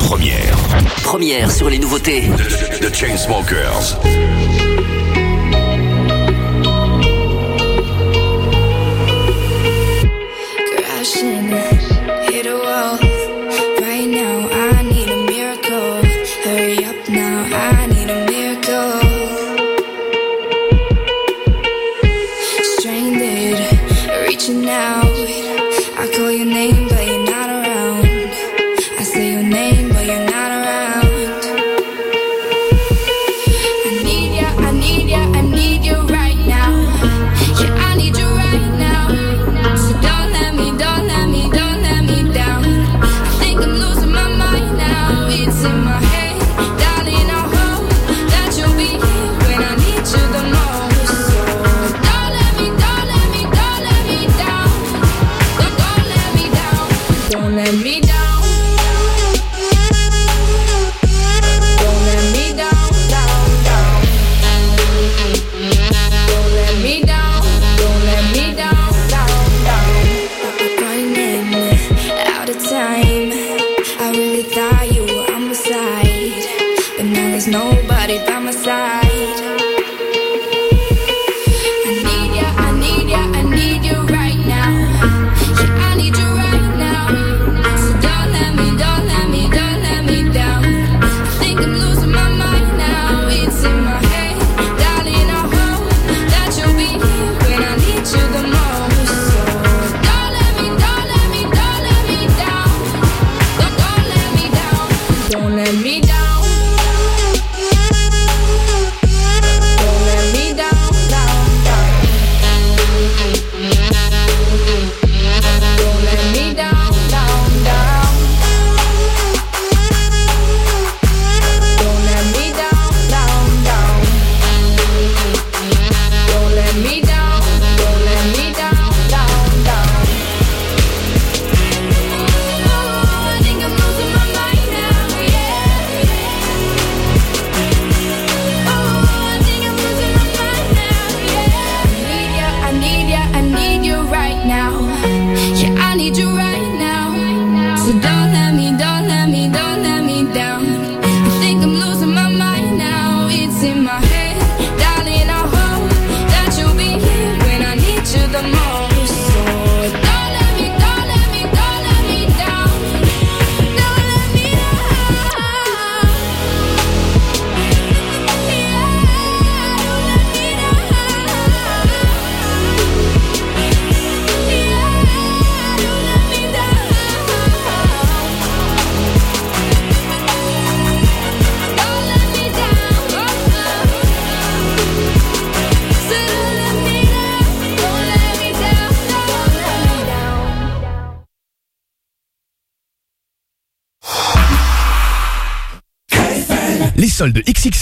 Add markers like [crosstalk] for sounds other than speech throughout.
Première. Première sur les nouveautés. The, the Chainsmokers.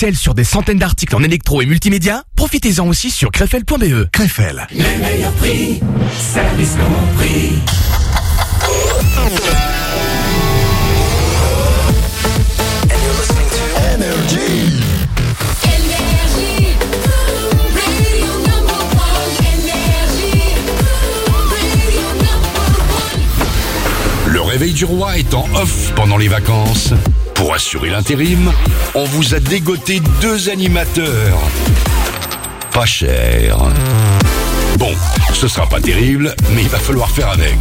Sur des centaines d'articles en électro et multimédia, profitez-en aussi sur crefel.be. Crefel. Les meilleurs prix, service compris. Le réveil du roi est en off pendant les vacances. Pour assurer l'intérim, on vous a dégoté deux animateurs. Pas cher. Bon, ce sera pas terrible, mais il va falloir faire avec.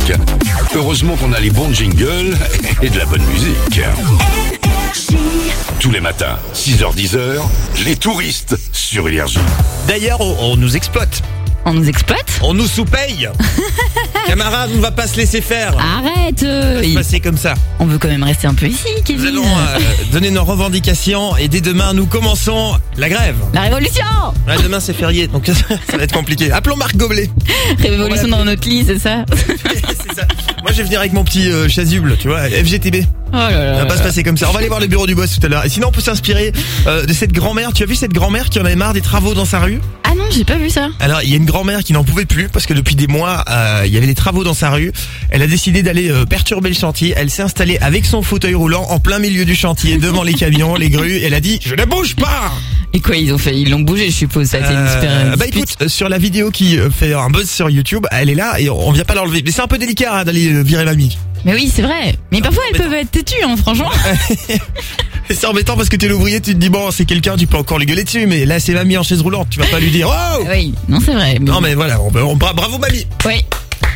Heureusement qu'on a les bons jingles [laughs] et de la bonne musique. Tous les matins, 6h-10h, les touristes sur Énergie. D'ailleurs, on, on nous exploite. On nous exploite? On nous sous-paye. [laughs] Camarade, on va pas se laisser faire. Arrête euh, Se passer comme ça. On veut quand même rester un peu ici, Nous Kevin. allons euh, donner nos revendications et dès demain, nous commençons la grève. La révolution Ouais, demain, c'est férié, donc [laughs] ça va être compliqué. Appelons Marc Goblet. Révolution dans notre lit, c'est ça [laughs] C'est ça. Moi, je vais venir avec mon petit euh, chasuble, tu vois, FGTB. Oh là Ça là. va pas se passer comme ça. On va aller voir le bureau du boss tout à l'heure. Et sinon, on peut s'inspirer euh, de cette grand-mère. Tu as vu cette grand-mère qui en avait marre des travaux dans sa rue? J'ai pas vu ça. Alors, il y a une grand-mère qui n'en pouvait plus parce que depuis des mois, euh, il y avait des travaux dans sa rue. Elle a décidé d'aller euh, perturber le chantier. Elle s'est installée avec son fauteuil roulant en plein milieu du chantier, devant les camions, les grues. Elle a dit, je ne bouge pas Et quoi, ils ont fait Ils l'ont bougé, je suppose. Ça a été une. Euh, bah écoute, euh, sur la vidéo qui fait un buzz sur YouTube, elle est là et on vient pas l'enlever. Mais c'est un peu délicat hein, d'aller virer mamie. Mais oui, c'est vrai. Mais parfois, elles mais peuvent être têtues, hein, franchement. [laughs] C'est embêtant parce que t'es l'ouvrier, tu te dis bon c'est quelqu'un, tu peux encore lui gueuler dessus, mais là c'est mamie en chaise roulante, tu vas pas lui dire oh oui, non, c'est vrai. Non mais voilà, on, on- bra- bravo mamie. Oui.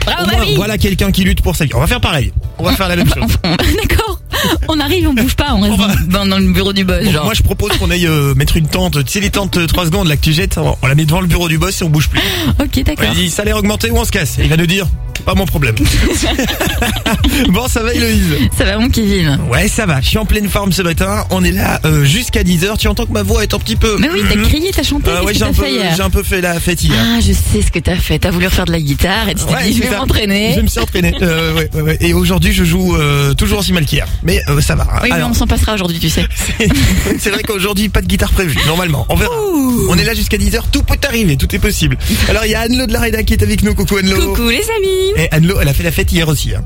Bravo, mamie. voilà quelqu'un qui lutte pour sa vie. On va faire pareil. On va faire la même [laughs] chose. On- [laughs] D'accord. On arrive, on bouge pas, on reste va- dans, le bureau du boss, Bon, genre. moi je propose qu'on aille euh, mettre une tente, tu sais les tentes euh, 3 secondes là que tu jettes, on la met devant le bureau du boss et on bouge plus. Ok, d'accord. lui dit salaire augmenté ou on se casse? Et il va nous dire pas mon problème. [laughs] bon ça va Héloïse Ça va, mon Kevin Ouais ça va, je suis en pleine forme ce matin, on est là euh, jusqu'à 10h, tu entends que ma voix est un petit peu... Mais oui, t'as crié, t'as chanté, qu'est-ce ouais j'ai un, peu, fait hier j'ai un peu fait la fête hier. Ah, je sais ce que t'as fait. T'as voulu refaire de la guitare et tu t'es Ouais, dit, je vais m'entraîner. Je me suis entraîné. Euh, ouais. Et aujourd'hui, je joue euh, toujours aussi mal qu'hier. Mais euh, ça va. Oui, mais on s'en passera aujourd'hui, tu sais. [laughs] c'est vrai qu'aujourd'hui, pas de guitare prévue, normalement. On verra. On est là jusqu'à 10h, tout peut arriver, tout est possible. Alors, il y a Anne-Lo de la Reda qui est avec nous. Coucou Anne-Lo. Coucou les amis Et Anne-Lo, elle a fait la fête hier aussi. Hein.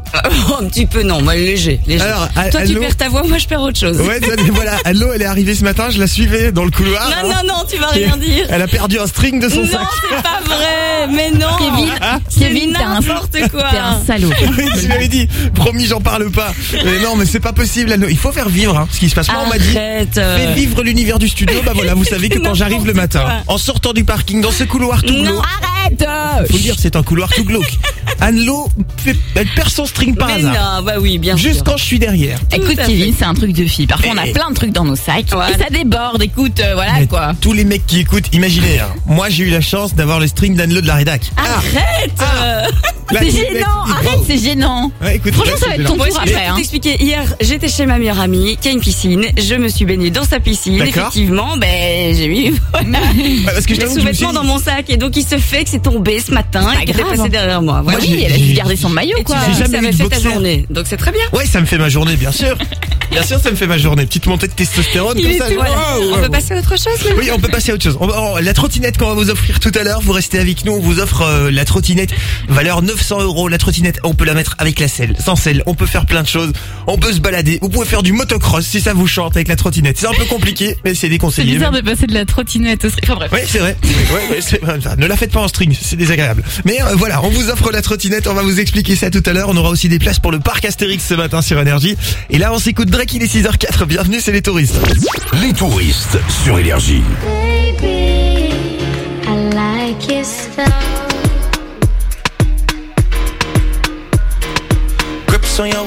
Oh, Un petit peu non, moi léger. léger. Alors, Toi tu perds ta voix, moi je perds autre chose. Ouais, voilà. Anne-Lo, elle est arrivée ce matin, je la suivais dans le couloir. Non, non, non, tu vas Et rien dire. Elle a perdu un string de son Non, sac. c'est pas vrai, mais non. Kevin, c'est Kevin, un, n'importe quoi. t'es un salaud. [laughs] Oui, tu m'avais dit, promis, j'en parle pas. Mais non, mais c'est pas possible, Anne-Lo. Il faut faire vivre hein, ce qui se passe. Moi, on m'a dit, Arrête. euh. Fais vivre l'univers du studio, bah voilà, vous savez que quand j'arrive le matin, quoi. en sortant du parking, dans ce couloir tout Non, arrête. faut dire, c'est un couloir tout glauque. Anne-Lo, fait- elle perd son string par Mais hasard. non, bah oui, bien Juste sûr. quand je suis derrière. Écoute, Kevin, c'est un truc de fille. Parfois, on a plein de trucs dans nos sacs Voilà. et ça déborde. Écoute, euh, voilà Mais quoi. Tous les mecs qui écoutent, imaginez, hein, moi j'ai eu la chance d'avoir le string d'Anne-Lo de la rédac. Arrête. euh. Là, C'est gênant. Arrête, c'est gênant. Ouais, écoute, Franchement, ça va être ton tour Je vais après. Hein. expliquer. Hier, j'étais chez ma meilleure amie qui a une piscine. Je me suis baignée dans sa piscine. D'accord. Effectivement, ben j'ai mis [laughs] voilà, Ouais, parce que je les t'avoue que je me suis sous-vêtements dit- dans mon sac et donc il se fait que c'est tombé ce matin et t'es grave, passé hein. derrière moi. Voilà. Moi, Oui, elle a dû garder son maillot quoi. J'ai jamais ça avait fait ta journée. Donc c'est très bien. Ouais, ça me fait ma journée, bien sûr. Bien sûr, ça me fait ma journée. Petite montée de testostérone Il comme ça. tout- voilà. Wow, On peut passer à autre chose maintenant Oui, on peut passer à autre chose. On la trottinette qu'on va vous offrir tout à l'heure, vous restez avec nous, on vous offre euh, la trottinette valeur 900 euros. La trottinette, on peut la mettre avec la selle, sans selle, on peut faire plein de choses, on peut se balader, vous pouvez faire du motocross si ça vous chante avec la trottinette. C'est un peu compliqué, mais c'est C'est déconseillé. bizarre de passer de la trottinette au Enfin bref. Oui, c'est vrai. Ouais, ouais, c'est- enfin, ne la faites pas en string, c'est désagréable. Mais euh, voilà, on vous offre la trottinette, on va vous expliquer ça tout à l'heure. On aura aussi des places pour le parc Astérix ce matin sur Énergie. Et là, on s'écoute Drake, il est 6h04. Bienvenue, c'est les touristes. Les touristes sur Énergie. Baby, I like your stuff. Grips on your ways,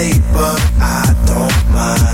late, but I don't mind.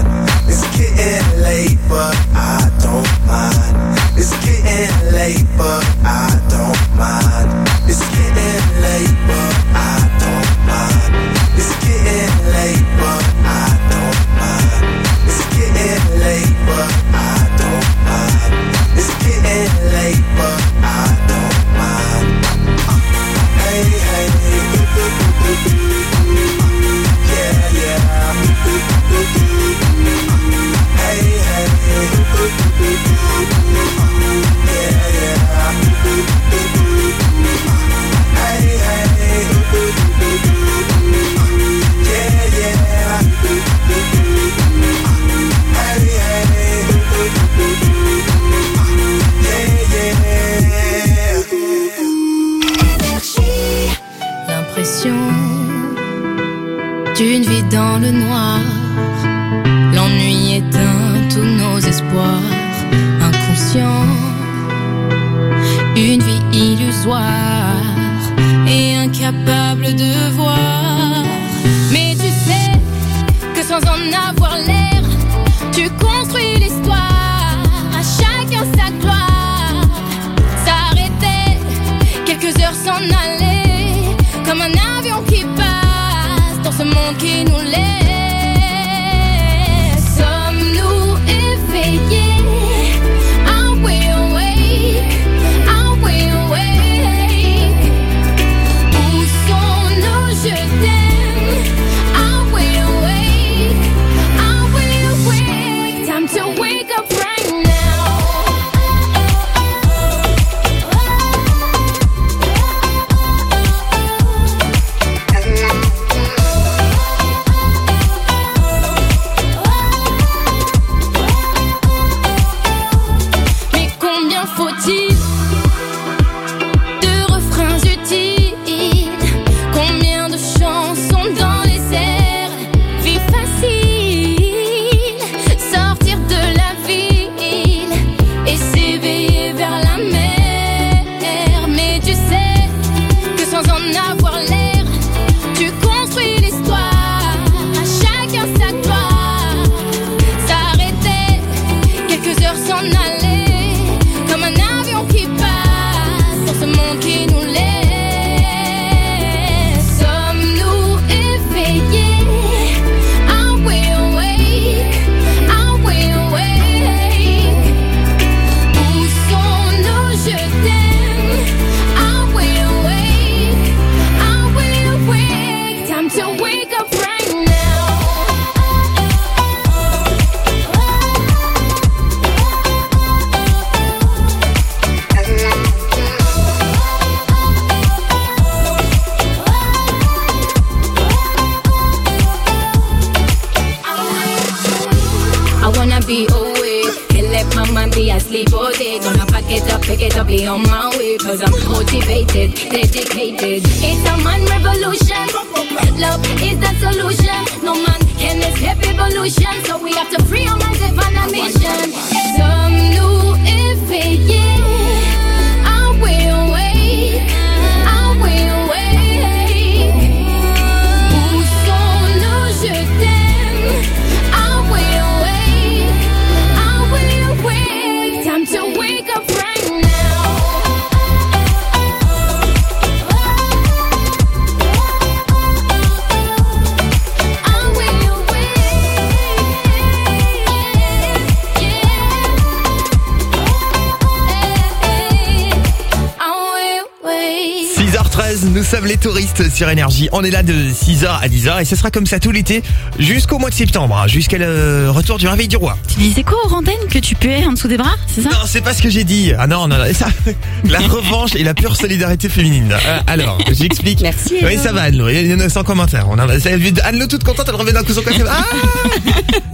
Dans le noir. L'ennui éteint tous nos espoirs. Inconscient, une vie illusoire et incapable de voir. Mais tu sais que sans en avoir sur. On est là de 6h à 10h et ce sera comme ça tout l'été jusqu'au mois de septembre, hein, jusqu'à le retour du réveil du roi. Tu disais quoi aux que tu puais en dessous des bras, c'est ça Non, c'est pas ce que j'ai dit. Ah non, non, non, ça, [laughs] la revanche et la pure solidarité féminine. Euh, alors, j'explique. Merci, Oui, ça va, Anne-Lo. Il y en a sans commentaire. On a, ça a vu Anne-Lo toute contente, elle revient d'un coup son café. Ah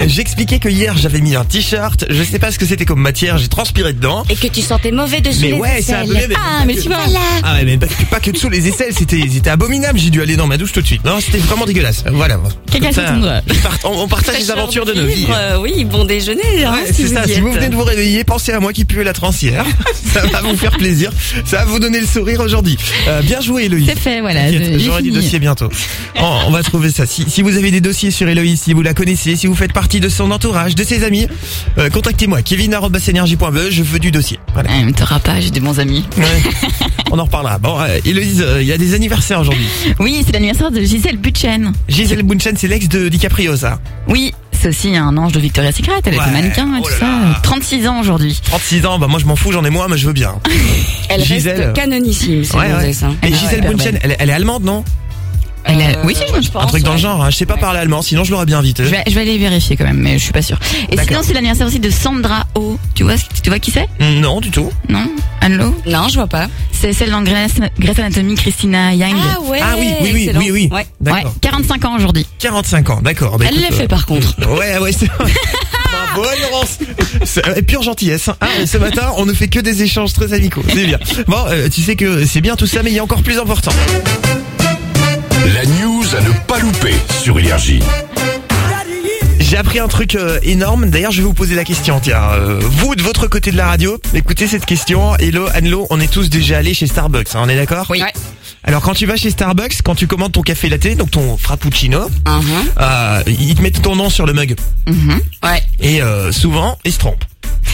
[laughs] J'expliquais que hier, j'avais mis un t-shirt. Je sais pas ce que c'était comme matière. J'ai transpiré dedans. Et que tu sentais mauvais dessus Mais les ouais, ça mais- Ah, mais tu vois. Ah mais pas que, pas que dessous les aisselles, c'était, c'était abominable. J'ai dû aller dans ma douche tout de suite. Non, c'était vraiment dégueulasse. Voilà. Quelqu'un on, partage les aventures de nos vies. Euh, oui, bon déjeuner. Hein, si c'est vous ça. Si vous venez de vous réveiller, pensez à moi qui pue la trancière. [laughs] ça va vous faire plaisir. Ça va vous donner le sourire aujourd'hui. Euh, bien joué, Héloïse. C'est fait, voilà. J'aurai du dossier bientôt. [laughs] Oh, on va trouver ça. Si, si vous avez des dossiers sur Héloïse, si vous la connaissez, si vous faites partie de son entourage, de ses amis, euh, contactez-moi. Kevin@energie.be. Je veux du dossier. Voilà. Ah, mais t'auras pas, j'ai des bons amis. Ouais. [laughs] on en reparlera. Bon, euh, Héloïse, euh, il y a des anniversaires aujourd'hui. Oui, c'est l'anniversaire de Gisèle Butchen. Gisèle Bunchen, c'est l'ex de DiCaprio, ça. Oui, c'est aussi un ange de Victoria's Secret. Elle Ouais, était mannequin et oh tout là ça. là. 36 ans aujourd'hui. 36 ans, bah moi je m'en fous, j'en ai moins, mais je veux bien. [laughs] Elle Gisèle. reste canonissime, c'est Ouais, bon, ouais. ça. Et Ah, Gisèle ouais, Bunchen, elle, elle est allemande, non? Elle a- Euh, Oui, si, je, pense. Un truc dans le genre, hein. je sais pas parler allemand, sinon je l'aurais bien invité. je vais, je vais aller vérifier quand même, mais je suis pas sûre. Et D'accord. sinon, c'est l'anniversaire aussi de Sandra Oh. Tu vois, tu vois qui c'est? Non, du tout. Non? Anne-Lo? Non, je vois pas. C'est celle dans Grey's Anatomy, Christina Yang. Ah ouais. ah oui, oui, oui, excellent. oui, oui. Ouais. Ouais, D'accord. 45 ans aujourd'hui. 45 ans, d'accord. Bah, Elle écoute, l'a fait par contre. euh, [laughs] Ouais, ouais, c'est Bravo, [laughs] Laurence. C'est euh, pure gentillesse. hein. Ah, ce matin, on ne fait que des échanges très amicaux. C'est bien. Bon, euh, tu sais que c'est bien tout ça, mais il y a encore plus important. La news à ne pas louper sur Énergie. J'ai appris un truc euh, énorme. D'ailleurs, je vais vous poser la question. Tiens, euh, vous de votre côté de la radio, écoutez cette question. Hello, Anlo, on est tous déjà allés chez Starbucks. hein, on est d'accord Oui. Ouais. Alors, quand tu vas chez Starbucks, quand tu commandes ton café latte, donc ton frappuccino, Mhm. euh, ils te mettent ton nom sur le mug. Mhm. Ouais. Et euh, souvent, ils se trompent.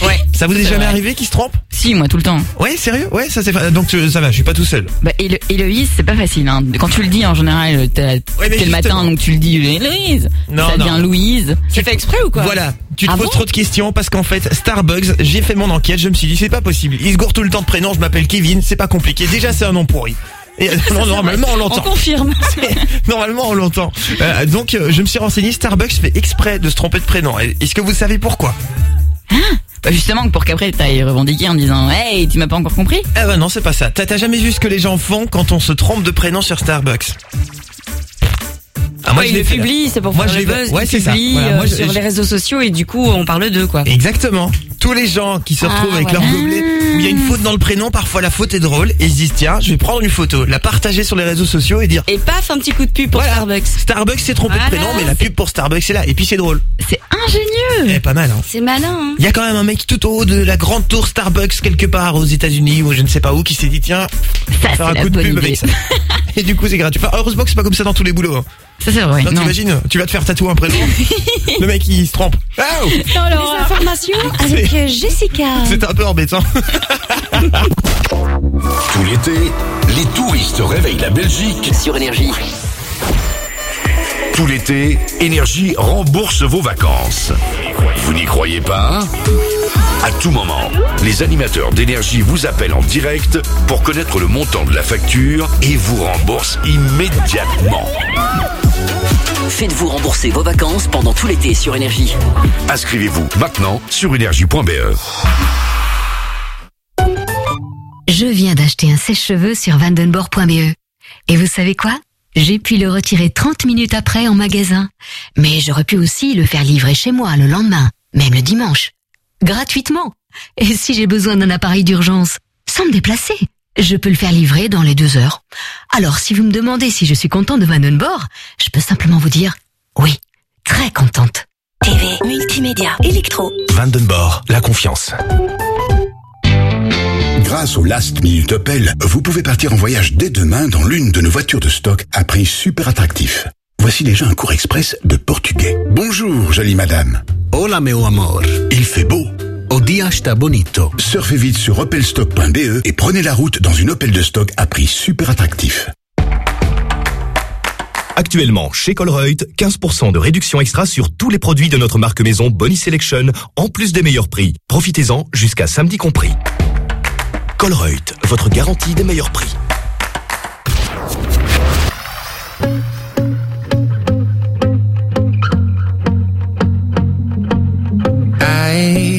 Ouais. Ça vous est jamais vrai. arrivé qu'ils se trompent Si, moi, tout le temps. Ouais, sérieux? Ouais, ça c'est donc tu- ça va. Je suis pas tout seul. Bah, Hélo- Héloïse, c'est pas facile. Hein. Quand tu le dis, en général, t'as- mais t'es le matin, donc tu le dis Héloïse. Non, ça non. devient Louise. Tu fais exprès ou quoi? Voilà. Tu te Ah poses bon? trop de questions parce qu'en fait, Starbucks, j'ai fait mon enquête, je me suis dit c'est pas possible. Ils se gourent tout le temps de prénom. Je m'appelle Kevin, c'est pas compliqué. Déjà, c'est un nom pourri. Et euh, [laughs] non, normalement, on On l'entend. confirme. [laughs] Normalement, on l'entend. Euh, donc, euh, je me suis renseigné. Starbucks fait exprès de se tromper de prénom. Est-ce que vous savez pourquoi? Bah, justement, pour qu'après t'ailles revendiquer en disant Hey, tu m'as pas encore compris Ah bah non, c'est pas ça. T'as t'as jamais vu ce que les gens font quand on se trompe de prénom sur Starbucks? Ah, Ouais, je il l'ai le fait, là. publie, c'est pour Moi, faire je le buzz. Ouais, c'est ça. Voilà, moi, euh, je- sur je- les réseaux sociaux et du coup, on parle d'eux, quoi. Exactement. Tous les gens qui se Ah, retrouvent avec voilà. leur gobelet où il y a une faute dans le prénom, parfois la faute est drôle et ils se disent tiens, je vais prendre une photo, la partager sur les réseaux sociaux et dire Et paf, un petit coup de pub pour Voilà. Starbucks. Starbucks s'est trompé de prénom, mais la pub pour Starbucks est là et puis c'est drôle. C'est ingénieux Eh, pas mal. Hein. C'est malin, hein. Il y a quand même un mec tout au haut de la grande tour Starbucks quelque part aux États-Unis ou je ne sais pas où qui s'est dit tiens, Ça, faire un c'est coup de pub idée. avec ça. [laughs] Et du coup c'est gratuit. Enfin, heureusement que c'est pas comme ça dans tous les boulots. hein. Ça, c'est vrai. Non, Non. t'imagines, tu vas te faire tatouer un prénom, [laughs] le mec il se trompe. Ah, oh, Les informations avec euh, Jessica. c'est un peu embêtant. [laughs] Tout l'été, les touristes réveillent la Belgique. Sur Énergie. Tout l'été, Énergie rembourse vos vacances. Vous n'y croyez pas? À tout moment, les animateurs d'énergie vous appellent en direct pour connaître le montant de la facture et vous remboursent immédiatement. Faites-vous rembourser vos vacances pendant tout l'été sur Énergie. Inscrivez-vous maintenant sur énergie.be. Je viens d'acheter un sèche-cheveux sur vandenborg.be. Et vous savez quoi? J'ai pu le retirer 30 minutes après en magasin. Mais j'aurais pu aussi le faire livrer chez moi le lendemain, même le dimanche. Gratuitement. Et si j'ai besoin d'un appareil d'urgence, sans me déplacer, je peux le faire livrer dans les deux heures. Alors si vous me demandez si je suis contente de Vandenborg, je peux simplement vous dire oui, très contente. TV, multimédia, électro. Vandenborg, la confiance. Grâce au Last Minute Opel, vous pouvez partir en voyage dès demain dans l'une de nos voitures de stock à prix super attractif. Voici déjà un cours express de portugais. Bonjour, jolie madame. Hola, meu amor. Il fait beau. O dia está bonito. Surfez vite sur opelstock.be et prenez la route dans une Opel de stock à prix super attractif. Actuellement, chez Colreuth, 15% de réduction extra sur tous les produits de notre marque maison Bonnie Selection, en plus des meilleurs prix. Profitez-en jusqu'à samedi compris. Colreuth, votre garantie des meilleurs prix. I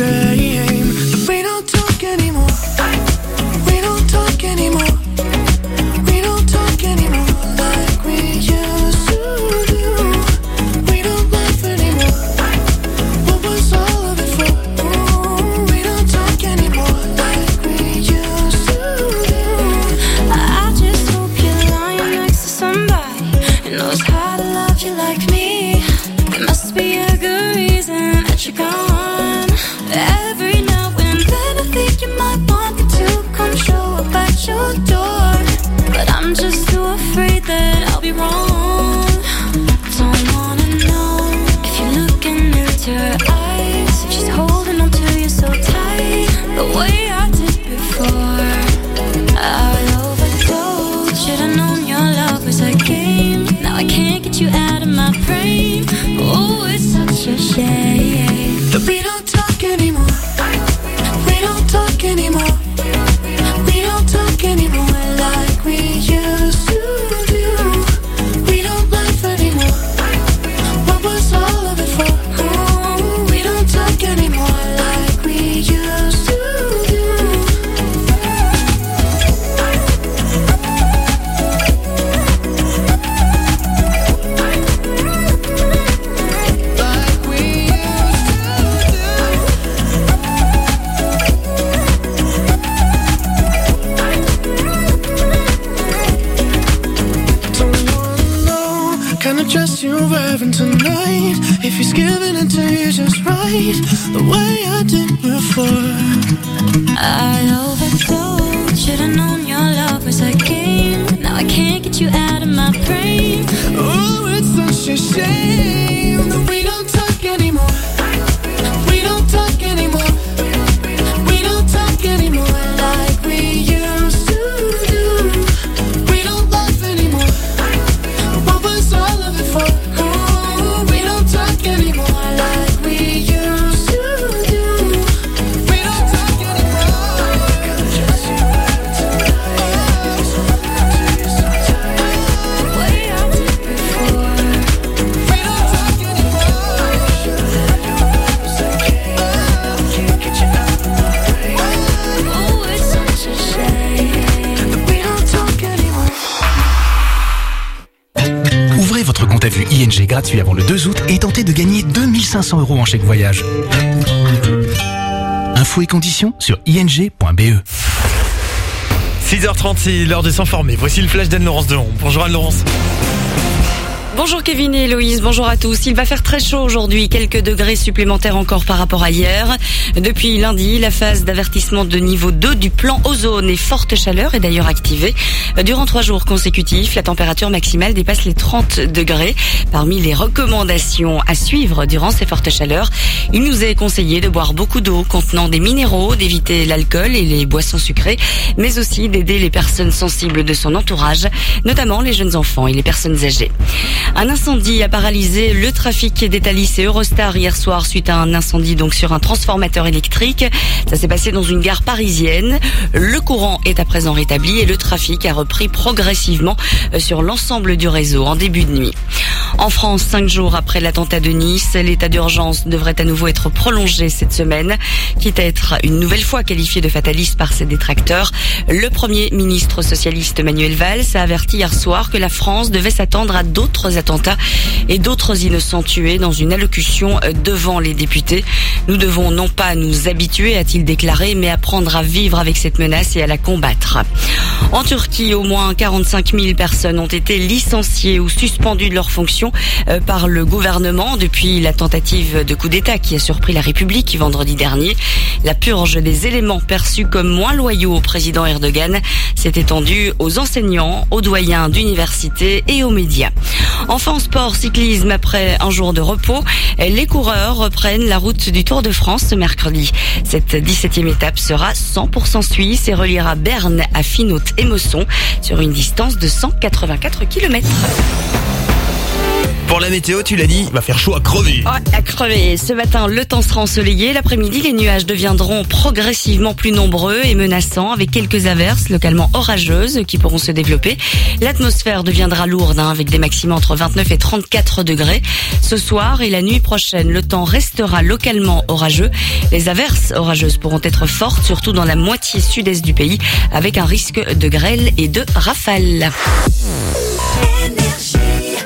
change. 2500 euros en chèque voyage. Infos et conditions sur ing.be. 6h30, c'est l'heure de s'informer. Voici le flash d'Anne-Laurence Dehon. Bonjour Anne-Laurence. Bonjour Kevin et Héloïse, bonjour à tous. Il va faire très chaud aujourd'hui, quelques degrés supplémentaires encore par rapport à hier. Depuis lundi, la phase d'avertissement de niveau 2 du plan ozone et forte chaleur est d'ailleurs activée. Durant trois jours consécutifs, la température maximale dépasse les 30 degrés. Parmi les recommandations à suivre durant ces fortes chaleurs, il nous est conseillé de boire beaucoup d'eau contenant des minéraux, d'éviter l'alcool et les boissons sucrées, mais aussi d'aider les personnes sensibles de son entourage, notamment les jeunes enfants et les personnes âgées. Un incendie a paralysé le trafic d'Etalis et Eurostar hier soir suite à un incendie donc sur un transformateur électrique. Ça s'est passé dans une gare parisienne. Le courant est à présent rétabli et le trafic a repris progressivement euh, sur l'ensemble du réseau en début de nuit. En France, cinq jours après l'attentat de Nice, l'état d'urgence devrait à nouveau être prolongé cette semaine, quitte à être une nouvelle fois qualifié de fataliste par ses détracteurs. Le premier ministre socialiste Manuel Valls a averti hier soir que la France devait s'attendre à d'autres attentats et d'autres innocents tués dans une allocution devant les députés. Nous devons non pas nous habituer, a-t-il déclaré, mais apprendre à vivre avec cette menace et à la combattre. En Turquie, au moins 45 000 personnes ont été licenciées ou suspendues de leurs fonctions euh, par le gouvernement depuis la tentative de coup d'État qui a surpris la République vendredi dernier. La purge des éléments perçus comme moins loyaux au président Erdogan s'est étendue aux enseignants, aux doyens d'université et aux médias. Enfin, en sport, cyclisme, après un jour de repos, les coureurs reprennent la route du Tour de France ce mercredi. Cette 17e étape sera 100% suisse et reliera Berne à Finot et Mosson sur une distance de 184 km. Pour la météo, tu l'as dit, il va faire chaud à crever. Ouais, à crever. Ce matin, le temps sera ensoleillé. L'après-midi, les nuages deviendront progressivement plus nombreux et menaçants avec quelques averses localement orageuses qui pourront se développer. L'atmosphère deviendra lourde hein, avec des maximums entre 29 et 34 degrés. Ce soir et la nuit prochaine, le temps restera localement orageux. Les averses orageuses pourront être fortes, surtout dans la moitié sud-est du pays, avec un risque de grêle et de rafales.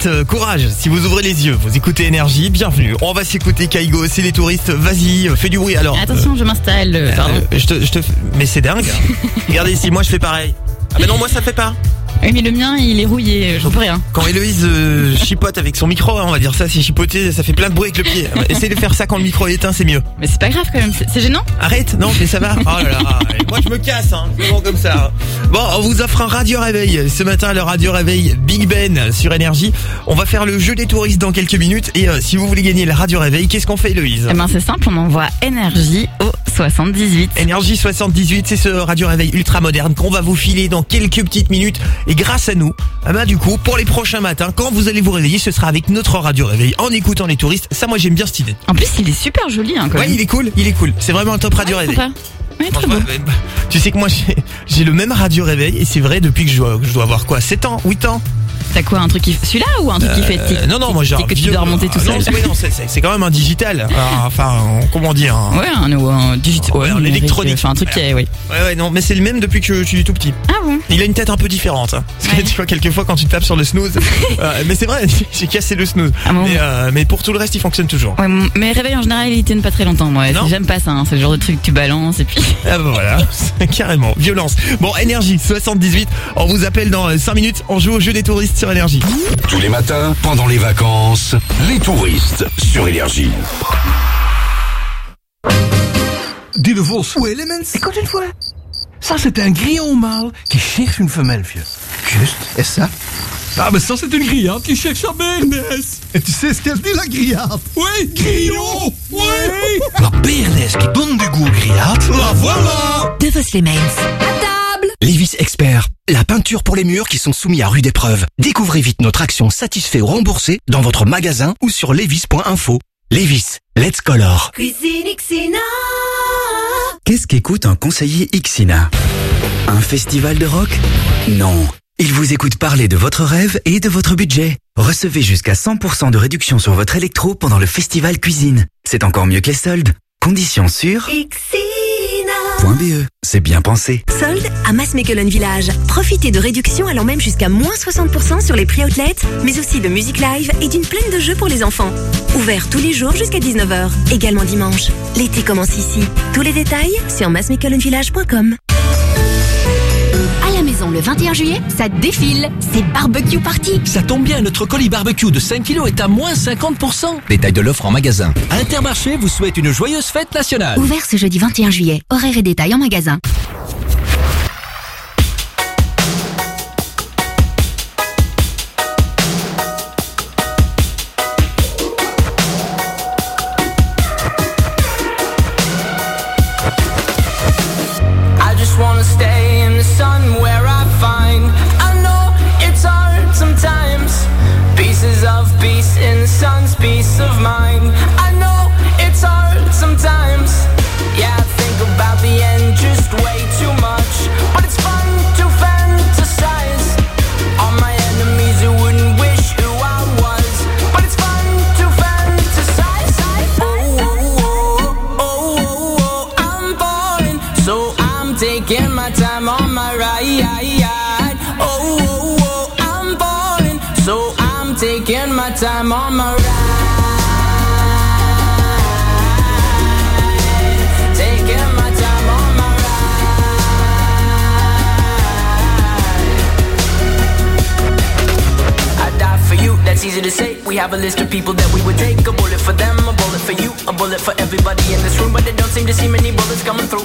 6h37, euh, courage, si vous ouvrez les yeux, vous écoutez Énergie, bienvenue. On va s'écouter Kaigo, c'est les touristes, vas-y, euh, fais du bruit alors. Attention, je m'installe. euh, Pardon. Je te, je te, mais c'est dingue. [laughs] Regardez ici, moi je fais pareil. Ah mais non, moi ça fait pas. Oui, mais le mien, il est rouillé, je peux rien. Quand Héloïse euh, [laughs] chipote avec son micro, hein, on va dire ça, c'est chipoter, ça fait plein de bruit avec le pied. Essayez de faire ça quand le micro est éteint, c'est mieux. Mais c'est pas grave quand même, c'est gênant Arrête, non, mais ça va. Oh là là, [laughs] moi je me casse, hein, bon comme ça. Bon, on vous offre un radio réveil. Ce matin, le radio réveil Big Ben sur Énergie. On va faire le jeu des touristes dans quelques minutes. Et euh, si vous voulez gagner le radio réveil, qu'est-ce qu'on fait, Héloïse? Eh ben c'est simple, on envoie énergie au 78. Énergie 78, c'est ce radio réveil ultra moderne qu'on va vous filer dans quelques petites minutes. Et grâce à nous, ah ben, du coup, pour les prochains matins, quand vous allez vous réveiller, ce sera avec notre radio réveil en écoutant les touristes. Ça, moi, j'aime bien cette idée. En plus, il est super joli hein, quand Ouais, même. il est cool, il est cool. C'est vraiment un top radio réveil. Sympa. Très beau. bah, bah, tu sais que moi, [laughs] j'ai- j'ai le même radio réveil et c'est vrai depuis que je dois, je dois avoir quoi 7 ans 8 ans T'as quoi, un truc qui... Celui-là ou un truc qui fait tic Euh, Non, non, moi j'ai tic, un que tu dois remonter tout non, seul c'est- oui, non, c'est- c'est c'est quand même un digital. Enfin, comment dire un- Ouais, un, digital. Ouais. Enfin, un truc qui est, oui. Ouais, ouais, non, mais c'est le même depuis que je suis tout petit. Ah bon? Il a une tête un peu différente. hein. Parce que tu vois, quelquefois quand tu tapes sur le snooze. [laughs] euh, mais c'est vrai, [laughs] j'ai cassé le snooze. Ah bon? Mais, euh, mais pour tout le reste, il fonctionne toujours. Ouais, mes réveils en général, ils tiennent pas très longtemps, moi. J'aime pas ça, hein. c'est le genre de truc que tu balances et puis. [laughs] Ah bah voilà, carrément, violence. Bon, énergie 78, on vous appelle dans 5 minutes, on joue au jeu des touristes sur énergie. Tous les matins, pendant les vacances, les touristes sur Énergie. Dis de Vos. Ou Elements. Écoute une fois. Ça, c'est un grillon mâle qui cherche une femelle, vieux. Juste. Et ça? Ah, mais ça, c'est une grillade qui cherche sa bernesse. Et tu sais ce qu'elle dit, la grillade? Oui, grillon Oui La bernesse qui donne du goût aux grillades? La voilà De Vos les Mains. Expert, pour les murs qui sont soumis à rude épreuve. Découvrez vite notre action satisfait ou remboursé dans votre magasin ou sur levis.info. Lévis, let's color. Cuisine Xina. Qu'est-ce qu'écoute un conseiller Ixina? Un festival de rock? Non. Il vous écoute parler de votre rêve et de votre budget. Recevez jusqu'à 100% de réduction sur votre électro pendant le festival cuisine. C'est encore mieux que les soldes. Conditions sur .be. C'est bien pensé. Solde à Maasmechelen Village. Profitez de réductions allant même jusqu'à moins 60% sur les prix outlet, mais aussi de musique live et d'une plaine de jeux pour les enfants. Ouvert tous les jours jusqu'à 19h, également dimanche. L'été commence ici. Tous les détails sur maasmechelenvillage.com. Maison, le 21 juillet, ça défile. C'est barbecue party. Ça tombe bien, notre colis barbecue de 5 kilos est à moins 50%. Détail de l'offre en magasin. Intermarché vous souhaite une joyeuse fête nationale. Ouvert ce jeudi 21 juillet. Horaires et détails en magasin. Time on my ride Taking my time on my ride I it's easy to say. We have a list of people that we would take. A bullet for them, a bullet for you, a bullet for everybody in this room. But they don't seem to see many bullets coming through.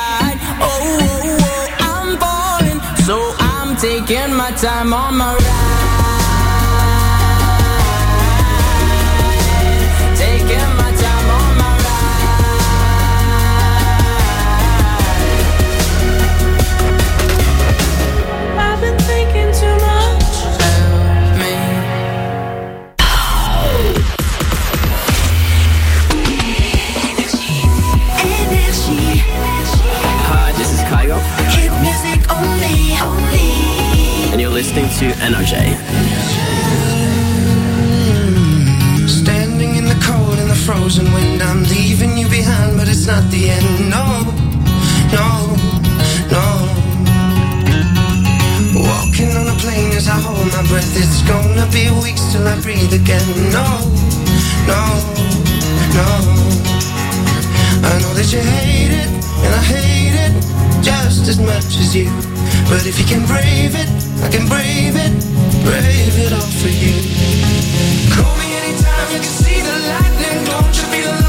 Time on my ride. Listening to NRJ. Standing in the cold the frozen wind, I'm leaving you behind, but it's not the end. No, no, no. Walking on a plane as I hold my breath, it's gonna be weeks till I breathe again. No, no, no. I know that you hate it, and I hate it just as much as you. But if you can brave it, I can brave it, brave it all for you. Call me anytime you can see the lightning. Don't you feel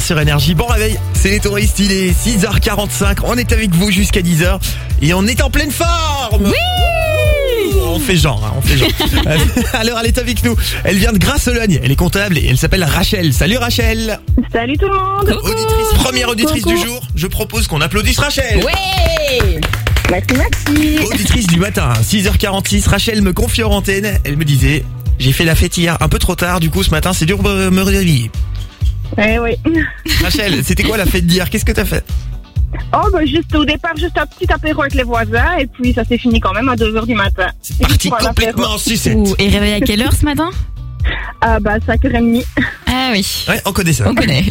Sur Énergie. Bon réveil, c'est les touristes, il est 6h45, on est avec vous jusqu'à 10h et on est en pleine forme Oui on fait genre, hein, on fait genre. [laughs] Euh, Alors elle est avec nous. Elle vient de Grasse-Sologne. Elle est comptable et elle s'appelle Rachel. Salut Rachel. Salut tout le monde. Auditrice, première auditrice du jour. Je propose qu'on applaudisse Rachel. Ouais Merci, merci. Auditrice du matin, 6h46. Rachel me confie en antenne. Elle me disait, j'ai fait la fête hier un peu trop tard. Du coup, ce matin, c'est dur de me réveiller. Eh oui. [laughs] Rachel, c'était quoi la fête d'hier? Qu'est-ce que t'as fait? Oh, bah, juste au départ, juste un petit apéro avec les voisins, et puis ça s'est fini quand même à 2h du matin. C'est parti complètement en sucette. Ouh, Et réveillé à quelle heure ce matin? Ah, bah, 5h30. Ah oui. Ouais, on connaît ça. On connaît.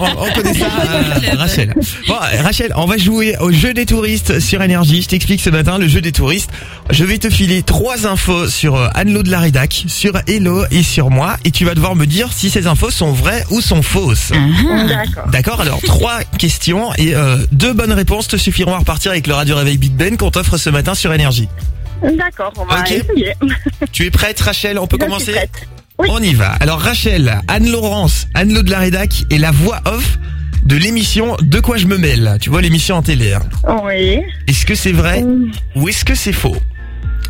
on, on connaît ça, [laughs] euh, Rachel. Bon, Rachel, on va jouer au jeu des touristes sur Énergie. Je t'explique ce matin le jeu des touristes. Je vais te filer trois infos sur euh, Anne-Lo de la Rédac, sur Hello et sur moi, et tu vas devoir me dire si ces infos sont vraies ou sont fausses. D'accord. D'accord Alors trois [laughs] questions et euh, deux bonnes réponses te suffiront à repartir avec le radio réveil Big Ben qu'on t'offre ce matin sur Énergie. D'accord, on va Ok. essayer. Tu es prête, Rachel? On peut Je suis commencer? prête. On y va. Alors Rachel, Anne-Laurence, Anne-Lo de la Rédac est la voix off de l'émission De quoi je me mêle. Tu vois l'émission en télé. hein. Oui. Est-ce que c'est vrai ou est-ce que c'est faux?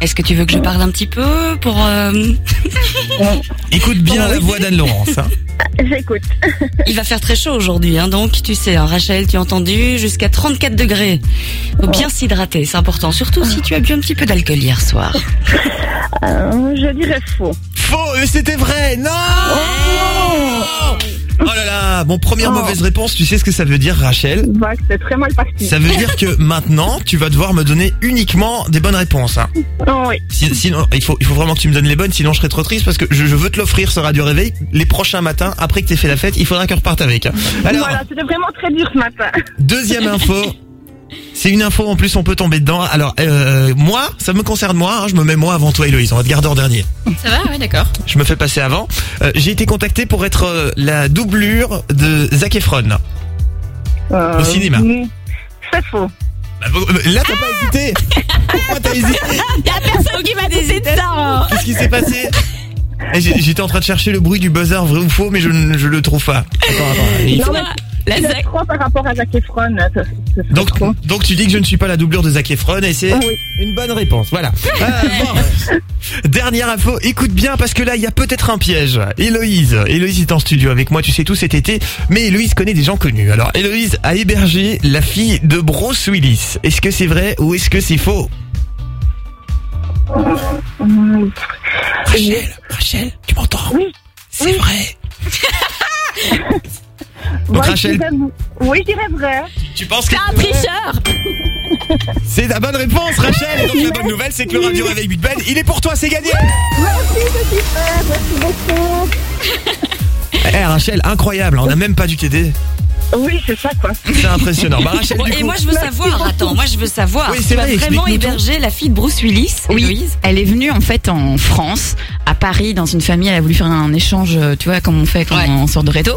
Est-ce que tu veux que je parle un petit peu pour... euh, [laughs] Écoute bien la voix d'Anne-Laurence. hein. J'écoute. Il va faire très chaud aujourd'hui, hein, donc tu sais, hein, Rachel, tu as entendu, jusqu'à 34 degrés. Faut bien s'hydrater, c'est important, surtout si tu as bu un petit peu d'alcool hier soir. Euh, je dirais faux. Faux, mais c'était vrai. Non Oh là là, bon première Oh. mauvaise réponse, tu sais ce que ça veut dire Rachel? Bah, c'est très mal parti. Ça veut dire que maintenant, tu vas devoir me donner uniquement des bonnes réponses. hein. Oh, oui. Si- Sinon, il faut, il faut vraiment que tu me donnes les bonnes, sinon je serai trop triste parce que je, je veux te l'offrir ce radio réveil les prochains matins après que t'aies fait la fête. Il faudra que reparte avec. hein. Alors, Voilà, c'était vraiment très dur ce matin. deuxième info. [laughs] C'est une info en plus, on peut tomber dedans. Alors, euh, moi, ça me concerne moi. hein, je me mets moi avant toi, Héloïse. On va te garder en dernier. Ça va Ouais, d'accord. Je me fais passer avant. Euh, J'ai été contacté pour être euh, la doublure de Zac Efron. Euh, Au cinéma. oui. C'est faux. Bah, Là, t'as pas hésité. Pourquoi t'as hésité [laughs] Y'a personne qui m'a des états Qu'est-ce qui s'est passé Eh, j'ai- J'étais en train de chercher le bruit du buzzer vrai ou faux, mais je, ne- je le trouve pas. Attends, attends. Il- Non, mais La Zac- trop par rapport à Zac Efron. ça- ça- ça- Donc, donc tu dis que je ne suis pas la doublure de Zac Efron et c'est Oui. une bonne réponse. Voilà. [laughs] Euh, bon. Dernière info, écoute bien parce que là il y a peut-être un piège. Héloïse, Héloïse est en studio avec moi, tu sais tout cet été, mais Héloïse connaît des gens connus. Alors Héloïse a hébergé la fille de Bruce Willis. Est-ce que c'est vrai ou est-ce que c'est faux? Rachel, Rachel, tu m'entends? Oui. C'est vrai. [laughs] Donc, Moi, je Rachel- dirais- Oui, je dirais vrai. Tu penses que T'es un c'est vrai tricheur [laughs] C'est la bonne réponse, Rachel. Donc la bonne nouvelle, c'est que le radio réveil Big Ben, il est pour toi, c'est gagné. Merci, c'est super. Merci beaucoup. Eh Rachel, incroyable, on n'a même pas dû t'aider. Oui, c'est ça, quoi. C'est impressionnant. Bah Rachel, Bon, du et coup, moi je veux savoir, attends, moi je veux savoir, Oui, c'est tu as vrai, vraiment explique-nous tout. hébergé la fille de Bruce Willis, Oui, Héloïse elle est venue en fait en France, à Paris, dans une famille. Elle a voulu faire un échange, euh, tu vois, comme on fait quand Ouais. on sort de réto.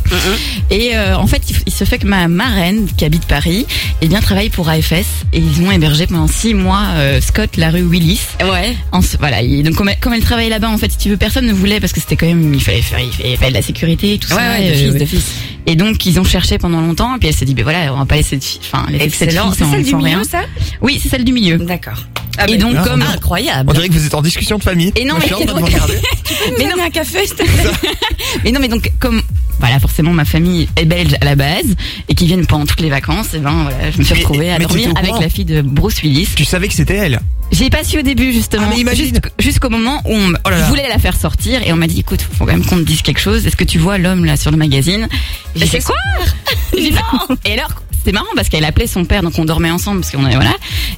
Et euh, en fait, il, il se fait que ma marraine, qui habite Paris, eh bien travaille pour AFS et ils ont hébergé pendant six mois euh, Scott la rue Willis. Ouais. En ce- voilà. et donc comme elle, comme elle travaillait là-bas, en fait, si tu veux, personne ne voulait parce que c'était quand même, il fallait faire, il fallait, fallait de la sécurité et tout Ouais, ça. ouais, et, d'office, ouais. d'office. Et donc ils ont cherché pendant longtemps. Et puis elle s'est dit, ben voilà, on va pas laisser de fille, enfin laisser cette Excellent. fille C'est sans, celle du milieu, rien. ça? Oui, c'est celle du milieu. D'accord. et donc Ah, comme on dirait- incroyable. on dirait que vous êtes en discussion de famille. Et non, mais- [laughs] [laughs] mais non, un café, mais non, mais donc comme voilà, forcément ma famille est belge à la base et qui viennent pendant toutes les vacances, et ben voilà, je me suis retrouvée à mais dormir avec la fille de Bruce Willis. Tu savais que c'était elle. J'ai pas su au début justement, Ah, mais jusqu'au moment où on Oh là là. je voulais la faire sortir et on m'a dit écoute, faut quand même qu'on te dise quelque chose. Est-ce que tu vois l'homme là sur le magazine? Fait quoi? [laughs] [laughs] Et alors c'est marrant parce qu'elle appelait son père, donc on dormait ensemble parce qu'on est voilà.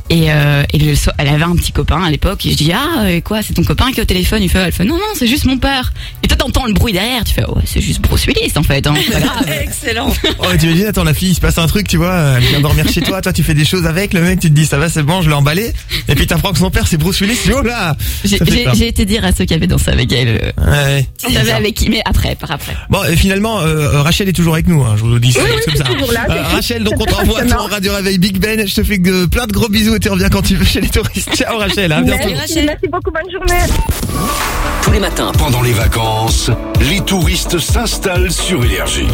Et, euh, et le soir, elle avait un petit copain à l'époque. Et je dis ah et quoi, c'est ton copain qui est au téléphone Il fait elle fait non non c'est juste mon père. Et toi t'entends le bruit derrière, tu fais ouais c'est juste Bruce Willis en fait. Hein, c'est pas [laughs] grave. Excellent. Oh, t'imagines, attends, la fille, il se passe un truc, tu vois, elle vient dormir chez toi, toi tu fais des choses avec, le mec, tu te dis, ça va, c'est bon, je l'ai emballé, et puis t'apprends que son père, c'est Bruce Willis, oh là J'ai été dire à ceux qui avaient dansé avec elle. euh, Ouais. on savait avec qui, mais après, par après. Bon, et finalement, euh, Rachel est toujours avec nous, hein, je vous le dis, c'est Oui, oui, comme ça. là, Euh, Rachel, donc on t'envoie ton Radio Réveil Big Ben, je te fais plein de gros bisous et tu reviens quand tu veux chez les touristes. Ciao Rachel, à bientôt. Merci, merci beaucoup, bonne journée. Tous les matins, Pendant les vacances, les touristes s'installent sur Énergie.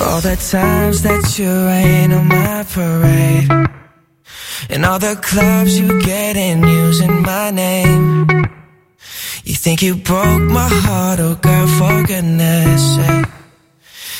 All the times that you rain on my parade. And all the clubs you get in using my name. You think you broke my heart, oh girl, for goodness sake.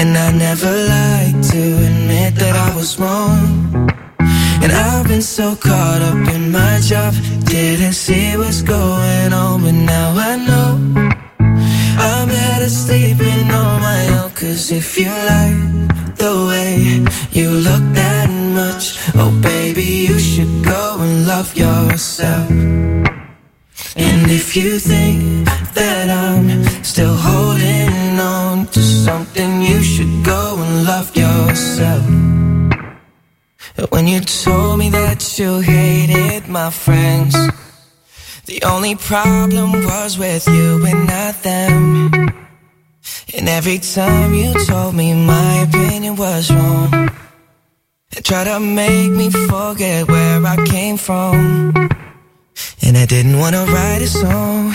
And I never like to admit that I was wrong. And I've been so caught up in my job, didn't see what's going on, but now I know. I'm better sleeping on my own, cause if you like the way you look that much, oh baby, you should go and love yourself. And if you think that I'm still holding on to something, you should go and love yourself. When you told me that you hated my friends, the only problem was with you and not them. And every time you told me my opinion was wrong, and tried to make me forget where I came from. And I didn't wanna write a song,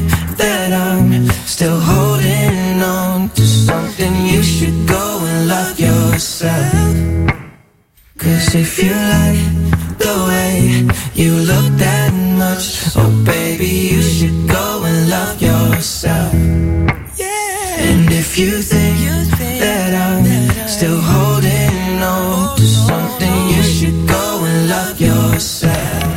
still holding on to something, you should go and love yourself. Cause if you like the way you look that much, oh baby, you should go and love yourself. Yeah. And if you think that I'm still holding on to something, you should go and love yourself.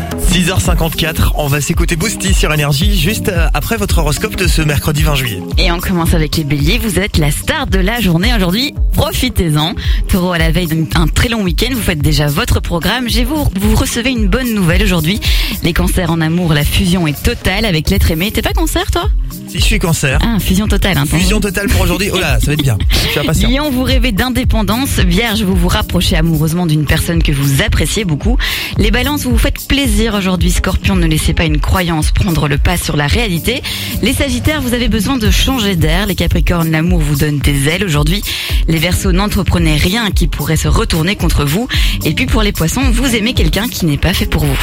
6h54, on va s'écouter Boosty sur Énergie juste euh, après votre horoscope de ce mercredi 20 juillet. Et on commence avec les béliers. Vous êtes la star de la journée aujourd'hui. Profitez-en. Taureau, à la veille d'un très long week-end, vous faites déjà votre programme. J'ai vous, vous recevez une bonne nouvelle aujourd'hui. Les cancers en amour, la fusion est totale avec l'être aimé. T'es pas cancer, toi? Si je suis cancer. Ah, fusion totale. Hein, Fusion totale pour aujourd'hui. Oh là, ça va être bien. Je suis impatient. Lion, vous rêvez d'indépendance. Vierge, vous vous rapprochez amoureusement d'une personne que vous appréciez beaucoup. Les balances, vous vous faites plaisir aujourd'hui. Scorpion, ne laissez pas une croyance prendre le pas sur la réalité. Les sagittaires, vous avez besoin de changer d'air. Les capricornes, l'amour vous donne des ailes aujourd'hui. Les verseaux, n'entreprenez rien qui pourrait se retourner contre vous. Et puis pour les poissons, vous aimez quelqu'un qui n'est pas fait pour vous.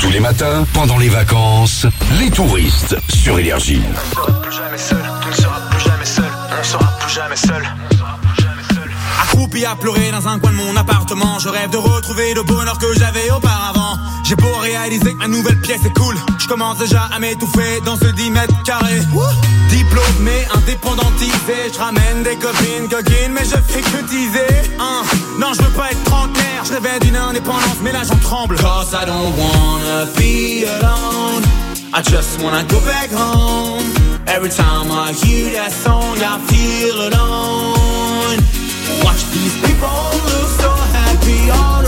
Tous les matins, pendant les vacances, les touristes sur Énergie. Plus jamais seul, tu ne seras plus jamais seul, on sera plus jamais seul. Accroupi à pleurer dans un coin de mon appartement, je rêve de retrouver le bonheur que j'avais auparavant. J'ai beau réaliser que ma nouvelle pièce est cool, je commence déjà à m'étouffer dans ce 10 mètres carrés. Diplômé, indépendantisé, je ramène des copines coquines, mais je fais que teaser. Hein. Non, je veux pas être trentenaire, je rêvais d'une indépendance mais là j'en tremble. Cause I don't wanna be alone. I just wanna go back home. Every time I hear that song, I feel alone. Watch these people look so happy all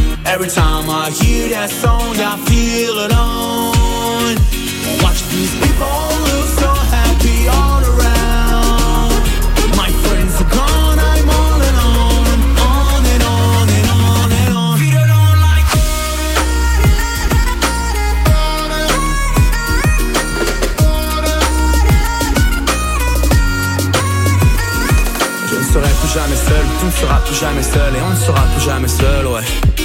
Every time I hear that song I feel alone Watch these people look so happy all around. My friends are gone, I'm all alone On and on and on and on If you don't like Je ne serai plus jamais seul, tu ne seras plus jamais seul et on ne sera plus jamais seul, ouais.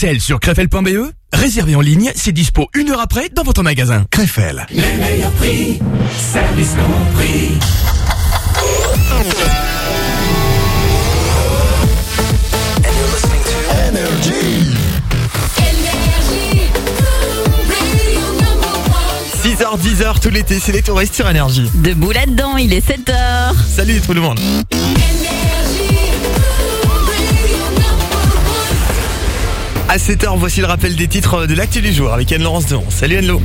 XXL sur crefel.be, réservé en ligne, c'est dispo une heure après dans votre magasin. Crefel. Les meilleurs prix, service compris. Energy. 6h, 10h tout l'été, c'est les touristes sur énergie. Debout là-dedans, il est 7h. Salut tout le monde. À 7h, voici le rappel des titres de l'actu du jour avec Anne-Laurence Devon. Salut Anne-Lo.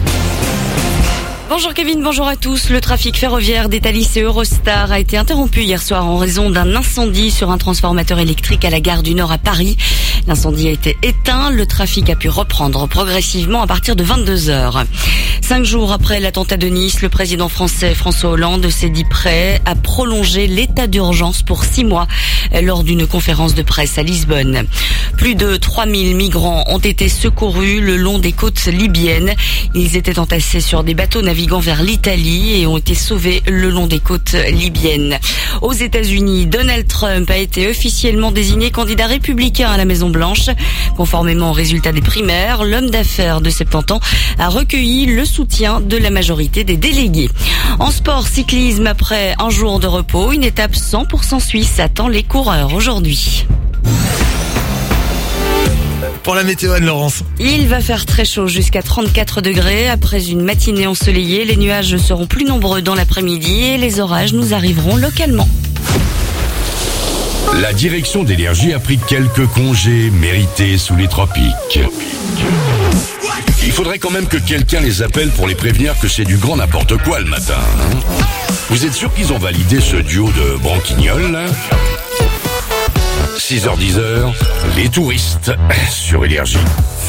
Bonjour Kevin, bonjour à tous. Le trafic ferroviaire d'Etalis et Eurostar a été interrompu hier soir en raison d'un incendie sur un transformateur électrique à la gare du Nord à Paris. L'incendie a été éteint, le trafic a pu reprendre progressivement à partir de 22 heures. Cinq jours après l'attentat de Nice, le président français François Hollande s'est dit prêt à prolonger l'état d'urgence pour six mois lors d'une conférence de presse à Lisbonne. Plus de 3000 migrants ont été secourus le long des côtes libyennes. Ils étaient entassés sur des bateaux naviguant vers l'Italie et ont été sauvés le long des côtes libyennes. Aux États-Unis, Donald Trump a été officiellement désigné candidat républicain à la Maison Blanche. Conformément aux résultats des primaires, l'homme d'affaires de 70 ans a recueilli le soutien de la majorité des délégués. En sport cyclisme, après un jour de repos, une étape 100% suisse attend les coureurs aujourd'hui. Pour la météo, Anne-Laurence. Il va faire très chaud jusqu'à 34 degrés. Après une matinée ensoleillée, les nuages seront plus nombreux dans l'après-midi et les orages nous arriveront localement. La direction d'énergie a pris quelques congés mérités sous les tropiques. Il faudrait quand même que quelqu'un les appelle pour les prévenir que c'est du grand n'importe quoi le matin. hein. Vous êtes sûr qu'ils ont validé ce duo de branquignoles là? 6h10h, les touristes [laughs] sur énergie.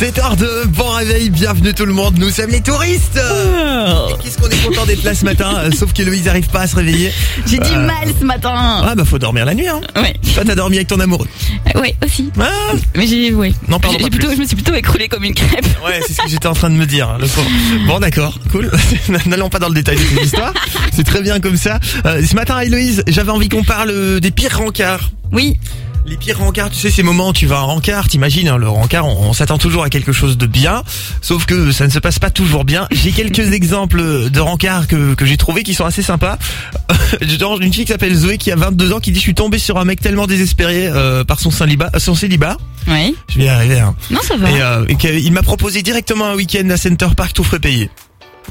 7h02, bon réveil, bienvenue tout le monde, nous sommes les touristes Oh. Et qu'est-ce qu'on est content d'être là ce matin, euh, sauf que Louise n'arrive pas à se réveiller. J'ai du Euh, mal ce matin. Ah bah faut dormir la nuit hein Ouais. Toi t'as dormi avec ton amoureux Euh, Ouais, aussi. Ah Mais j'ai, ouais. Non, pardon, pas j'ai plutôt, plus. je me suis plutôt écroulée comme une crêpe. [laughs] Ouais, c'est ce que j'étais en train de me dire, hein, le pauvre. Bon, d'accord, cool. [laughs] N'allons pas dans le détail de cette histoire. C'est très bien comme ça. Euh, ce matin, Héloïse, j'avais envie qu'on parle des pires rencarts. Oui. Les pires rencarts, tu sais, ces moments où tu vas à un rencard, t'imagines, hein, le rencard, on, on s'attend toujours à quelque chose de bien, sauf que ça ne se passe pas toujours bien. J'ai quelques [laughs] exemples de rencards que, que j'ai trouvé qui sont assez sympas. Genre, une fille qui s'appelle Zoé qui a 22 ans qui dit je suis tombée sur un mec tellement désespéré euh, par son célibat, son célibat. Oui. Je vais y arriver. Hein. Non, ça va. Et, euh, et qu'il m'a proposé directement un week-end à Center Park tout frais payé.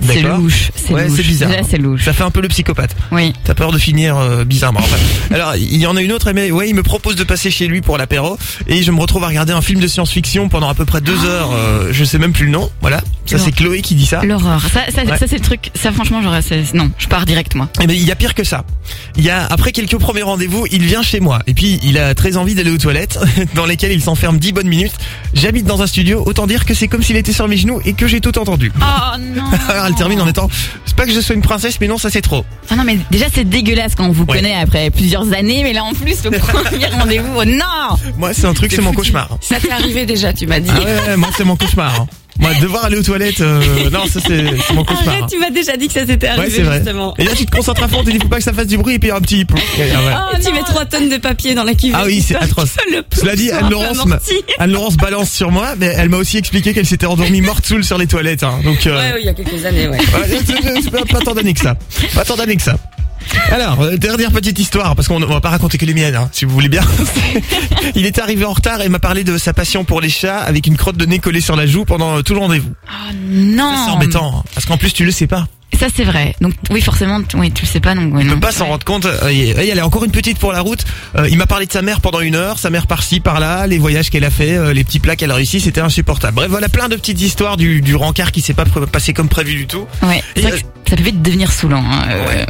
C'est louche, c'est ouais, bizarre. C'est louche. Ça fait un peu le psychopathe. Oui. T'as peur de finir euh, bizarrement. Enfin, [laughs] alors, il y en a une autre, mais ouais, il me propose de passer chez lui pour l'apéro et je me retrouve à regarder un film de science-fiction pendant à peu près deux heures. euh, je sais même plus le nom. Voilà. Ça, c'est Chloé qui dit ça. L'horreur. Ça, ça, Ouais. ça c'est le truc. Ça, franchement, j'aurais, c'est- non, je pars direct, moi. Eh ben, il y a pire que ça. Il y a, après quelques premiers rendez-vous, il vient chez moi. Et puis, il a très envie d'aller aux toilettes, [laughs] dans lesquelles il s'enferme 10 bonnes minutes. J'habite dans un studio, autant dire que c'est comme s'il était sur mes genoux et que j'ai tout entendu. Oh non. [laughs] Elle termine en étant, c'est pas que je sois une princesse, mais non, ça c'est trop. Ah non, mais déjà, c'est dégueulasse quand on vous connaît après plusieurs années, mais là, en plus, le [laughs] premier rendez-vous, oh non! Moi, c'est un truc, c'est mon cauchemar. Ça t'est arrivé déjà, tu m'as dit. Ah ouais, ouais, moi, c'est mon cauchemar. hein. Moi, devoir aller aux toilettes, euh, non, ça c'est c'est mon cauchemar. Arrête, tu m'as déjà dit que ça s'était Ouais, arrivé c'est vrai. justement. Et là, tu te concentres à fond, tu dis, faut pas que ça fasse du bruit, et puis un petit. Et, [laughs] ah, voilà. Et tu mets 3 tonnes de papier dans la cuvette. Ah oui, c'est [laughs] atroce. le Cela dit, Anne-Laurence, m'a- amorti. Anne-Laurence balance sur moi, mais elle m'a aussi expliqué qu'elle s'était endormie morte saoule sur les toilettes. Hein, donc, euh, Ouais, oui, il y a quelques années, ouais. ouais, c'est pas, pas tant d'années que ça. Pas tant d'années que ça. Alors, euh, dernière petite histoire, parce qu'on on va pas raconter que les miennes, hein, si vous voulez bien. [laughs] Il était arrivé en retard et m'a parlé de sa passion pour les chats avec une crotte de nez collée sur la joue pendant euh, tout le rendez-vous. Oh non! C'est embêtant, hein, parce qu'en plus tu le sais pas. Ça, c'est vrai. Donc, oui, forcément, t- oui, tu le sais pas, donc, Il non. peut pas s'en rendre compte. Euh, et elle est encore une petite pour la route. Euh, il m'a parlé de sa mère pendant une heure, sa mère par-ci, par-là, les voyages qu'elle a fait, euh, les petits plats qu'elle a réussi, c'était insupportable. Bref, voilà plein de petites histoires du, du rencard qui s'est pas pr- passé comme prévu du tout. Ouais, c'est vrai que ça peut vite devenir saoulant. hein, euh,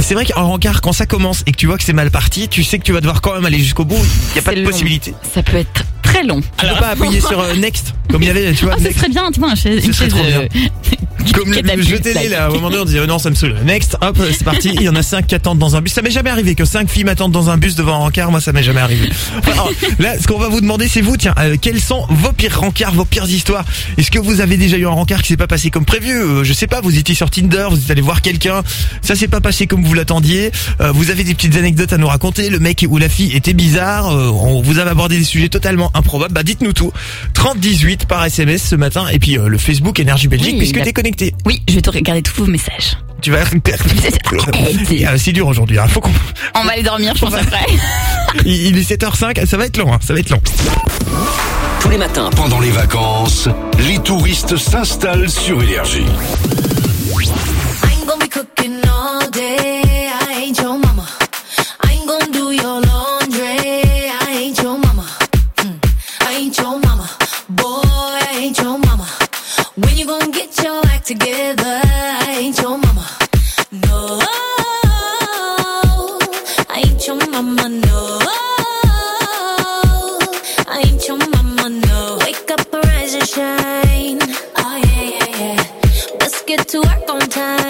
C'est vrai qu'un rencard, quand ça commence et que tu vois que c'est mal parti, tu sais que tu vas devoir quand même aller jusqu'au bout. Il y a pas de long. possibilité. Ça peut être très long. Tu peux pas appuyer sur euh, next comme il y avait, tu vois. Oh, ce next. serait bien, tu vois, une chaise, une trop euh, [laughs] Comme le, jeu télé là. à un moment donné on disait oh non ça me saoule. Next, hop, c'est parti. Il y en a cinq qui attendent dans un bus. Ça m'est jamais arrivé que cinq filles m'attendent dans un bus devant un rencard. Moi ça m'est jamais arrivé. Alors, là, ce qu'on va vous demander c'est vous, tiens, euh, quels sont vos pires rencards, vos pires histoires? Est-ce que vous avez déjà eu un rencard qui s'est pas passé comme prévu? Euh, Je sais pas. Vous étiez sur Tinder, vous êtes allé voir quelqu'un, ça s'est pas passé comme vous l'attendiez. Euh, vous avez des petites anecdotes à nous raconter. Le mec ou la fille était bizarre. euh, on vous avez abordé des sujets totalement improbables. Bah dites-nous tout. 30 18 par SMS ce matin et puis euh, le Facebook Énergie Belgique Oui, puisque la- t'es connecté. Oui, je vais te regarder tous vos messages. Tu vas. [laughs] Ah, c'est dur aujourd'hui. Hein. Faut qu'on. On va aller dormir, je pense, après. [laughs] Il il est 7h05. Ça va être long. Hein. Ça va être long. Tous les matins, pendant les vacances, les touristes s'installent sur énergie. together. I ain't your mama. No, I ain't your mama. No, I ain't your mama. No, wake up, rise and shine. Oh, yeah, yeah, yeah. Let's get to work on time.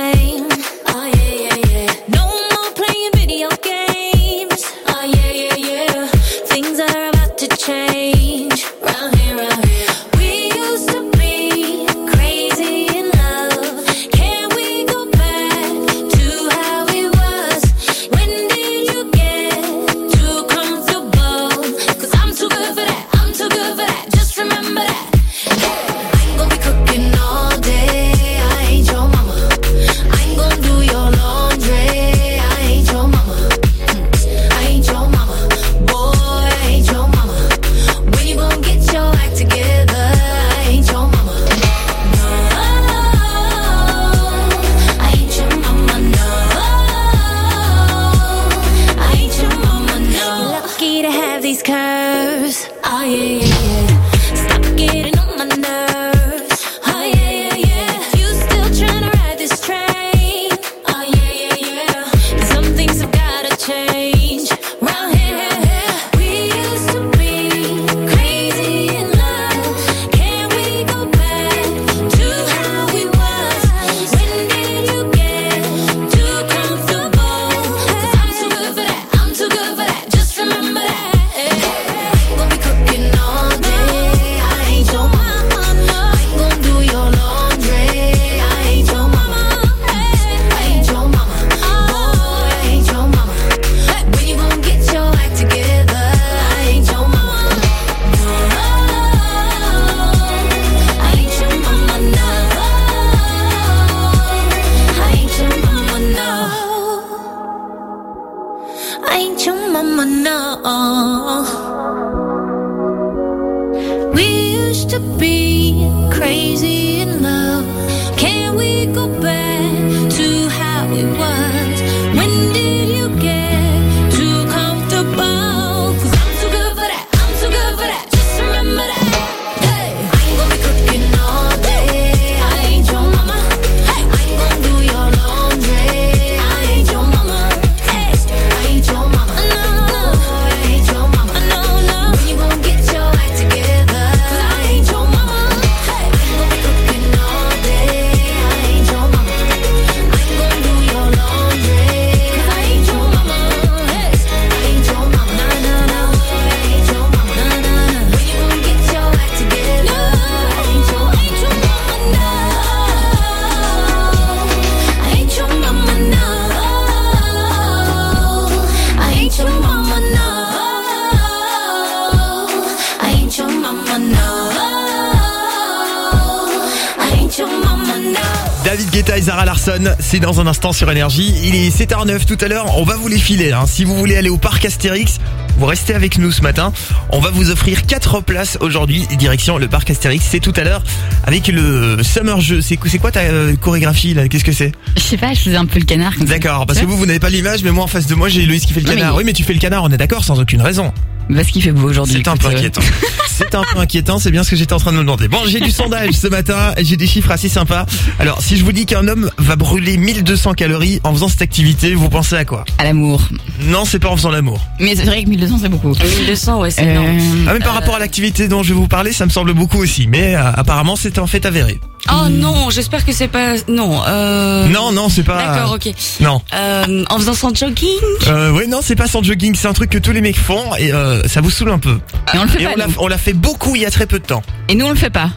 C'est dans un instant sur Énergie. Il est 7h09 tout à l'heure, on va vous les filer. hein. Si vous voulez aller au parc Astérix, vous restez avec nous ce matin. On va vous offrir 4 places aujourd'hui, direction le parc Astérix. C'est tout à l'heure avec le Summer Jeu. C'est quoi ta euh, chorégraphie là? Qu'est-ce que c'est? Je sais pas, je faisais un peu le canard. D'accord, parce que vous, vous n'avez pas l'image, mais moi en face de moi, j'ai Loïs qui fait le Non, mais- canard. Oui, mais tu fais le canard, on est d'accord, sans aucune raison. Parce qu'il fait beau aujourd'hui. C'est un peu euh. inquiétant. [laughs] C'est un peu inquiétant, c'est bien ce que j'étais en train de me demander. Bon, j'ai du sondage ce matin, j'ai des chiffres assez sympas. Alors, si je vous dis qu'un homme va brûler 1200 calories en faisant cette activité, vous pensez à quoi? À l'amour. Non, c'est pas en faisant l'amour. Mais c'est vrai que 1200 c'est beaucoup. 1200, ouais, c'est Euh, énorme. Ah, mais par rapport à l'activité dont je vais vous parler, ça me semble beaucoup aussi. Mais euh, apparemment, c'est en fait avéré. Oh non, j'espère que c'est pas. Non. Euh... Non, non, c'est pas. D'accord, ok. Non. Euh, en faisant son jogging? Euh, ouais, non, c'est pas sans jogging, c'est un truc que tous les mecs font et euh, ça vous saoule un peu. Et on le fait Et pas, on l'a fait beaucoup il y a très peu de temps. Et nous on le fait pas.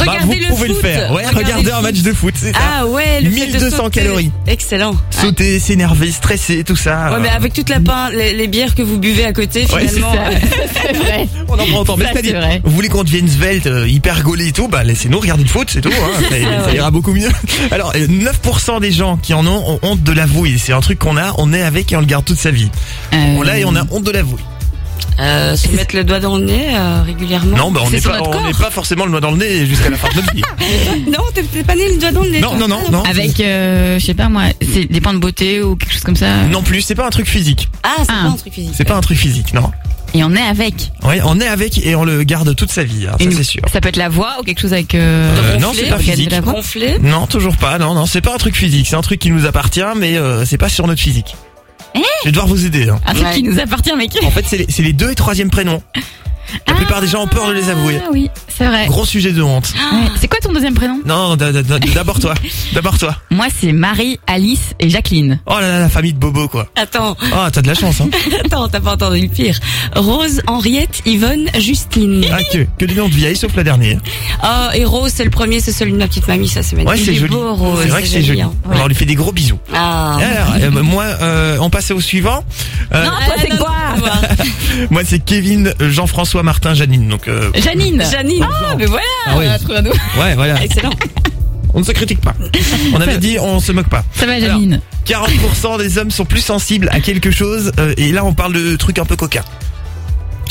Regardez Bah, vous le pouvez foot. le faire. Ouais, Regardez un match de foot, c'est ça. Ah ouais, le fait de 1200 sauter. calories. Excellent. Sauter, s'énerver, stresser, tout ça. Ouais, mais avec toute la pain, les, les bières que vous buvez à côté, Ouais, finalement. [laughs] C'est vrai. [laughs] On en prend autant. Mais c'est-à-dire, vous voulez qu'on devienne svelte, euh, hyper gaulé et tout, bah laissez-nous regarder le foot, c'est tout. Hein, [laughs] ça, ça ira beaucoup mieux. Alors, euh, 9% des gens qui en ont ont honte de l'avouer. C'est un truc qu'on a, on est avec et on le garde toute sa vie. Euh, On l'a et on a honte de l'avouer. Euh, se mettre le doigt dans le nez euh, régulièrement. Non, bah on n'est pas, notre on n'est pas forcément le doigt dans le nez jusqu'à la fin de notre vie. [laughs] Non, t'es pas né le doigt dans le nez. Non, toi. non, non, non. Avec, euh, je sais pas moi, c'est des points de beauté ou quelque chose comme ça? Non plus, c'est pas un truc physique. Ah, c'est Ah. pas un truc physique. C'est pas un truc physique, non. Et on est avec. Ouais, on est avec et on le garde toute sa vie, hein, Et ça c'est sûr. Ça peut être la voix ou quelque chose avec. Euh, Euh, non, c'est pas physique. la. Non, toujours pas. Non, non, c'est pas un truc physique. C'est un truc qui nous appartient, mais euh, c'est pas sur notre physique. Je vais devoir vous aider. Hein. Un truc Ouais. qui nous appartient, mec. En fait, c'est les, c'est les deux et troisième prénoms. La plupart des gens ont peur de les avouer. Ah oui, c'est vrai. Gros sujet de honte. Ouais. C'est quoi ton deuxième prénom? Non, d- d- d- d'abord toi. D'abord toi. Moi, c'est Marie, Alice et Jacqueline. Oh là là, la famille de Bobo, quoi. Attends, Oh, t'as de la chance, hein. [laughs] attends, t'as pas entendu le pire. Rose, Henriette, Yvonne, Justine. Ah, que, que des noms de vieilles, sauf la dernière. Ah, et Rose, c'est le premier, c'est celui de ma petite mamie, ça c'est Ouais, magnifique. c'est Il est joli. beau, Rose, C'est vrai que c'est joli. hein. Alors, on lui fait des gros bisous. Ah. Alors, euh, moi, euh, on passe au suivant. Euh, Non, toi, c'est non, quoi [laughs] moi, c'est Kevin, Jean-François, Martin, Janine. Donc, euh, Janine. Janine. Ah, mais voilà. Ah oui. on a trouvé un ouais, voilà. [laughs] Excellent. On ne se critique pas. On avait dit, on se moque pas. Ça va, Janine. 40% des hommes sont plus sensibles à quelque chose, euh, et là, on parle de trucs un peu coquins.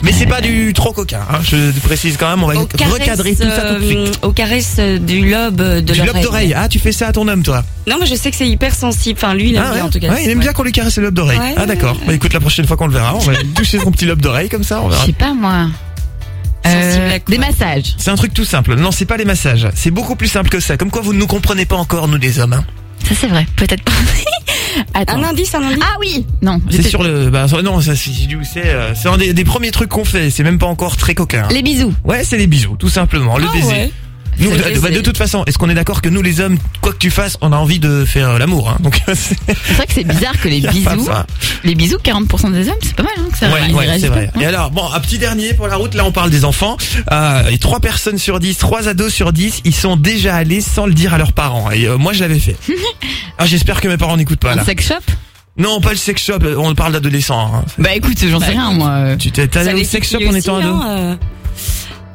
Mais c'est pas du trop coquin, hein, je précise quand même, on va Aux recadrer tout ça tout de euh, suite. Aux caresses euh, du lobe de Du l'oreille. lobe d'oreille, ah tu fais ça à ton homme toi Non, mais je sais que c'est hyper sensible. Enfin, lui, il aime ah, bien ouais en tout cas. Ouais, il aime Ouais. bien qu'on lui caresse le lobe d'oreille. Ah d'accord, bah écoute la prochaine fois qu'on le verra, on va toucher son petit lobe d'oreille comme ça, on Je verra. sais pas, moi. Euh, des massages. C'est un truc tout simple. Non, c'est pas les massages. C'est beaucoup plus simple que ça. Comme quoi vous ne nous comprenez pas encore, nous les hommes. hein. Ça c'est vrai, peut-être pas. [laughs] Attends. Un indice, un indice. Ah oui, non. C'est sur le. Bah, non, ça, c'est c'est, euh, c'est un des, des premiers trucs qu'on fait. C'est même pas encore très coquin. hein. Les bisous. Ouais, c'est les bisous, tout simplement. Le Ah baiser. ouais. Nous, de, bah, de toute façon, est-ce qu'on est d'accord que nous les hommes, quoi que tu fasses, on a envie de faire euh, l'amour, hein. Donc [laughs] c'est C'est vrai que c'est bizarre que les [laughs] bisous, les bisous, 40% des hommes, c'est pas mal, hein, que ça Ouais, ouais, c'est vrai. pas, hein. Et alors, bon, un petit dernier pour la route. Là, on parle des enfants. Euh, et trois personnes sur 10, trois ados sur 10, ils sont déjà allés sans le dire à leurs parents. Et euh, moi, je l'avais fait. [laughs] ah, j'espère que mes parents n'écoutent pas Un là. sex shop? Non, pas le sex shop. On parle d'adolescents. hein. Bah écoute, j'en sais rien moi. Tu t'es t'es allé au sex shop en étant ado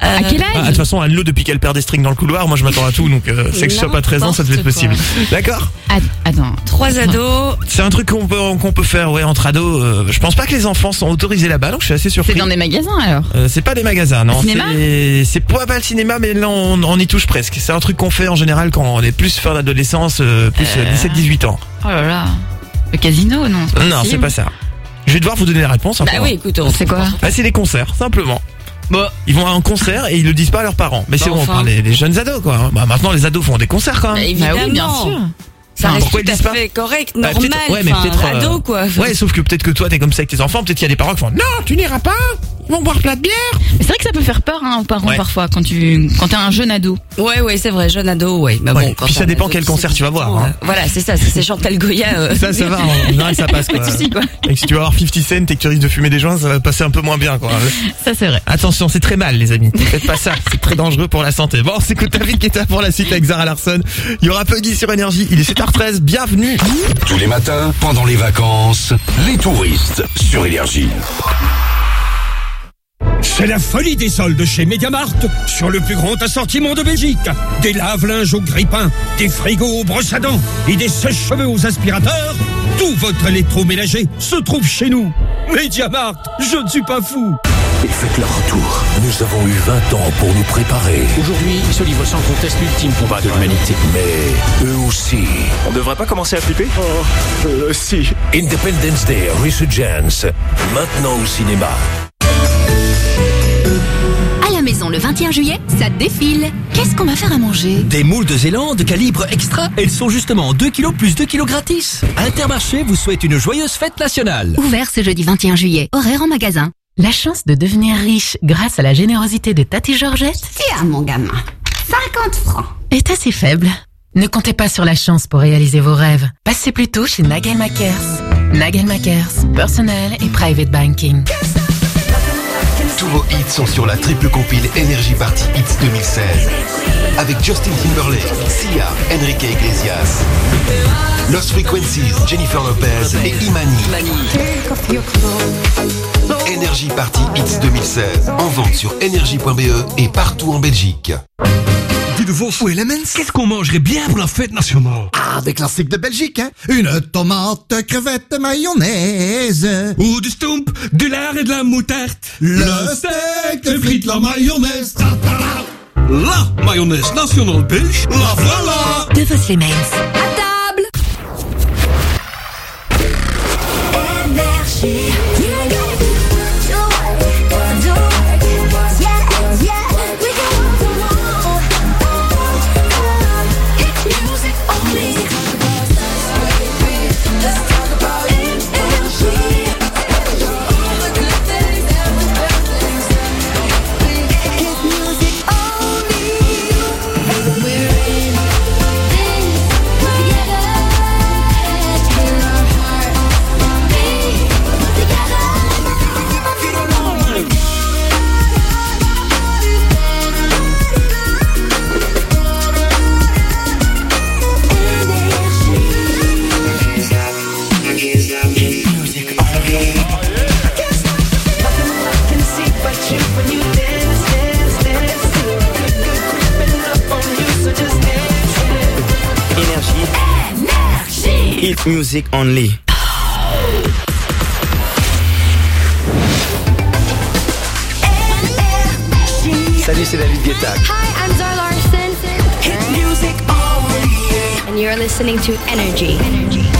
À quel Ah, De toute façon, Anne-Lo, depuis qu'elle perd des strings dans le couloir, moi je m'attends à tout, donc euh, sex shop à 13 ans, ça devait être possible. D'accord Attends. Trois ados. C'est un truc qu'on peut, qu'on peut faire, ouais, entre ados. euh, je pense pas que les enfants sont autorisés là-bas, donc je suis assez surpris. C'est dans des magasins alors? Euh, c'est pas des magasins, non. Cinéma? C'est- C'est pas, pas le cinéma, mais là on, on y touche presque. C'est un truc qu'on fait en général quand on est plus fin d'adolescence, euh, plus euh, 17-18 ans. Oh là là. Le casino, non c'est pas Non, c'est pas ça. Je vais devoir vous donner la réponse. Bah oui, écoute, on C'est quoi Ah, c'est les concerts, simplement. Bon. Ils vont à un concert et ils le disent pas à leurs parents. Mais c'est Bah, bon, on enfin. parle des, des jeunes ados, quoi. Bah, maintenant, les ados font des concerts, quand Bah, même. évidemment. oui, bien sûr. Ça Enfin, reste pourquoi tout ils à disent pas fait correct, Bah, normal. peut-être- ouais, mais peut-être. euh, ado, quoi. Ouais, sauf que peut-être que toi, t'es comme ça avec tes enfants. Peut-être qu'il y a des parents qui font Non, tu n'iras pas. Ils vont boire plein de bière. Mais c'est vrai que ça peut faire peur hein, aux parents Ouais. parfois quand tu quand t'es un jeune ado. Ouais, ouais, c'est vrai, jeune ado, ouais. Mais Ouais, bon, quand puis ça dépend ado quel concert tu vas voir, 18 ans, hein. euh, Voilà, c'est ça, c'est Chantal Goya. euh, Ça, ça va. En général, ça passe, [laughs] quoi. Soucis. Et si tu vas avoir 50 Cent et que tu risques de fumer des joints, ça va passer un peu moins bien, quoi. [laughs] Ça c'est vrai. Attention, c'est très mal, les amis. Faites pas ça. C'est très dangereux pour la santé. Bon, on s'écoute David Guetta pour la suite avec Zara Larson. Il y aura Puggy sur Énergie. Il est 7h13. Bienvenue. Tous les matins, pendant les vacances, les touristes sur Énergie. C'est la folie des soldes chez Mediamart sur le plus grand assortiment de Belgique. Des lave-linges au grille-pain, des frigos aux brosses à dents et des sèche-cheveux aux aspirateurs. Tout votre électroménager se trouve chez nous. Mediamart, je ne suis pas fou. Ils fêtent leur retour. Nous avons eu 20 ans pour nous préparer. Aujourd'hui, ils se livrent sans conteste l'ultime combat de l'humanité. Mais eux aussi. On devrait pas commencer à flipper? Oh, euh, si. Independence Day Resurgence. Maintenant au cinéma. Maison le 21 juillet, ça défile. Qu'est-ce qu'on va faire à manger? Des moules de Zélande calibre extra. Elles sont justement 2 kilos plus 2 kilos gratis. Intermarché vous souhaite une joyeuse fête nationale. Ouvert ce jeudi 21 juillet, horaire en magasin. La chance de devenir riche grâce à la générosité de Tati Georgette? Tiens, mon gamin. 50 francs. est assez faible. Ne comptez pas sur la chance pour réaliser vos rêves. Passez plutôt chez Nagel Makers. Nagel Makers, personnel et private banking. Tous vos hits sont sur la triple compile Energy Party Hits 2016. Avec Justin Timberlake, Sia, Enrique Iglesias. Lost Frequencies, Jennifer Lopez et Imani. Energy Party Hits 2016. En vente sur energy.be et partout en Belgique. De vos Elements, qu'est-ce qu'on mangerait bien pour la fête nationale? Ah, des classiques de Belgique, hein? Une tomate, crevette, mayonnaise. Ou du stomp, du lard et de la moutarde. Le steak, les frites, la mayonnaise. La mayonnaise nationale belge, la voilà De vos Lemens. À table. Hit music only. Salut, c'est David Guetta. Hi, I'm Zara Larson. Hit music only. And you're listening to Energy. We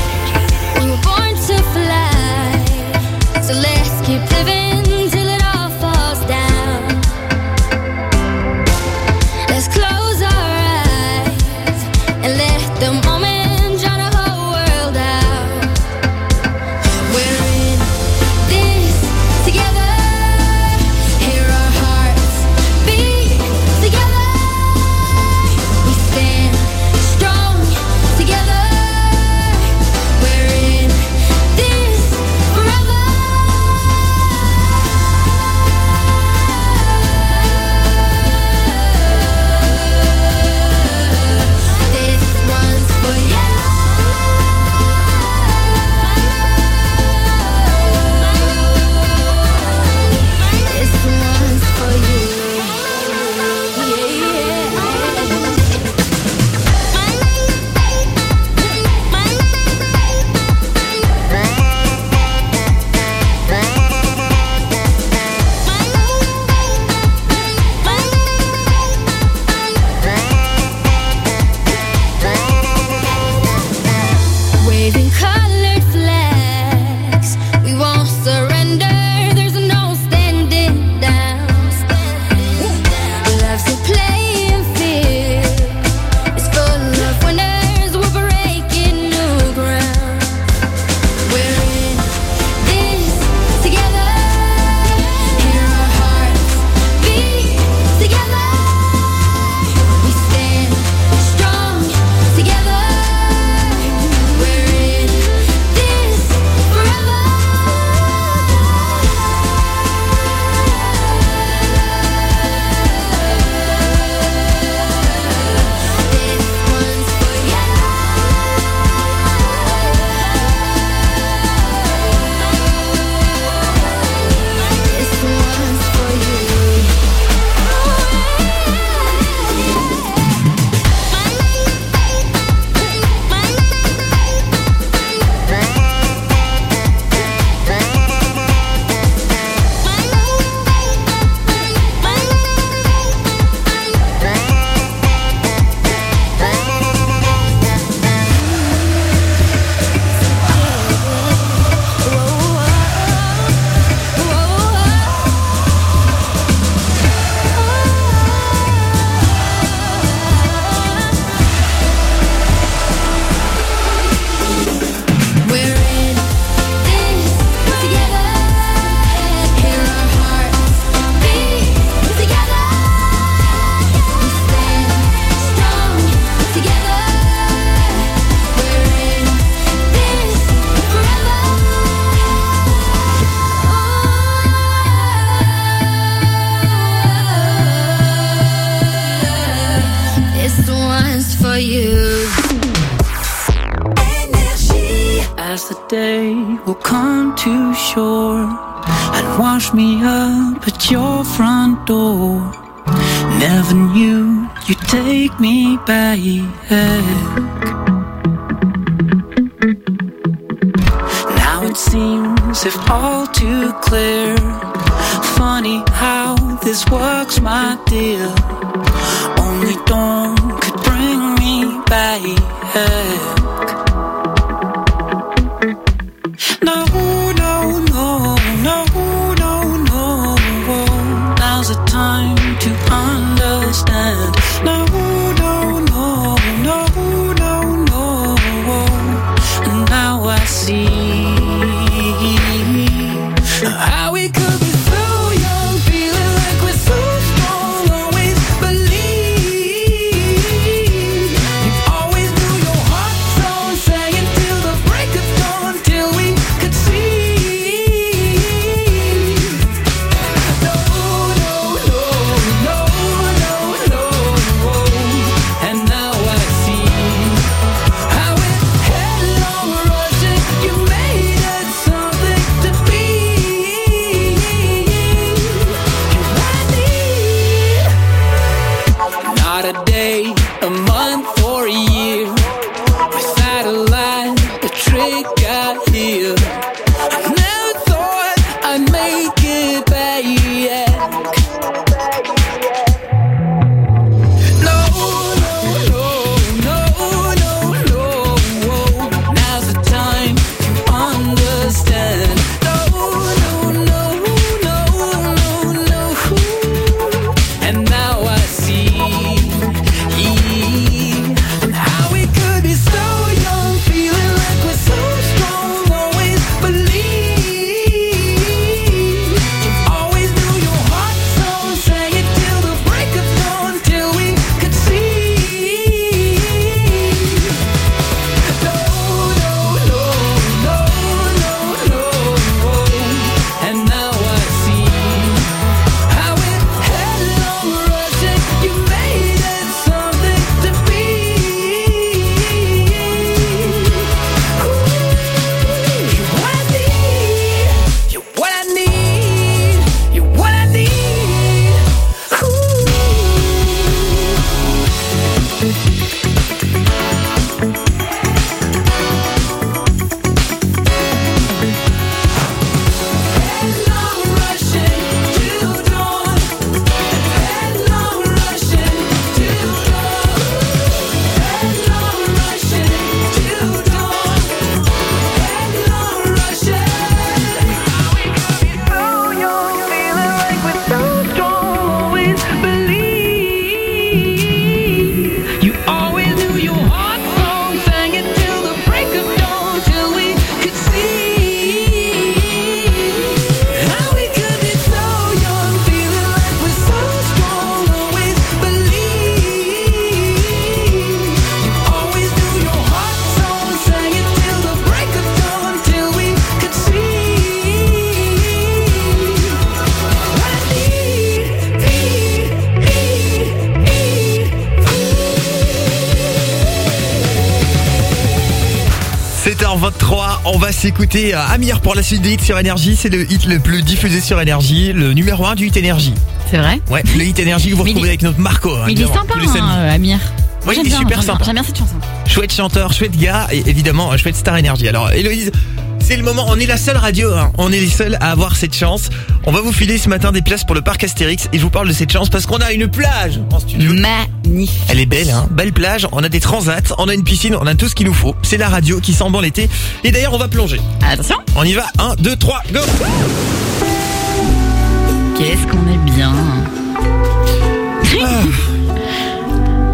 s'écouter euh, Amir pour la suite des hits sur Énergie. C'est le hit le plus diffusé sur Énergie, le numéro 1 du hit Énergie. C'est vrai Ouais, le hit Énergie que vous retrouvez avec notre Marco. hein, Mais il est sympa, hein, euh, Amir. J'aime il est super sympa. J'aime bien cette chanson. Chouette chanteur, chouette gars et évidemment chouette star énergie. Alors Héloïse, c'est le moment, on est la seule radio, hein. on est les seuls à avoir cette chance. On va vous filer ce matin des places pour le parc Astérix et je vous parle de cette chance parce qu'on a une plage en studio. Elle est belle, hein belle plage, on a des transats, on a une piscine, on a tout ce qu'il nous faut. C'est la radio qui sent bon l'été. Et d'ailleurs on va plonger. Attention. On y va, 1, 2, 3, go Qu'est-ce qu'on est bien. Ah.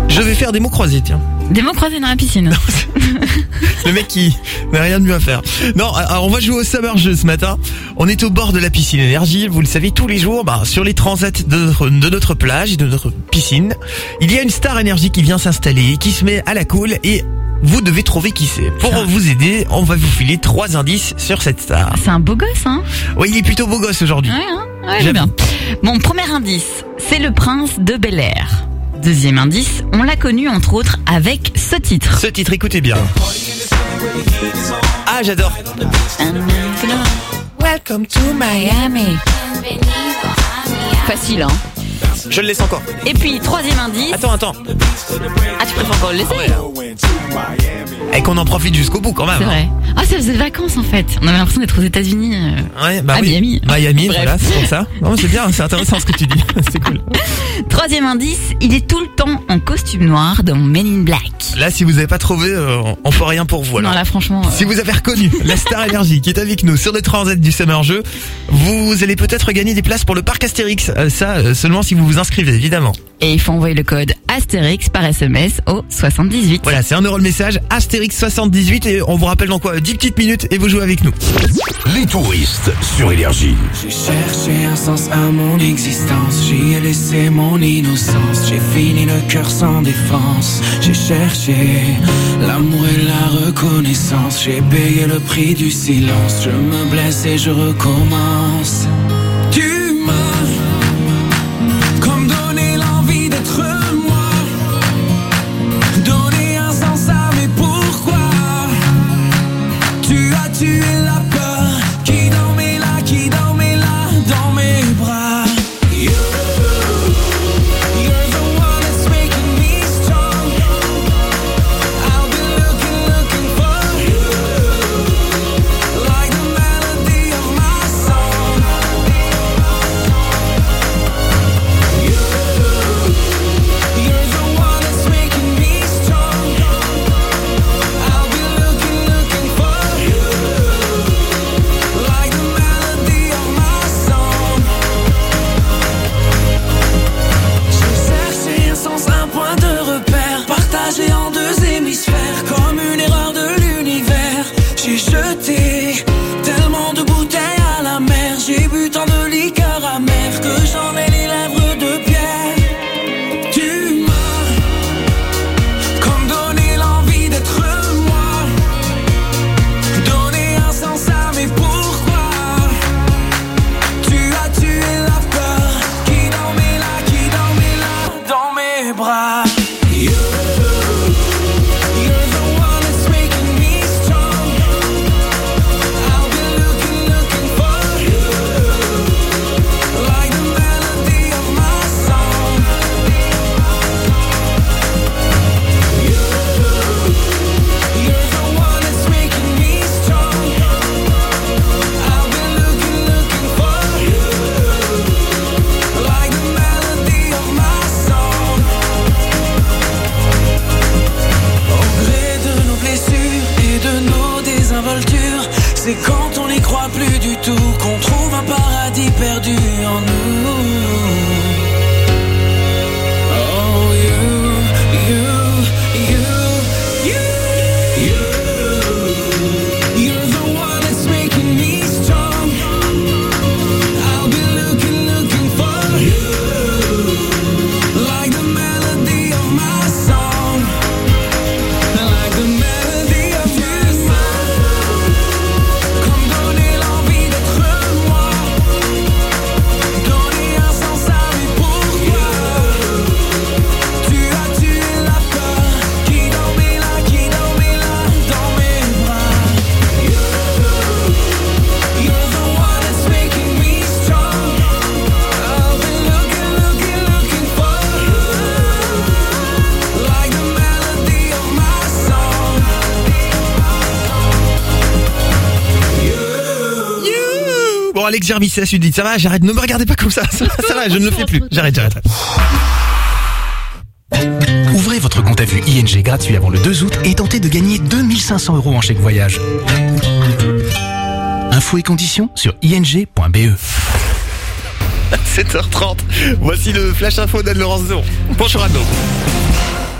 Je vais faire des mots croisés, tiens. Des mots croisés dans la piscine. [laughs] Le mec qui n'a rien de mieux à faire. Non, alors on va jouer au Summer Jeu ce matin. On est au bord de la piscine énergie. Vous le savez, tous les jours, bah, sur les transats de notre, de notre plage et de notre piscine, il y a une star énergie qui vient s'installer, qui se met à la cool et vous devez trouver qui c'est. Pour vous aider, on va vous filer trois indices sur cette star. C'est un beau gosse, hein? Oui, il est plutôt beau gosse aujourd'hui. Ouais, hein? Ouais, j'aime bien. Mon premier indice, c'est le prince de Bel Air. Deuxième indice, on l'a connu entre autres avec ce titre. Ce titre, écoutez bien. Ah, j'adore. Welcome to Miami. Facile, hein? Je le laisse encore. Et puis, troisième indice. Attends, attends. Ah, tu préfères encore le laisser Et qu'on en profite jusqu'au bout quand même. C'est vrai. Ah, ça faisait vacances en fait. On avait l'impression d'être aux États-Unis. euh. Ouais, bah à oui. Miami. Miami, Bref. voilà, c'est pour ça. Non, c'est bien, c'est intéressant ce que tu dis. [laughs] c'est cool. Troisième indice, il est tout le temps en costume noir dans Men in Black. Là, si vous n'avez pas trouvé, euh, on fait rien pour vous. alors. Non, là, franchement. euh, Si vous avez reconnu [laughs] la Star Energy qui est avec nous sur le transat du Summer Jeu, vous allez peut-être gagner des places pour le parc Astérix. Euh, ça, euh, seulement si vous vous inscrivez, évidemment. Et il faut envoyer le code Astérix par SMS au 78. Voilà, c'est un euro le message, Astérix 78 et on vous rappelle dans quoi 10 petites minutes et vous jouez avec nous. Les touristes sur Énergie. J'ai cherché un sens à mon existence, j'y ai laissé mon innocence, j'ai fini le cœur sans défense, j'ai cherché l'amour et la reconnaissance, j'ai payé le prix du silence, je me blesse et je recommence. Tu m'as Germis, c'est la suite. Ça va, j'arrête. Ne me regardez pas comme ça. Ça, ça va, je ne le fais plus. J'arrête, j'arrête. Ouvrez votre compte à vue ING gratuit avant le 2 août et tentez de gagner 2500 euros en chèque voyage. Infos et conditions sur ing.be. 7h30. [laughs] Voici le flash info d'Anne Lorenzo. Bonjour Anne.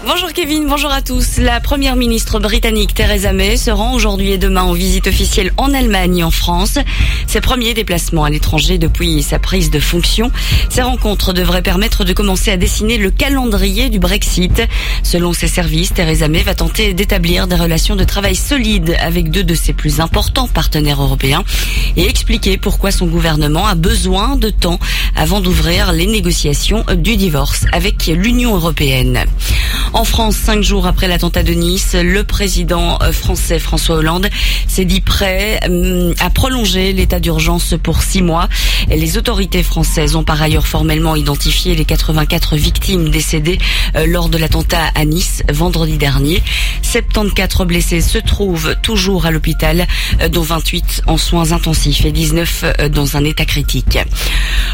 Bonjour Kevin, bonjour à tous. La première ministre britannique Theresa May se rend aujourd'hui et demain en visite officielle en Allemagne et en France. Ses premiers déplacements à l'étranger depuis sa prise de fonction. Ces rencontres devraient permettre de commencer à dessiner le calendrier du Brexit. Selon ses services, Theresa May va tenter d'établir des relations de travail solides avec deux de ses plus importants partenaires européens et expliquer pourquoi son gouvernement a besoin de temps avant d'ouvrir les négociations du divorce avec l'Union européenne. En France, cinq jours après l'attentat de Nice, le président euh, français François Hollande s'est dit prêt hum, à prolonger l'état d'urgence pour six mois. Les autorités françaises ont par ailleurs formellement identifié les 84 victimes décédées euh, lors de l'attentat à Nice vendredi dernier. 74 blessés se trouvent toujours à l'hôpital, euh, dont 28 en soins intensifs et 19 euh, dans un état critique.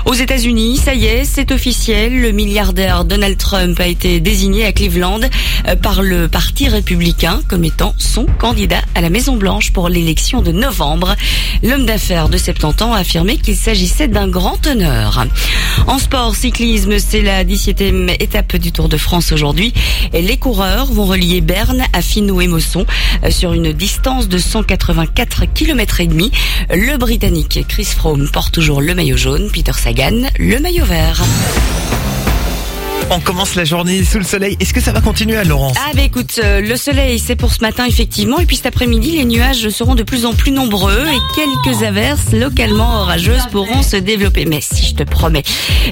Aux États-Unis, ça y est, c'est officiel. Le milliardaire Donald Trump a été désigné à Cleveland euh, par le Parti républicain comme étant son candidat à la Maison Blanche pour l'élection de novembre. L'homme d'affaires de 70 ans a affirmé qu'il s'agissait d'un grand honneur. En sport, cyclisme, c'est la 17e étape du Tour de France aujourd'hui. Les coureurs vont relier Berne à Finot et Mosson euh, sur une distance de 184 km et demi. Le Britannique Chris Froome porte toujours le maillot jaune, Peter Sagan le maillot vert. On commence la journée sous le soleil. Est-ce que ça va continuer à Laurence Ah bah écoute, euh, le soleil c'est pour ce matin effectivement et puis cet après-midi les nuages seront de plus en plus nombreux et quelques averses localement orageuses pourront se développer. Mais si je te promets,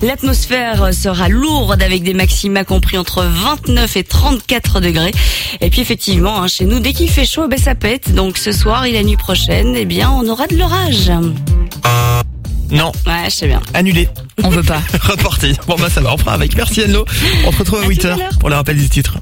l'atmosphère sera lourde avec des maxima compris entre 29 et 34 degrés. Et puis effectivement, hein, chez nous dès qu'il fait chaud, ben ça pète. Donc ce soir et la nuit prochaine, eh bien on aura de l'orage. Non. Ouais, je sais bien. Annulé. On veut pas. [laughs] Reporté. Bon bah ça va, on fera avec. Merci Anne-Lo. On se retrouve à 8h pour le rappel du titre.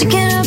To.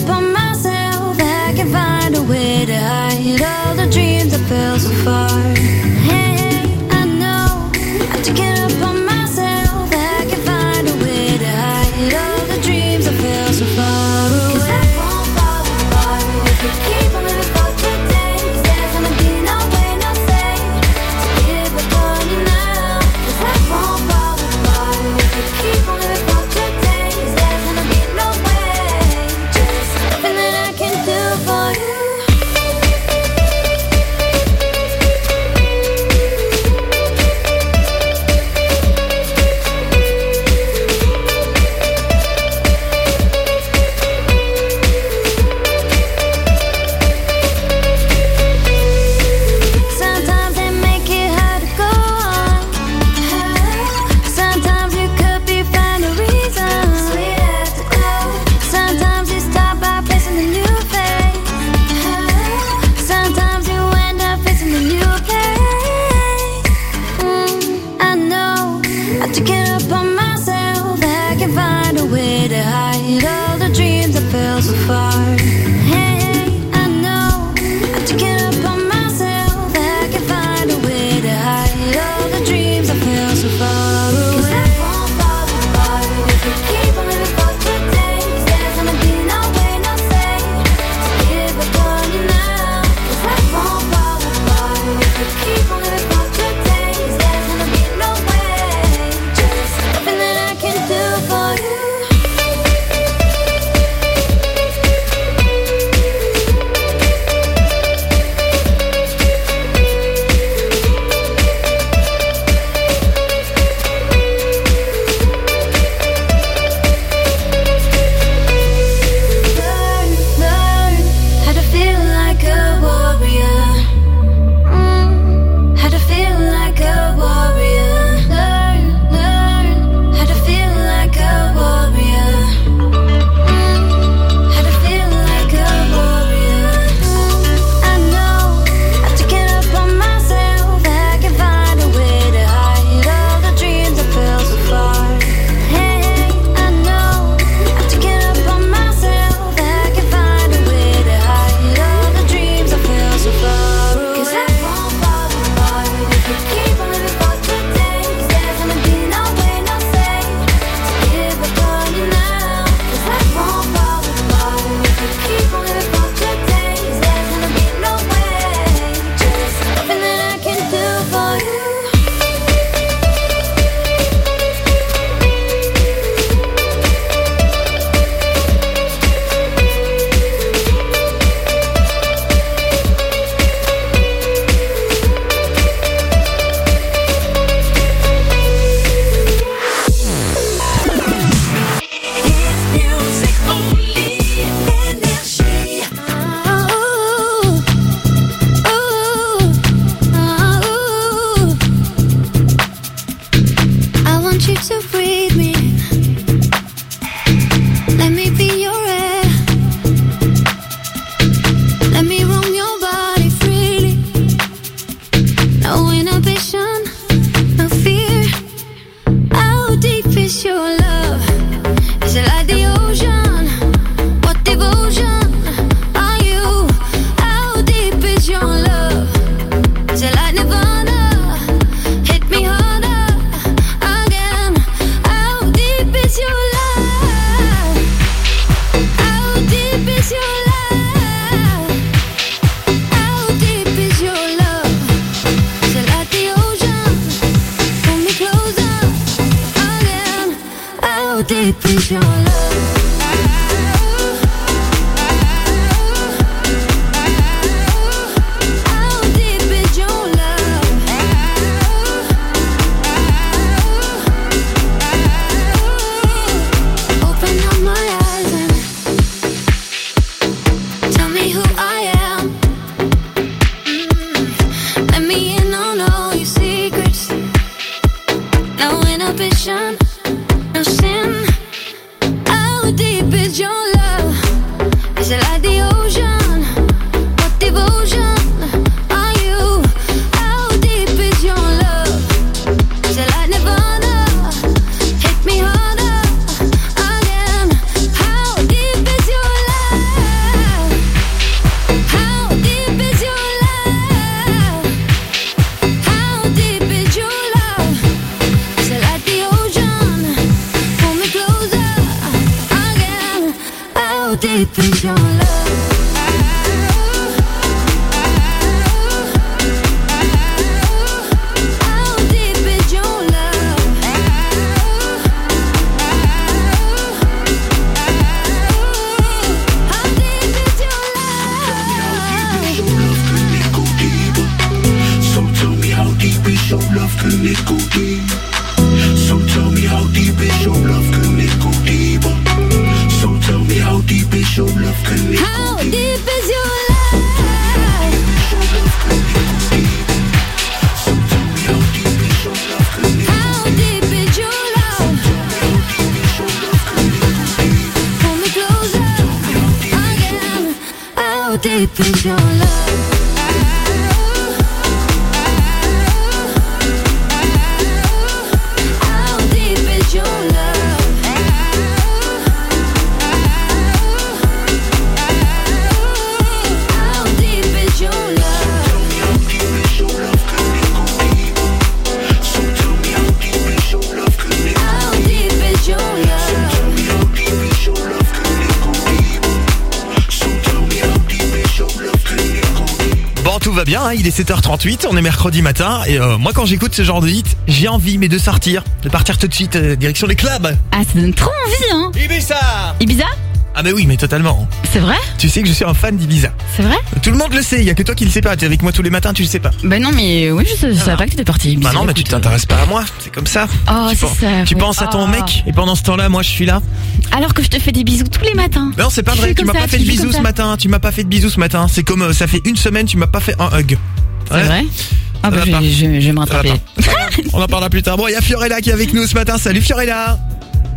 How deep is your love? Il est 7h38, on est mercredi matin, et euh, moi quand j'écoute ce genre de hit, j'ai envie, mais de sortir, de partir tout de suite, euh, direction les clubs. Ah, ça donne trop envie, hein Ibiza Ibiza? Ah mais oui, mais totalement. C'est vrai? Tu sais que je suis un fan d'Ibiza. C'est vrai? Tout le monde le sait, il y a que toi qui le sais pas, tu es avec moi tous les matins, tu le sais pas. Bah non, mais oui, je, savais pas que t'étais parti. Ibiza, Bah non, mais tu écoute. t'intéresses pas à moi, c'est comme ça. Oh, tu ça, Tu penses à ton Oh. mec, et pendant ce temps-là, moi je suis là. Alors que je te fais des bisous tous les matins. Non, c'est pas Tu vrai, tu m'as ça, pas fait de bisous ce matin, tu m'as pas fait de bisous ce matin. C'est comme euh, ça fait une semaine, tu m'as pas fait un hug. C'est vrai Ah bah va je, pas. je, je vais me rattraper. On en parlera plus tard. Bon, il y a Fiorella qui est avec nous ce matin. Salut Fiorella.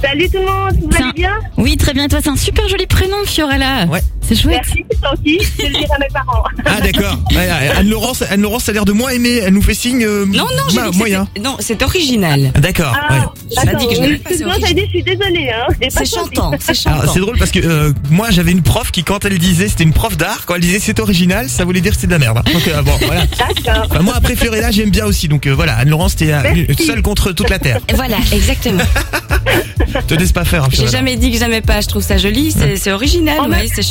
Salut tout le monde, vous allez bien Oui, très bien. Et toi, c'est un super joli prénom, Fiorella. Ouais. C'est chouette. Merci, c'est gentil, je vais le dire à mes parents. Ah d'accord. Ouais, Anne-Laurence, Anne-Laurence a l'air de moins aimer. Elle nous fait signe. euh, Non, non, j'ai bah, dit que moyen. c'était- Non, c'est original. D'accord. Ah, ouais. Ça dit que je n'aimais pas, c'est Excuse-moi, ça a dit, je suis désolée. Hein, pas C'est chantant, c'est Alors, chantant. c'est drôle parce que euh, moi j'avais une prof qui quand elle disait c'était une prof d'art quand elle disait c'est original ça voulait dire c'est de la merde. Donc euh, bon voilà. D'accord. Enfin, moi après Fiorella j'aime bien aussi donc euh, voilà Anne-Laurence t'es euh, seule contre toute la terre. Voilà, exactement. Te laisse pas faire. hein, J'ai Fiorella. jamais dit que j'aimais pas, je trouve ça joli, c'est c'est original, Oh, ouais, c'est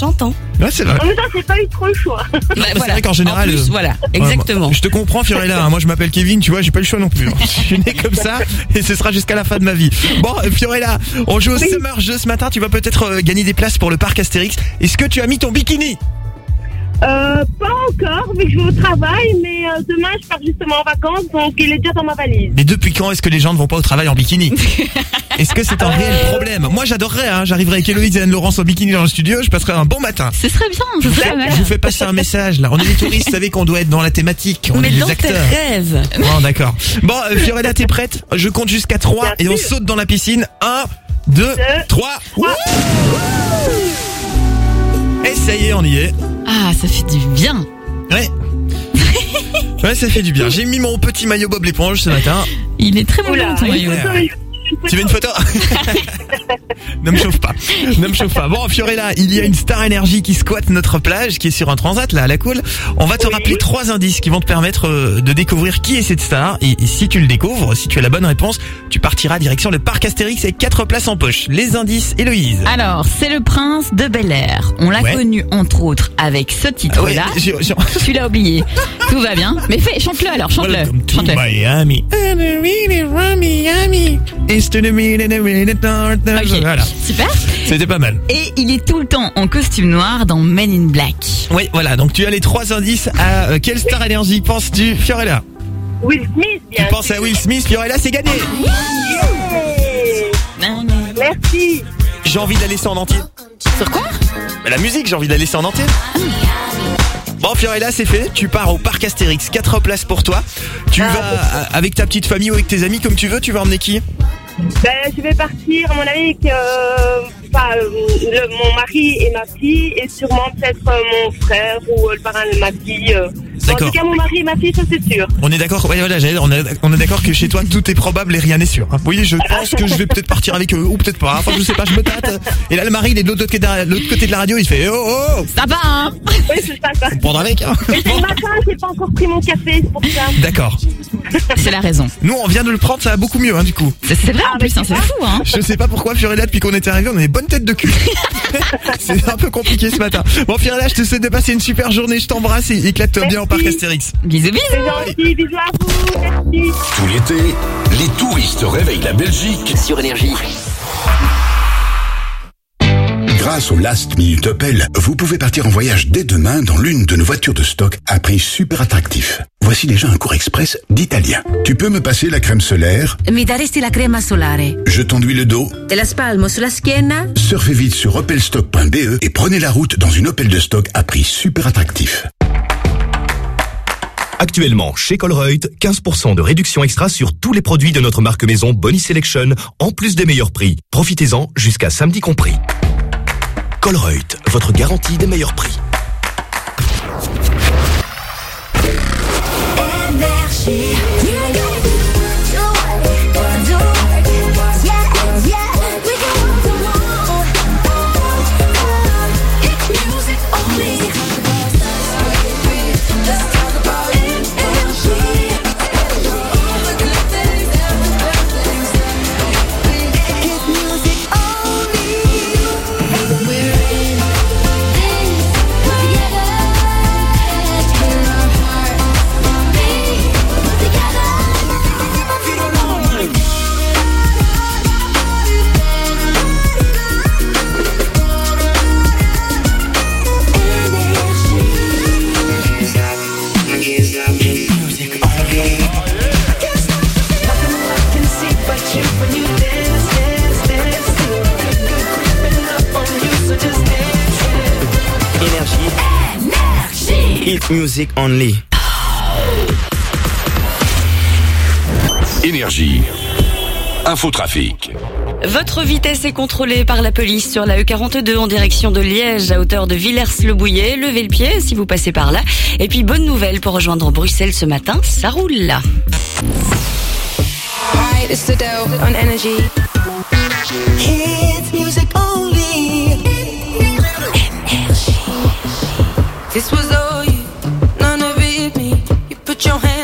Ouais c'est vrai. En même temps, j'ai pas eu trop le choix. Bah, Mais C'est voilà. vrai qu'en général. En plus, euh, voilà, exactement. je te comprends, Fiorella. hein. Moi, je m'appelle Kevin, tu vois, j'ai pas le choix non plus. hein. Je suis né comme ça et ce sera jusqu'à la fin de ma vie. Bon, euh, Fiorella, on joue au Summer Jeu ce matin. Tu vas peut-être euh, gagner des places pour le parc Astérix. Est-ce que tu as mis ton bikini? Euh, pas encore, vu que je vais au travail, mais euh, demain, je pars justement en vacances, donc il est déjà dans ma valise. Mais depuis quand est-ce que les gens ne vont pas au travail en bikini? [laughs] Est-ce que c'est un réel problème? Moi, j'adorerais. Hein. J'arriverais avec Héloïse et Anne-Laurence en bikini dans le studio. Je passerais un bon matin. Ce serait bien, ce serait pas mal. Je vous fais passer un message là. On est des touristes, vous savez qu'on doit être dans la thématique. On Mais est des dans tes acteurs. rêves. Bon, d'accord. Bon, euh, Fiorella, t'es prête? Je compte jusqu'à 3 et on saute dans la piscine. 1, 2, 3. Et ça y est, on y est. Ah, ça fait du bien. Ouais. [laughs] Ouais, ça fait du bien. J'ai mis mon petit maillot Bob l'éponge ce matin. Il est très bon Oula, ton maillot. Tu veux une photo [laughs] Ne me chauffe pas. Ne me chauffe pas. Bon, Fiorella, il y a une Star Energy qui squatte notre plage, qui est sur un transat, là, à la cool. On va te rappeler trois indices qui vont te permettre euh, de découvrir qui est cette star. Et, et si tu le découvres, si tu as la bonne réponse, tu partiras direction le parc Astérix avec quatre places en poche. Les indices, Héloïse. Alors, c'est le prince de Bel Air. On l'a Ouais. connu entre autres avec ce titre-là. Ah ouais, [laughs] Tu l'as oublié. Tout va bien. Mais fais, chante-le alors, chante-le. Welcome to Chante-le. Voilà. super. C'était pas mal. Et il est tout le temps en costume noir dans Men in Black. Oui, voilà. Donc tu as les trois indices. À euh, quelle Star Energy penses-tu, Fiorella? Will Smith, Tu bien penses à Will Smith, Fiorella, c'est gagné. Merci. J'ai envie de la laisser en entier. Sur quoi? Bah, La musique, j'ai envie de la laisser en entier. Bon, Fiorella, c'est fait. Tu pars au parc Astérix. Quatre places pour toi. Tu Ah, vas euh, avec ta petite famille ou avec tes amis comme tu veux. Tu vas emmener qui? Ben, je vais partir, mon avis, avec euh, euh, le- mon mari et ma fille, et sûrement peut-être euh, mon frère ou euh, le parrain de ma fille. euh. En tout cas, mon mari et ma fille, ça c'est sûr. On est d'accord. Ouais, voilà, on est, on est d'accord que chez toi tout est probable et rien n'est sûr. hein. Oui, je pense que je vais peut-être partir avec eux ou peut-être pas. Enfin, je sais pas. Je me tâte. Et là, le mari, il est de l'autre côté, de la- l'autre côté de la radio. Il fait oh oh. Ça va, hein Oui, c'est ça. ça. Prendre avec. Hein. Mais ce matin, j'ai pas encore pris mon café, c'est pour ça. D'accord. C'est la raison. Nous, on vient de le prendre. Ça va beaucoup mieux, hein, du coup. C'est c'est vrai en plus, hein, c'est fou, hein. Je sais pas pourquoi Fiorella depuis qu'on est arrivé on a des têtes de cul. [laughs] c'est un peu compliqué ce matin. Bon Fiorella je te souhaite de passer une super journée, je t'embrasse et éclate-toi bien au parc Astérix. Bisous bisous. Gentil, bisous à vous, merci. Tout l'été, les touristes réveillent la Belgique Sur Énergie. Grâce au Last Minute Opel, vous pouvez partir en voyage dès demain dans l'une de nos voitures de stock à prix super attractif. Voici déjà un cours express d'italien. Tu peux me passer la crème solaire Mi daresti la crema solare Je t'enduis le dos te la spalmo sulla schiena? Surfez vite sur opelstock.be et prenez la route dans une Opel de stock à prix super attractif. Actuellement, chez Colruyt, 15% de réduction extra sur tous les produits de notre marque maison Bonnie Selection, en plus des meilleurs prix. Profitez-en jusqu'à samedi compris. Colruyt, votre garantie des meilleurs prix. Hit music only. Énergie. Infotrafic. Votre vitesse est contrôlée par la police sur la E42 en direction de Liège à hauteur de Villers-le-Bouillet. Levez le pied si vous passez par là. Et puis bonne nouvelle pour rejoindre Bruxelles ce matin, ça roule là. Hi, it's the Doe on Energy. Hit music only. This was all put your hands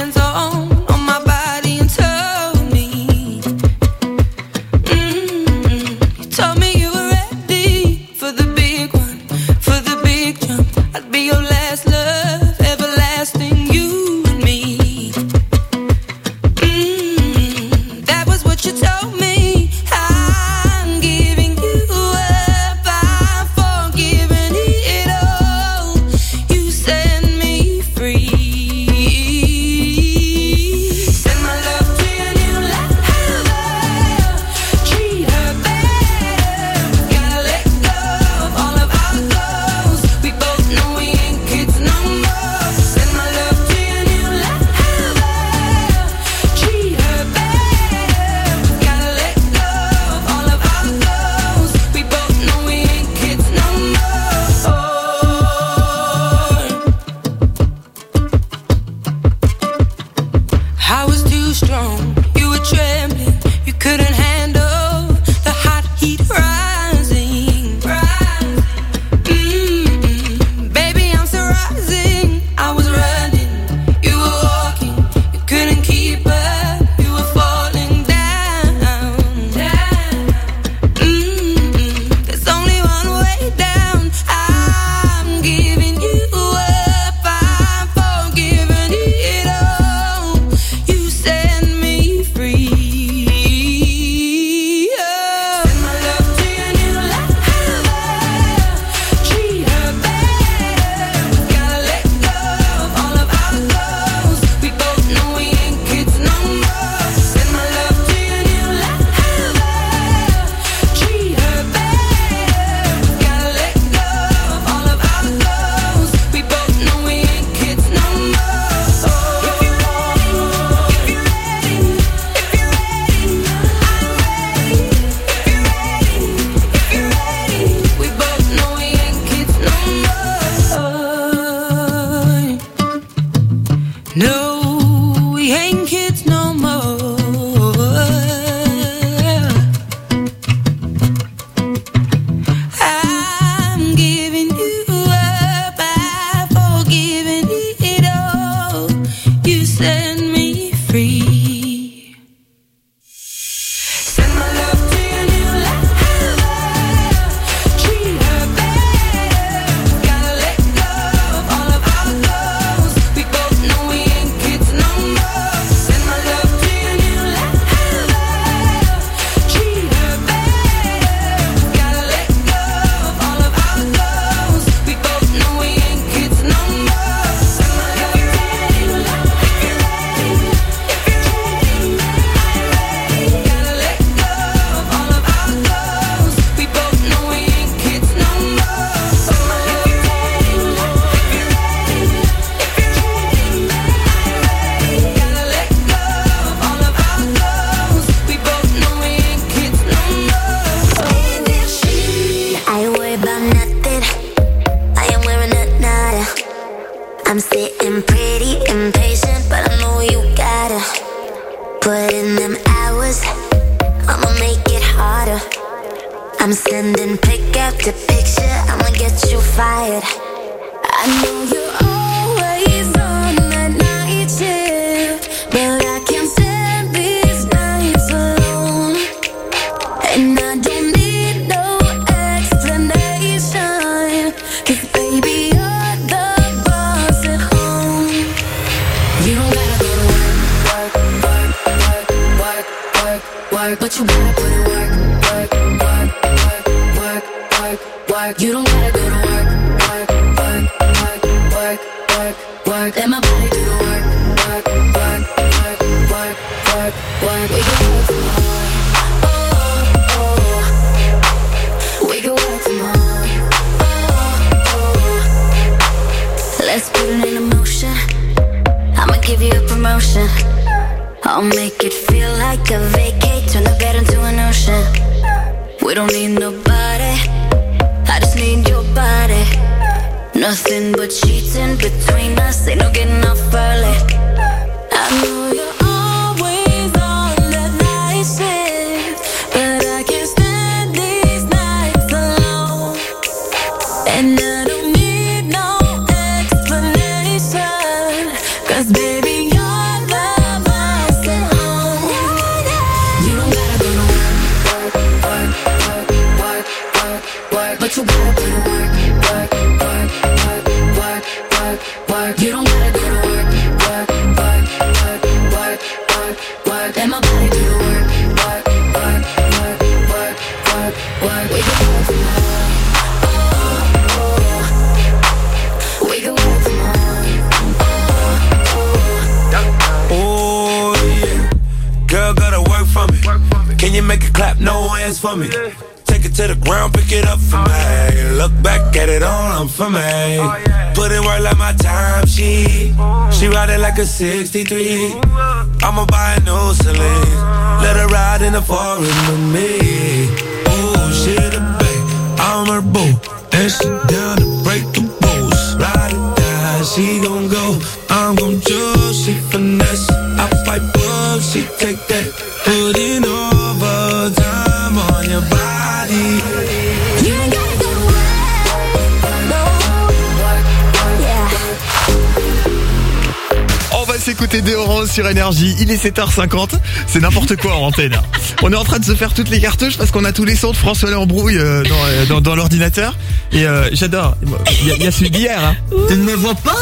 Il est 7h50. C'est n'importe quoi en antenne. On est en train de se faire toutes les cartouches parce qu'on a tous les sons de François Lambrouille euh, dans, euh, dans, dans l'ordinateur. Et euh, j'adore. Il y, a- il y a celui d'hier. Hein. Tu ne me vois pas?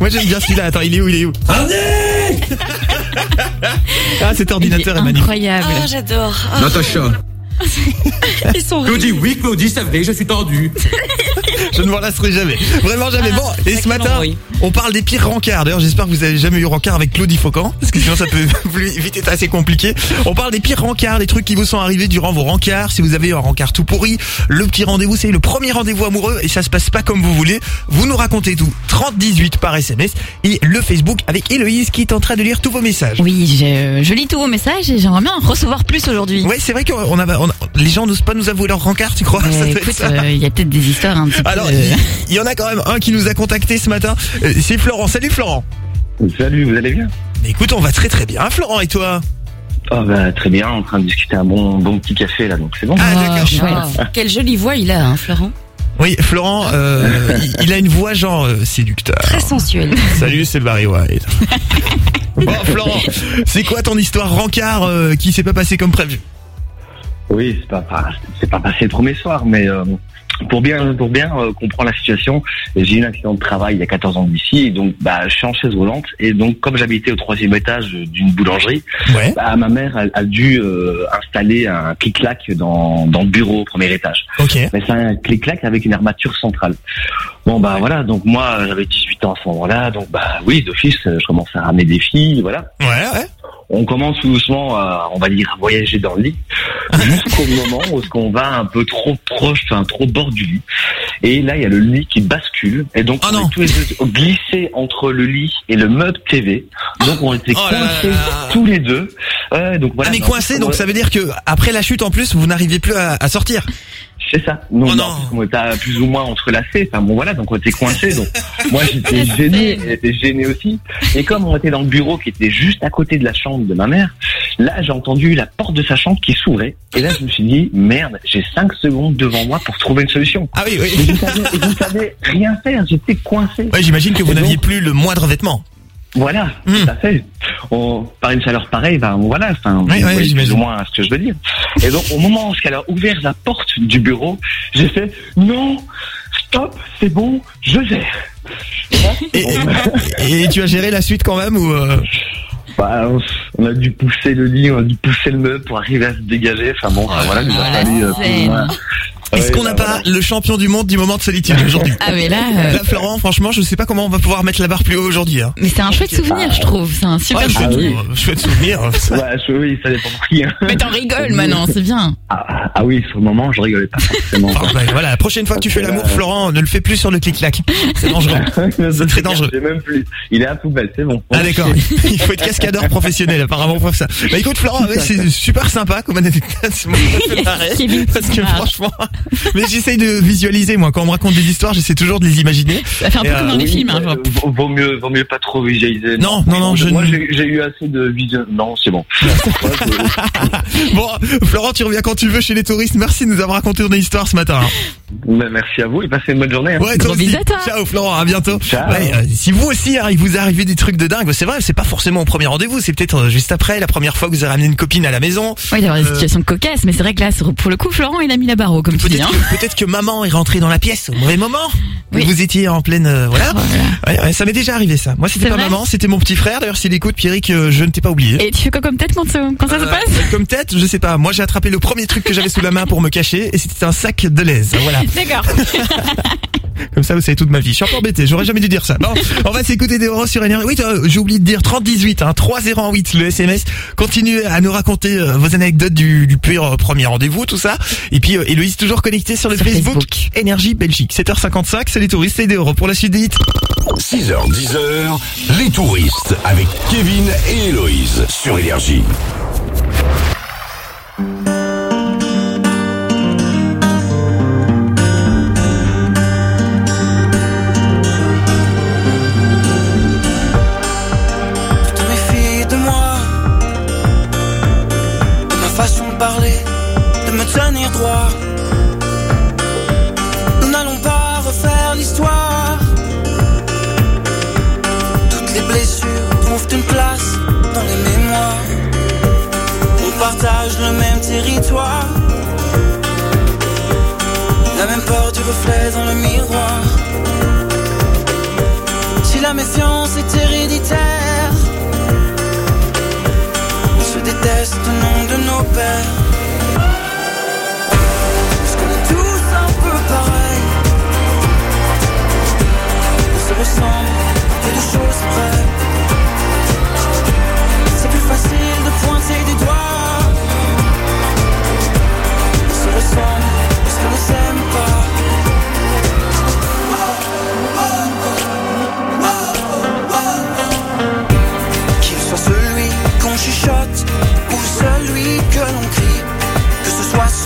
Moi j'aime bien celui-là. Attends, il est où Il est où? Ah, cet ordinateur est, magnifique. Incroyable. Ah, j'adore. Ah. Natacha. Ils sont Claudie, oui, Claudie, ça venait, je suis tendu. [laughs] Je ne m'en lasserai jamais. Vraiment jamais. Ah, Bon, et ce matin. On parle des pires rencarts. D'ailleurs, j'espère que vous avez jamais eu rencard avec Claudie Faucan. Parce que sinon, ça peut [laughs] vite être assez compliqué. On parle des pires rencarts, des trucs qui vous sont arrivés durant vos rencarts. Si vous avez eu un rencard tout pourri, le petit rendez-vous, c'est le premier rendez-vous amoureux et ça se passe pas comme vous voulez. Vous nous racontez tout. 3018 par SMS et le Facebook avec Héloïse qui est en train de lire tous vos messages. Oui, je, je lis tous vos messages et j'aimerais bien en recevoir plus aujourd'hui. Ouais, c'est vrai qu'on a, on a- les gens n'osent pas nous avouer leur rencard, tu crois? Euh, Ça doit être écoute, ça. euh, il y a peut-être des histoires un petit peu. Alors, euh, il y en a quand même un qui nous a contacté ce matin. Euh, C'est Florent. Salut Florent. Salut, vous allez bien? Mais écoute, on va très très bien, Florent, et toi? Oh bah très bien, en train de discuter un bon bon petit café là, donc c'est bon. Ah, d'accord. chouette. Quelle jolie voix il a, hein, Florent. Oui, Florent, euh, il, il a une voix genre euh, séducteur. Très sensuel. Salut, c'est Barry White. [laughs] bon, Florent, c'est quoi ton histoire rencard euh, qui s'est pas passé comme prévu? Oui, c'est pas, pas c'est pas passé le premier soir, mais euh, pour bien pour bien euh, comprendre la situation, j'ai eu un accident de travail il y a 14 ans d'ici, et donc bah je suis en chaise roulante, et donc comme j'habitais au troisième étage d'une boulangerie, bah, ma mère a, a dû euh, installer un clic-clac dans dans le bureau au premier étage. Ok. Mais c'est un clic-clac avec une armature centrale. Bon bah voilà, donc moi j'avais 18 ans à ce moment-là, donc bah oui d'office je commence à ramener des filles, voilà. Ouais, ouais. on commence tout doucement à, on va dire, à voyager dans le lit, jusqu'au moment où on va un peu trop proche, enfin trop bord du lit. Et là, il y a le lit qui bascule, et donc on est tous les deux glissés entre le lit et le meuble TV. Donc on était Oh coincés là là. tous les deux. Ouais, donc voilà. ah mais Non, coincé, donc on- ça veut dire que après la chute en plus, vous n'arriviez plus à, à sortir. C'est ça. Oh Non, non. On était plus ou moins entrelacés. Enfin bon voilà, donc on était coincés. Donc [laughs] moi j'étais gêné, elle était gênée aussi. Et comme on était dans le bureau qui était juste à côté de la chambre de ma mère, là j'ai entendu la porte de sa chambre qui s'ouvrait. Et là je me suis dit merde, j'ai cinq secondes devant moi pour trouver une solution. Ah oui, oui. Et je savais, rien faire. J'étais coincé. Ouais, j'imagine que vous n'aviez plus le moindre vêtement. Voilà, Hmm. tout à fait. On, par une chaleur pareille, ben voilà, enfin, Oui, vous oui, voyez plus ou moins ce que je veux dire. Et donc, au moment où elle a ouvert la porte du bureau, j'ai fait non, stop, c'est bon, je gère. Et, et- et tu as géré la suite quand même ou euh, Bah, on- a dû pousser le lit, on a dû pousser le meuble pour arriver à se dégager. Enfin bon, enfin, voilà, il nous a fallu euh. Est-ce Ouais, qu'on bah, n'a pas le champion du monde du moment de solitude aujourd'hui Ah, mais là, euh, Là, Florent, franchement, je sais pas comment on va pouvoir mettre la barre plus haut aujourd'hui. Hein. Mais c'est un chouette souvenir, je trouve. C'est un super Ouais, chouette, souvenir. euh, chouette souvenir. Ouais, je- oui, ça dépend pour qui. hein. Mais t'en rigoles maintenant, c'est bien. Ah, ah oui, sur le moment, je rigolais pas forcément. Ah, bah, voilà, la prochaine fois que tu fais l'amour, Florent, ne le fais plus sur le clic-clac. C'est dangereux. [laughs] C'est très dangereux. Même plus. Il est à poubelle, c'est bon. Ah d'accord, [laughs] il faut être cascadeur professionnel apparemment pour ça. Bah écoute Florent, ouais, c'est super sympa comme anecdote, [laughs] marrer, parce que franchement, [laughs] mais j'essaye de visualiser moi quand on me raconte des histoires, j'essaie toujours de les imaginer. Ça fait un peu comme euh, dans les Oui, films, hein, je euh, vois. vaut- vaut mieux, vaut mieux pas trop visualiser. Non, non, non, je Moi, j'ai eu assez de vision. Non, c'est bon. [laughs] Bon, Florent, tu reviens quand tu veux chez les touristes. Merci de nous avoir raconté ton histoire ce matin. Hein. Bah, merci à vous et passez une bonne journée. hein. Ouais, toi aussi. Ciao Florent, à bientôt. Ouais, euh, si vous aussi, hein, il vous est arrivé des trucs de dingue, c'est vrai, c'est pas forcément au premier rendez-vous, c'est peut-être euh, juste après, la première fois que vous avez ramené une copine à la maison. Oui, d'avoir des Euh, situations cocasses, mais c'est vrai que là, pour le coup, Florent, il a mis la barre comme tu dis. Hein. Peut-être que, maman est rentrée dans la pièce au mauvais moment. Vous étiez en pleine, euh, voilà. Ouais, ouais, ça m'est déjà arrivé ça. Moi, c'était pas maman, c'était mon petit frère. D'ailleurs, s'il écoute, Pierrick, euh, je ne t'ai pas oublié. Et tu fais quoi comme tête quand, ça- quand ça se passe? Comme tête, je sais pas. Moi, j'ai attrapé le premier truc que j'avais sous la main pour me cacher, et c'était un sac de l'aise. Voilà. [laughs] D'accord. [laughs] Comme ça, vous savez toute ma vie. Je suis peu embêté. J'aurais jamais dû dire ça. Bon, on va s'écouter des euros sur énergie. Oui, j'ai oublié de dire 3018, hein, 3008, le SMS. Continuez à nous raconter euh, vos anecdotes du, du pire euh, premier rendez-vous, tout ça. Et puis, euh, Héloïse toujours connectée sur le Facebook, Énergie Belgique. 7h55, c'est les touristes et des euros pour la suite des hits. 6h, 10h, les touristes avec Kevin et Héloïse sur Énergie. Territoire. La même peur du reflet dans le miroir. Si la méfiance est héréditaire, on se déteste au nom de nos pères. Parce qu'on est tous un peu pareils. On se ressemble peu de choses près.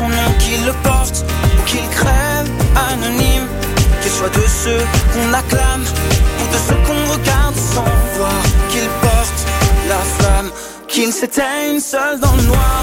Son nom qui le porte ou qu'il crève anonyme, qu'il soit de ceux qu'on acclame ou de ceux qu'on regarde sans voir, qu'il porte la flamme, qu'il s'éteigne seul dans le noir.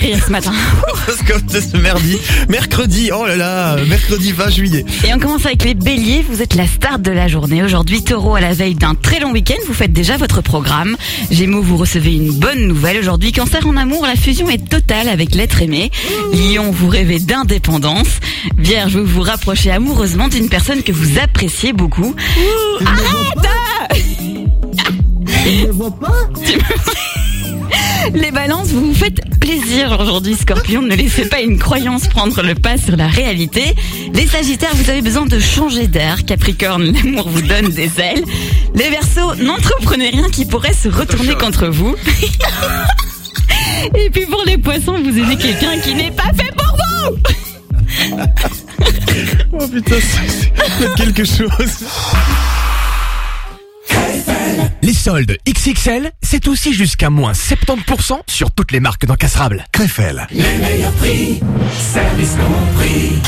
fait rire ce matin. L'horoscope de ce merdi. Mercredi, oh là là, mercredi 20 juillet. Et on commence avec les béliers, vous êtes la star de la journée. Aujourd'hui, taureau à la veille d'un très long week-end, vous faites déjà votre programme. Gémeaux, vous recevez une bonne nouvelle. Aujourd'hui, cancer en amour, la fusion est totale avec l'être aimé. Lion, vous rêvez d'indépendance. Vierge, vous vous rapprochez amoureusement d'une personne que vous appréciez beaucoup. Arrête [laughs] [laughs] Les balances, vous vous faites plaisir aujourd'hui, Scorpion. Ne laissez pas une croyance prendre le pas sur la réalité. Les Sagittaires, vous avez besoin de changer d'air. Capricorne, l'amour vous donne des ailes. Les Verseaux, n'entreprenez rien qui pourrait se retourner contre vous. [laughs] Et puis pour les Poissons, vous aimez quelqu'un qui n'est pas fait pour vous. [laughs] Oh putain, c'est quelque chose. Les soldes XXL, c'est aussi jusqu'à moins 70% sur toutes les marques d'encastrables. Crefel. Les meilleurs prix, service compris.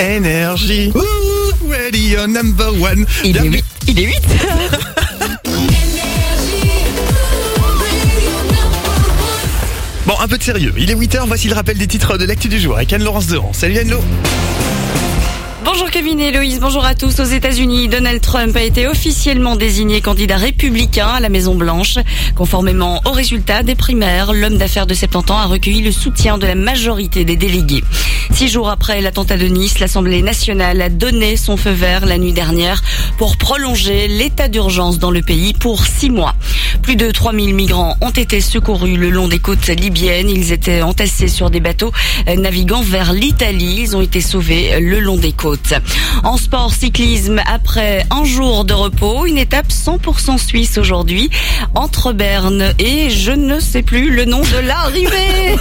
Énergie. Ouh, radio number one. Il est 8. Il est 8. [laughs] un peu de sérieux. Il est 8h, voici le rappel des titres de l'actu du jour avec Anne-Laurence Dehan. Salut Anne-Lo. Bonjour Kevin et bonjour à tous. Aux États-Unis, Donald Trump a été officiellement désigné candidat républicain à la Maison Blanche. Conformément aux résultats des primaires, l'homme d'affaires de 70 ans a recueilli le soutien de la majorité des délégués. Six jours après l'attentat de Nice, l'Assemblée nationale a donné son feu vert la nuit dernière pour prolonger l'état d'urgence dans le pays pour six mois. Plus de 3000 migrants ont été secourus le long des côtes libyennes. Ils étaient entassés sur des bateaux naviguant vers l'Italie. Ils ont été sauvés le long des côtes. En sport cyclisme, après un jour de repos, une étape 100% suisse aujourd'hui entre Berne et je ne sais plus le nom de l'arrivée.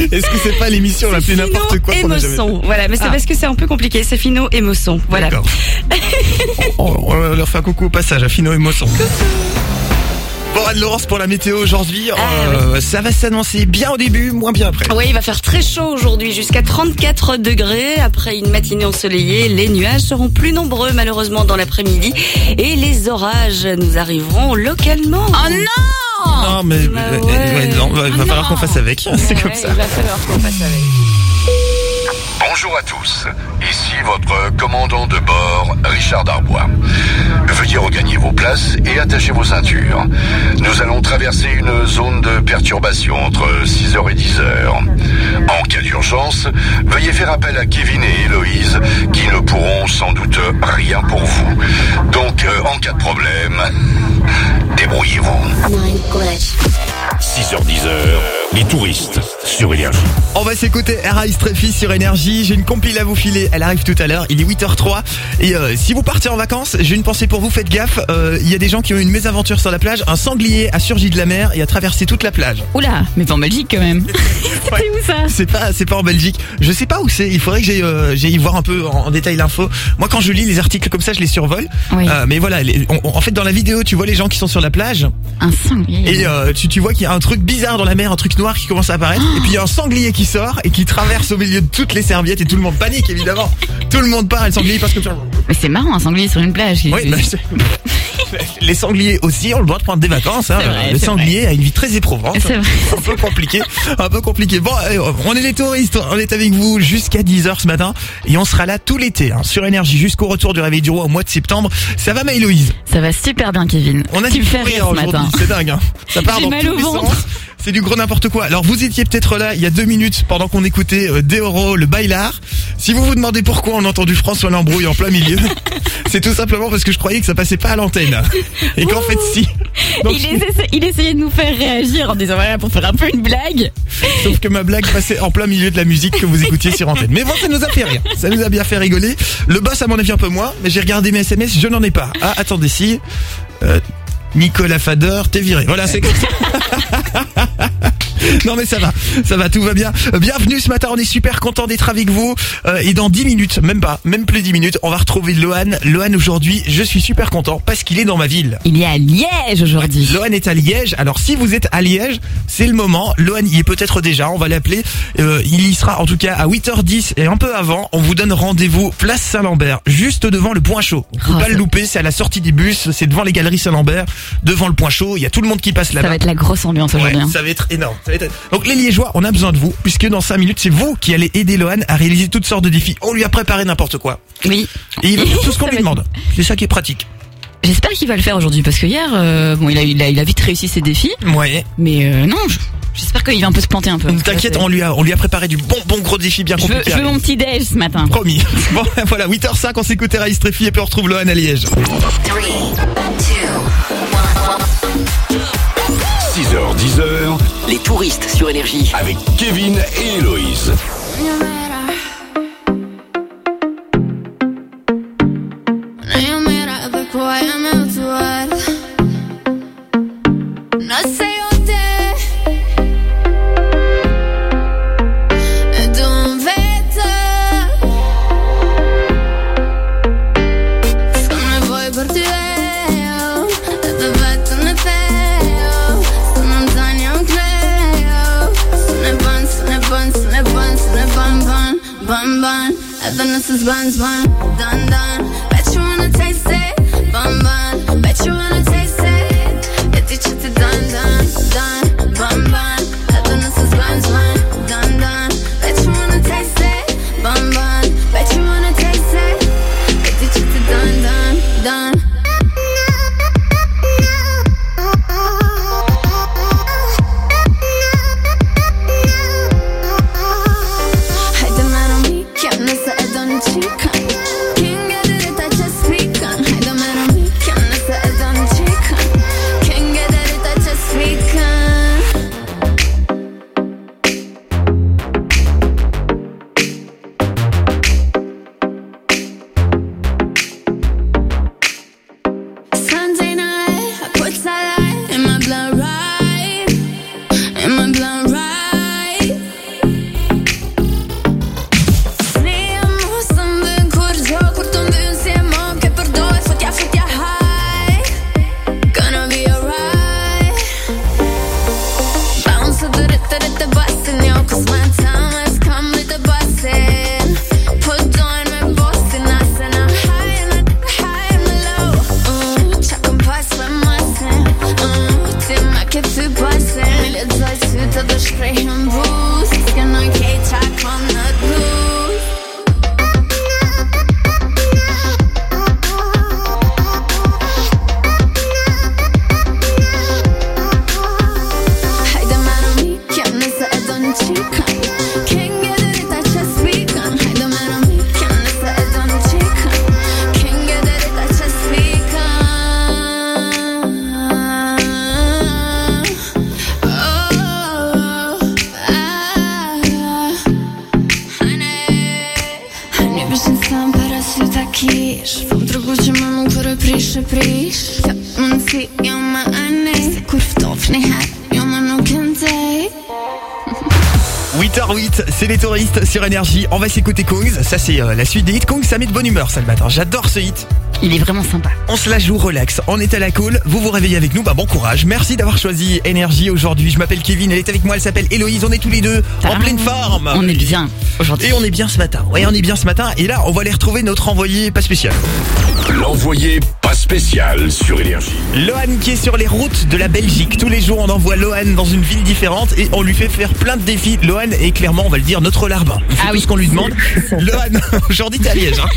[laughs] Est-ce que c'est pas l'émission la plus n'importe quoi qu'on a jamais fait Voilà, mais c'est Ah. parce que c'est un peu compliqué. C'est Fino Émotion. Voilà. D'accord. [laughs] On, on- leur fait un coucou au passage à Fino et Mosson. Bon, Anne-Laurence pour la météo aujourd'hui, euh, ça va s'annoncer bien au début, moins bien après. Oui, il va faire très chaud aujourd'hui, jusqu'à 34 degrés. Après une matinée ensoleillée, les nuages seront plus nombreux malheureusement dans l'après-midi et les orages nous arriveront localement. Oh non Non, mais euh, ouais, non, va, va falloir qu'on fasse avec. [laughs] C'est comme ça. Il va falloir qu'on fasse avec. Bonjour à tous, ici votre commandant de bord, Richard Darbois. Veuillez regagner vos places et attacher vos ceintures. Nous allons traverser une zone de perturbation entre 6h et 10h. En cas d'urgence, veuillez faire appel à Kevin et Héloïse qui ne pourront sans doute rien pour vous. Donc, euh, en cas de problème, débrouillez-vous. 6h-10h, les touristes sur Énergie. On va s'écouter R.I. Streffy sur Énergie. J'ai une compile à vous filer. Elle arrive tout à l'heure. Il est 8h03. Et euh, si vous partez en vacances, j'ai une pensée pour vous. Faites gaffe. Euh, Il y a des gens qui ont eu une mésaventure sur la plage. Un sanglier a surgi de la mer et a traversé toute la plage. Oula, mais pas en Belgique quand même. [laughs] C'était où ça? C'est pas, c'est pas en Belgique. Je sais pas où c'est. Il faudrait que j'aille, euh, voir un peu en, en détail l'info. Moi, quand je lis les articles comme ça, je les survole. Oui. Euh, mais voilà, les- on- on- en fait, dans la vidéo, tu vois les gens qui sont sur la plage. Un sanglier. Et euh, tu, tu vois qu'il y a un truc bizarre dans la mer, un truc noir qui commence à apparaître. Et puis il y a un sanglier qui sort et qui traverse au milieu de toutes les serviettes et tout le monde panique évidemment. tout le monde part et le sanglier passe comme ça. Mais c'est marrant, un sanglier sur une plage. Oui, bah, [laughs] les sangliers aussi ont le droit de prendre des vacances. Hein. Vrai, le sanglier a une vie très éprouvante. C'est vrai. un peu compliqué. Un peu compliqué. Bon, allez, on est les touristes. On est avec vous jusqu'à 10h ce matin. Et on sera là tout l'été hein, sur Énergie jusqu'au retour du Réveil du Roi au mois de septembre. Ça va Maëloïse Ça va super bien, Kevin. On a tu du fais rire ce matin. aujourd'hui. C'est dingue. Hein. Ça part dans mal tous au les ventre. sens. C'est du gros n'importe quoi. Alors vous étiez peut-être là il y a deux minutes pendant qu'on écoutait euh, Deoro, le bailard. Si vous vous demandez pourquoi on a entendu François Lambrouille en plein milieu, [laughs] c'est tout simplement parce que je croyais que ça passait pas à l'antenne. Et qu'en fait si. Donc, il, essaie- il essayait de nous faire réagir en disant voilà pour faire un peu une blague. Sauf que ma blague passait en plein milieu de la musique que vous écoutiez sur antenne. Mais bon, ça nous a fait rire. Ça nous a bien fait rigoler. Le boss, à mon avis, un peu moins. Mais j'ai regardé mes SMS, je n'en ai pas. Ah, attendez, si. Euh, Nicolas Fader, t'es viré. Voilà, c'est [laughs] [laughs] Non mais ça va, ça va, tout va bien. Euh, Bienvenue ce matin, on est super content d'être avec vous. Euh, et dans 10 minutes, même pas, même plus 10 minutes, on va retrouver Lohan. Lohan aujourd'hui, je suis super content parce qu'il est dans ma ville. Il est à Liège aujourd'hui. Lohan est à Liège. Alors si vous êtes à Liège, c'est le moment. Lohan y est peut-être déjà, on va l'appeler. Euh, il y sera en tout cas à 8h10 et un peu avant. On vous donne rendez-vous place Saint-Lambert, juste devant le Point Chaud. Faut Oh, pas ça- le louper, c'est à la sortie des bus, c'est devant les galeries Saint-Lambert, devant le Point Chaud. Il y a tout le monde qui passe Ça là-bas. va être la grosse ambiance aujourd'hui. hein. ça va être énorme. ça Donc les Liégeois, on a besoin de vous, puisque dans 5 minutes, c'est vous qui allez aider Lohan à réaliser toutes sortes de défis. On lui a préparé n'importe quoi. Oui. Et il va [laughs] faire tout ce qu'on lui demande. C'est ça qui est pratique. J'espère qu'il va le faire aujourd'hui parce que hier, euh, bon, il a, il a, il a vite réussi ses défis. Ouais. Mais euh, non, je- j'espère qu'il va un peu se planter un peu. T'inquiète, on lui a, on lui a préparé du bon, bon gros défi bien Je veux, compliqué. je veux mon petit déj ce matin. Promis. [laughs] Bon, voilà, 8h05, on s'écoute Raïs Treffi et puis on retrouve Lohan à Liège. 6h, 10h, Les touristes sur Énergie. avec Kevin et Héloïse. Bands, man, va s'écouter Kongs. Ça, c'est euh, la suite des hits. Kongs, ça met de bonne humeur, ça le matin. J'adore ce hit. Il est vraiment sympa. On se la joue relax. On est à la cool. Vous vous réveillez avec nous. Bah, bon courage. Merci d'avoir choisi Énergie aujourd'hui. Je m'appelle Kevin. Elle est avec moi. Elle s'appelle Héloïse. On est tous les deux en pleine forme. On est bien aujourd'hui. Et on est bien ce matin. Ouais, on est bien ce matin. Et là, on va aller retrouver notre envoyé pas spécial. L'envoyé pas spécial sur Énergie. Lohan qui est sur les routes de la Belgique. Tous les jours, on envoie Lohan dans une ville différente et on lui fait faire plein de défis. Lohan est clairement, on va le dire, notre larbin. Il fait tout ce qu'on lui demande. Lohan, [laughs] aujourd'hui, t'es à Liège. Hein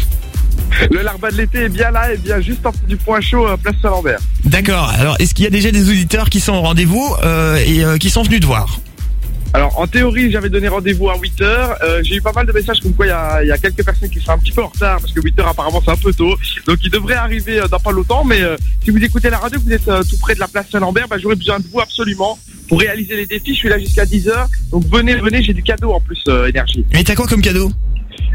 Le larbin de l'été est bien là et bien juste en dessous du point chaud, euh, place Saint-Lambert. D'accord. Alors, est-ce qu'il y a déjà des auditeurs qui sont au rendez-vous euh, et euh, qui sont venus te voir? Alors en théorie, j'avais donné rendez-vous à 8h. Euh, J'ai eu pas mal de messages comme quoi il y a, il y a quelques personnes qui sont un petit peu en retard parce que 8h apparemment c'est un peu tôt. Donc ils devraient arriver dans pas longtemps. Mais si vous écoutez la radio, vous êtes tout près de la place Saint-Lambert, bah, j'aurais besoin de vous absolument pour réaliser les défis. Je suis là jusqu'à 10h. Donc venez, venez, j'ai du cadeau en plus, énergie. Mais t'as quoi comme cadeau?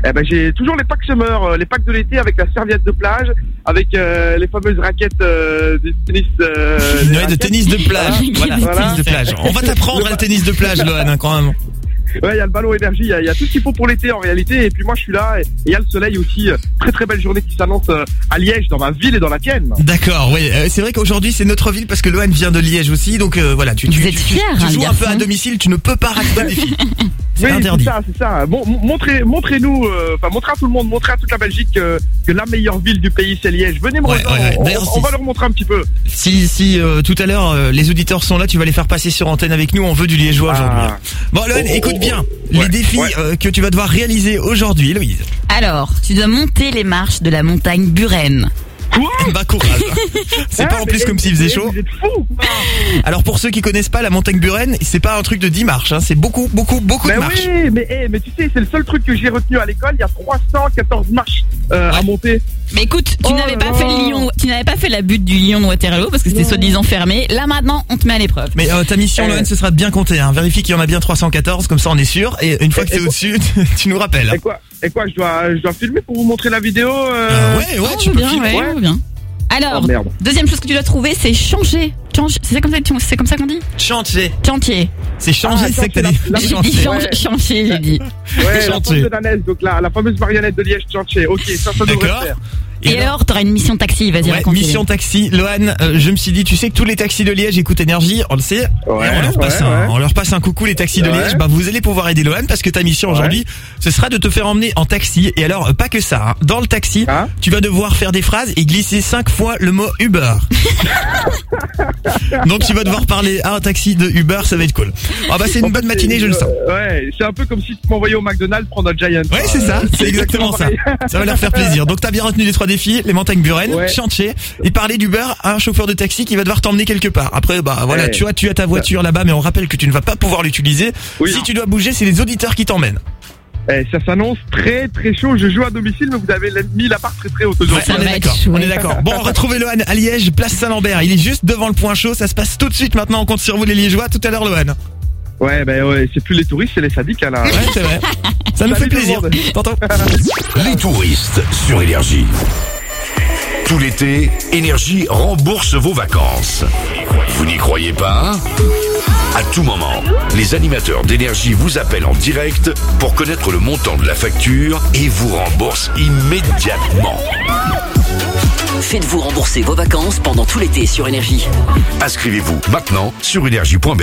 Eh ben j'ai toujours les packs summer, euh, les packs de l'été avec la serviette de plage, avec euh, les fameuses raquettes euh, de tennis. euh, [laughs] Ouais, de tennis de plage. [laughs] Voilà, Voilà. tennis de plage. On va t'apprendre [laughs] le tennis de plage, Lohan, hein, quand même. Ouais, il y a le ballon énergie, il y, a- il y a tout ce qu'il faut pour l'été en réalité. Et puis moi je suis là et il y a le soleil aussi. euh, Très très belle journée qui s'annonce euh, à Liège, dans ma ville et dans la tienne. D'accord, oui. euh, c'est vrai qu'aujourd'hui c'est notre ville parce que Lohan vient de Liège aussi, donc euh, voilà, tu, tu, Vous êtes tu- tu- fiers, tu hein, joues un peu à domicile, tu ne peux pas rater un défi. [laughs] C'est Oui, interdit. c'est ça, c'est ça. Bon, montrez, montrez-nous, euh, enfin montrez à tout le monde, montrez à toute la Belgique euh, que la meilleure ville du pays c'est Liège. Venez me Ouais, rejoindre, ouais, ouais. on- va leur montrer un petit peu. Si, si euh, tout à l'heure euh, les auditeurs sont là, tu vas les faire passer sur antenne avec nous. On veut du liégeois aujourd'hui. Ah. Bon, Lohan, Oh, oh, écoute bien les défis euh, que tu vas devoir réaliser aujourd'hui, Héloïse. Alors, tu dois monter les marches de la montagne Buren. Quoi Bah courage. [laughs] C'est pas en plus comme s'il faisait chaud. Vous êtes fous Alors pour ceux qui connaissent pas la montagne Buren, c'est pas un truc de 10 marches, hein, c'est beaucoup, beaucoup, beaucoup Mais de marches. oui, mais, eh, mais tu sais, c'est le seul truc que j'ai retenu à l'école. Il y a 314 marches euh, à monter. Mais écoute, tu Oh n'avais pas fait le lion, tu n'avais pas fait la butte du lion de Waterloo parce que c'était soi-disant fermé. Là maintenant, on te met à l'épreuve. Mais euh, ta mission, Lohan, ce sera de bien compter. Hein. Vérifie qu'il y en a bien 314, comme ça on est sûr. Et une fois que c'est au-dessus, [laughs] tu nous rappelles. Et quoi, et quoi je, dois, je dois filmer pour vous montrer la vidéo euh... ouais, ouais, Oh, tu peux bien, filmer. ouais, bien. Alors, Oh, merde. deuxième chose que tu dois trouver, c'est changer. Change, c'est comme ça, que tu- c'est comme ça qu'on dit Chantier. Chantier. C'est changer, Ah, c'est ça que t'as chantier, dit. la- J'ai dit Ouais. change, chantier, j'ai dit. Ouais, la Chantier. Nanès, donc la, la fameuse marionnette de Liège Chantier. Ok, ça, ça devrait D'accord. faire. Et, et alors, t'auras une mission taxi, vas-y ouais, raconte Mission taxi, Lohan, euh, je me suis dit, tu sais que tous les taxis de Liège écoutent énergie, on le sait. Ouais, on, leur passe un, on leur passe un coucou les taxis de Liège. Bah vous allez pouvoir aider Lohan parce que ta mission aujourd'hui, ce sera de te faire emmener en taxi. Et alors, euh, pas que ça, hein. dans le taxi, ah. tu vas devoir faire des phrases et glisser cinq fois le mot Uber. [laughs] Donc tu vas devoir parler à un taxi de Uber, ça va être cool. Ah bah c'est une bonne matinée, je le sens. Ouais, c'est un peu comme si tu m'envoyais au McDonald's prendre un Giant. Ouais, c'est ça, c'est [laughs] exactement ça. Ça va leur faire plaisir. Donc t'as bien retenu les 3 les montagnes Buren, chantier, et parler du beurre à un chauffeur de taxi qui va devoir t'emmener quelque part. Après, bah voilà, tu vois, tu as ta voiture là-bas, mais on rappelle que tu ne vas pas pouvoir l'utiliser. Si tu dois bouger, c'est les auditeurs qui t'emmènent. Eh, ça s'annonce très très chaud. Je joue à domicile, mais vous avez mis la part très très haute aujourd'hui. On est d'accord. On est d'accord. Bon, [laughs] retrouvez Lohan à Liège, place Saint-Lambert. Il est juste devant le point chaud. Ça se passe tout de suite maintenant. On compte sur vous les Liégeois. Tout à l'heure, Lohan. Ouais, ben ouais, c'est plus les touristes, c'est les sadiques à la. Ouais, c'est vrai. Ça nous fait plaisir. T'entends [laughs] Les touristes sur Énergie. Tout l'été, Énergie rembourse vos vacances. Vous n'y croyez pas? À tout moment, les animateurs d'Énergie vous appellent en direct pour connaître le montant de la facture et vous remboursent immédiatement. Faites-vous rembourser vos vacances pendant tout l'été sur Énergie. Inscrivez-vous maintenant sur énergie.be.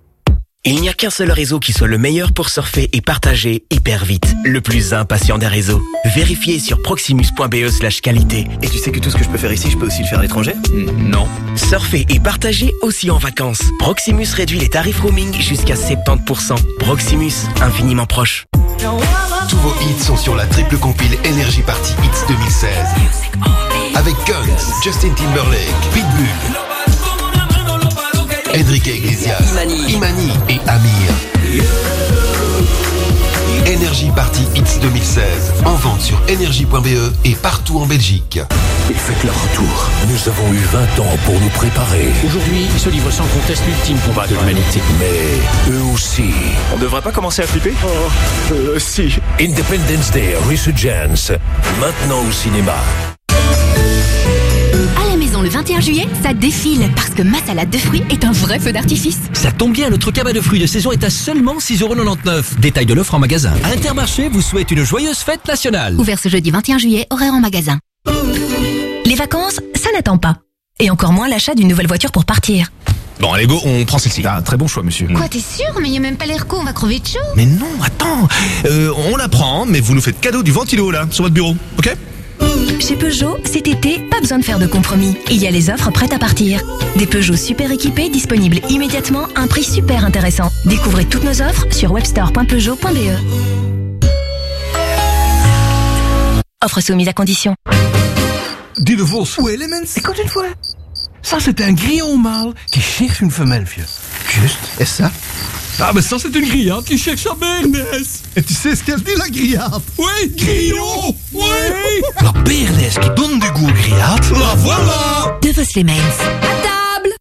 Il n'y a qu'un seul réseau qui soit le meilleur pour surfer et partager hyper vite. Le plus impatient des réseaux. Vérifiez sur proximus.be slash qualité. Et tu sais que tout ce que je peux faire ici, je peux aussi le faire à l'étranger? Non. Surfer et partager aussi en vacances. Proximus réduit les tarifs roaming jusqu'à 70%. Proximus, infiniment proche. Tous vos hits sont sur la triple compile Energy Party Hits 2016. Avec Guns, Justin Timberlake, Pitbull, Enrique Iglesias, Imani. Imani et Amir. Energy Party Hits 2016. En vente sur energy.be et partout en Belgique. Ils fêtent leur retour. Nous avons eu 20 ans pour nous préparer. Aujourd'hui, ils se livrent sans conteste l'ultime combat de l'humanité. Mais eux aussi. On devrait pas commencer à flipper? Oh, euh, si. Independence Day Resurgence. Maintenant au cinéma. Le 21 juillet, ça défile parce que ma salade de fruits est un vrai feu d'artifice. Ça tombe bien, notre cabas de fruits de saison est à seulement 6,99€. Détail de l'offre en magasin. Intermarché vous souhaite une joyeuse fête nationale. Ouvert ce jeudi 21 juillet, horaire en magasin. Les vacances, ça n'attend pas. Et encore moins l'achat d'une nouvelle voiture pour partir. Bon, allez, go, on prend celle-ci. Ah, très bon choix, monsieur. Quoi, t'es sûr Mais y a même pas l'air on va crever de chaud. Mais non, attends. Euh, on la prend, mais vous nous faites cadeau du ventilo, là, sur votre bureau, ok? Chez Peugeot, cet été, pas besoin de faire de compromis. Il y a les offres prêtes à partir. Des Peugeot super équipés disponibles immédiatement à un prix super intéressant. Découvrez toutes nos offres sur webstore.peugeot.be. Offre soumise à condition. Dis de Vos ou Elements. Écoute une fois. Ça, c'est un grillon mâle qui cherche une femelle, vieux. Juste. Et ça? Ah, mais ça, c'est une grillade qui cherche sa bernesse. Et tu sais ce qu'elle dit, la grillade? Oui, grillon Oui La bernaise qui donne du goût aux grillades. La voilà De Vos les Mains. À table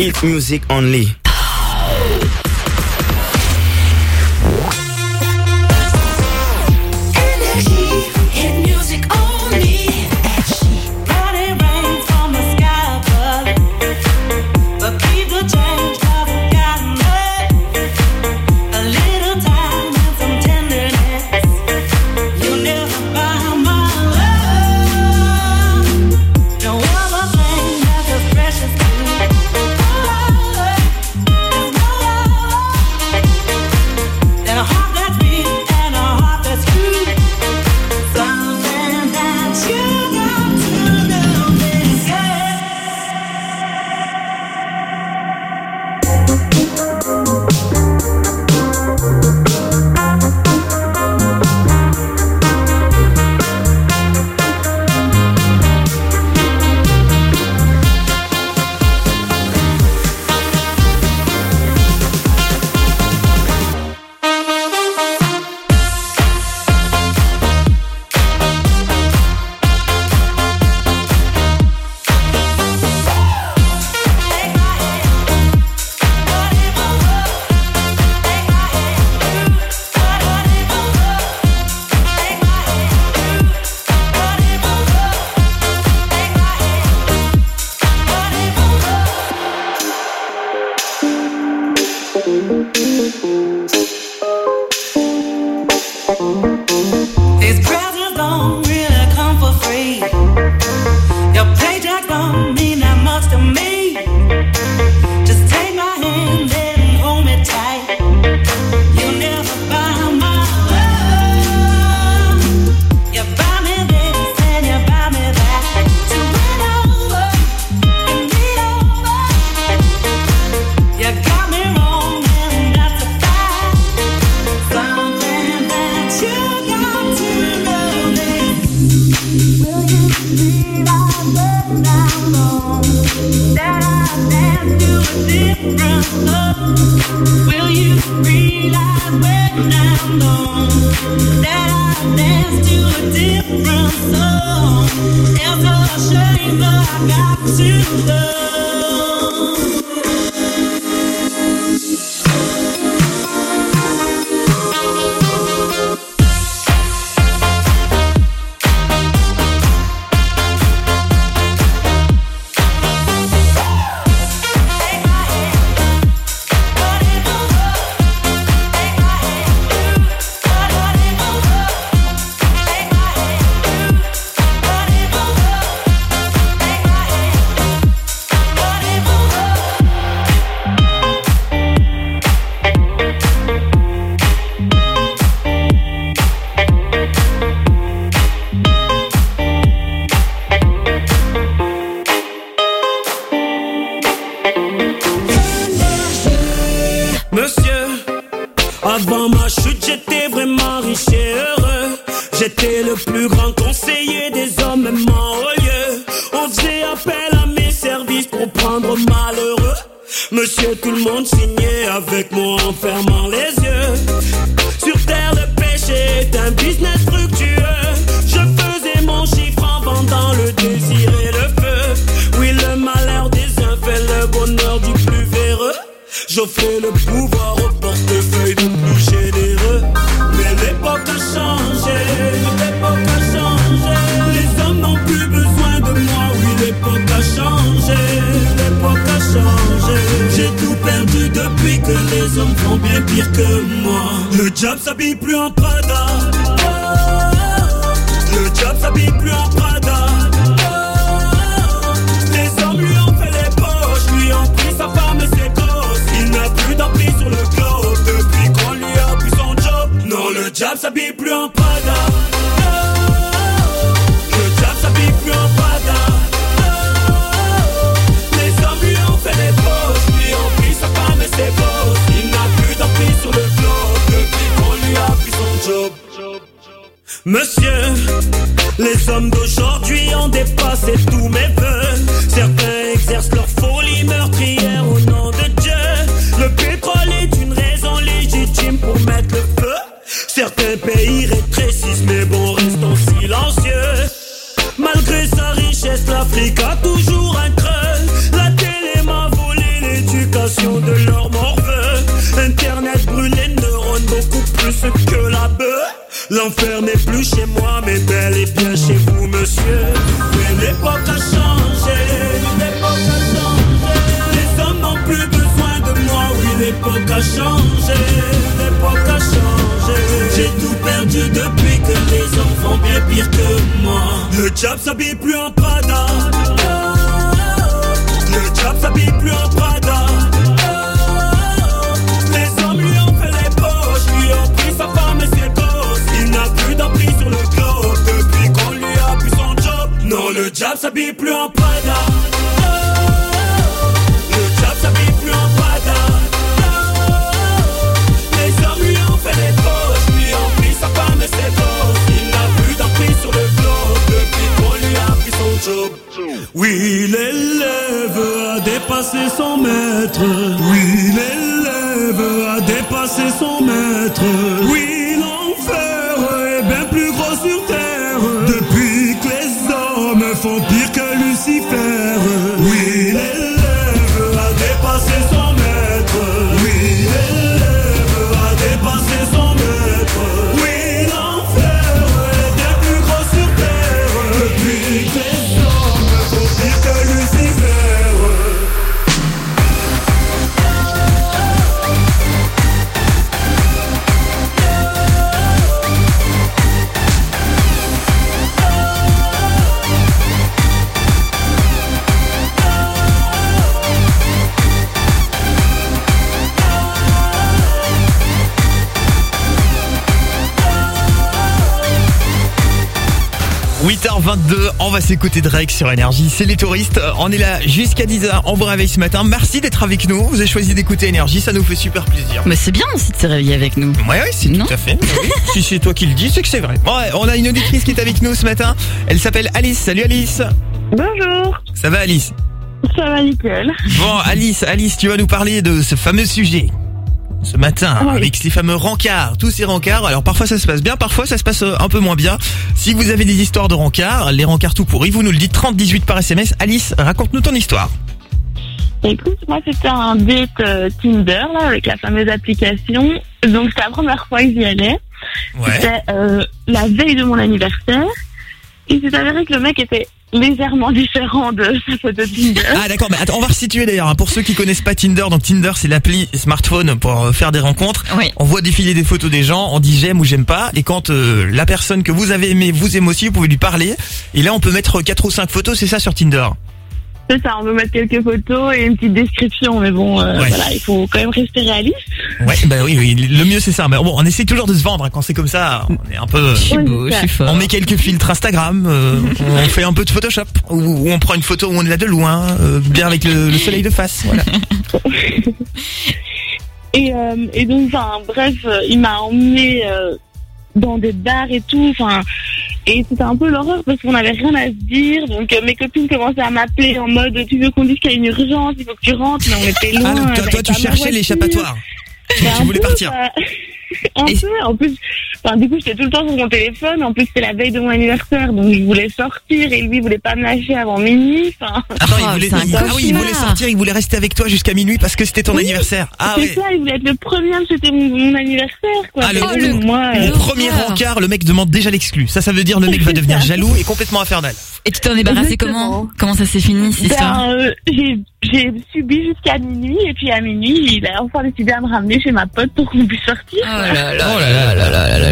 Hit music only. C'est les touristes. On est là jusqu'à 10h. On vous réveille ce matin. Merci d'être avec nous. Vous avez choisi d'écouter Énergie. Ça nous fait super plaisir. Mais c'est bien aussi de se réveiller avec nous. Ouais, ouais, c'est tout à fait. Oui. [laughs] si c'est toi qui le dis, c'est que c'est vrai. Ouais, on a une auditrice qui est avec nous ce matin. Elle s'appelle Alice. Salut Alice. Bonjour. Ça va Alice? Ça va nickel. Bon, Alice, Alice, tu vas nous parler de ce fameux sujet. Ce matin, Oui. avec ces fameux rencarts, tous ces rencarts. Alors parfois ça se passe bien, parfois ça se passe un peu moins bien. Si vous avez des histoires de rencarts, les rencarts tout pourris, vous nous le dites 30 18 par SMS. Alice, raconte-nous ton histoire. Écoute, moi c'était un date euh, Tinder là avec la fameuse application. Donc c'était la première fois que j'y allais. C'était euh, la veille de mon anniversaire. Il s'est avéré que le mec était légèrement différent de sa photo Tinder. Ah d'accord, mais attends, on va resituer d'ailleurs. hein. Pour ceux qui connaissent pas Tinder, donc Tinder c'est l'appli smartphone pour euh, faire des rencontres. On voit défiler des photos des gens, on dit j'aime ou j'aime pas, et quand euh, la personne que vous avez aimée vous aime aussi, vous pouvez lui parler. Et là on peut mettre quatre ou cinq photos, c'est ça sur Tinder? C'est ça, on veut mettre quelques photos et une petite description, mais bon, euh, Ouais. voilà, il faut quand même rester réaliste. Ouais, bah oui, oui, le mieux c'est ça. Mais bon, on essaie toujours de se vendre hein. quand c'est comme ça. On est un peu. Je suis beau, je suis fort. On met quelques filtres Instagram, euh, on fait un peu de Photoshop, ou, ou on prend une photo où on est là de loin, euh, bien avec le, le soleil de face. Voilà. [laughs] Et, euh, et donc, enfin, bref, il m'a emmené euh, dans des bars et tout. Enfin, et c'était un peu l'horreur parce qu'on n'avait rien à se dire. Donc, euh, mes copines commençaient à m'appeler en mode tu veux qu'on dise qu'il y a une urgence, il faut que tu rentres, mais on était loin. Ah donc toi, toi, tu cherchais l'échappatoire. Tu, Bah, voulais peu, partir. bah, [laughs] un peu. En plus, enfin, du coup, j'étais tout le temps sur mon téléphone. En plus, c'était la veille de mon anniversaire, donc je voulais sortir et lui il voulait pas me lâcher avant minuit. Enfin, Attends, il voulait, il- ah oui, il voulait sortir, il voulait rester avec toi jusqu'à minuit parce que c'était ton anniversaire. Ah c'est ouais. ça, il voulait être le premier à me souhaiter mon, mon anniversaire, quoi. Ah, le, Donc, le- moi, le euh, premier rencard, le mec demande déjà l'exclu. Ça, ça veut dire le mec va devenir [laughs] jaloux et complètement infernal. Et tu t'en es débarrassé comment Comment ça s'est fini cette histoire Ben, euh, j'ai j'ai subi jusqu'à minuit et puis à minuit il a enfin décidé à me ramener chez ma pote pour qu'on puisse sortir. Oh quoi. là là là là là là.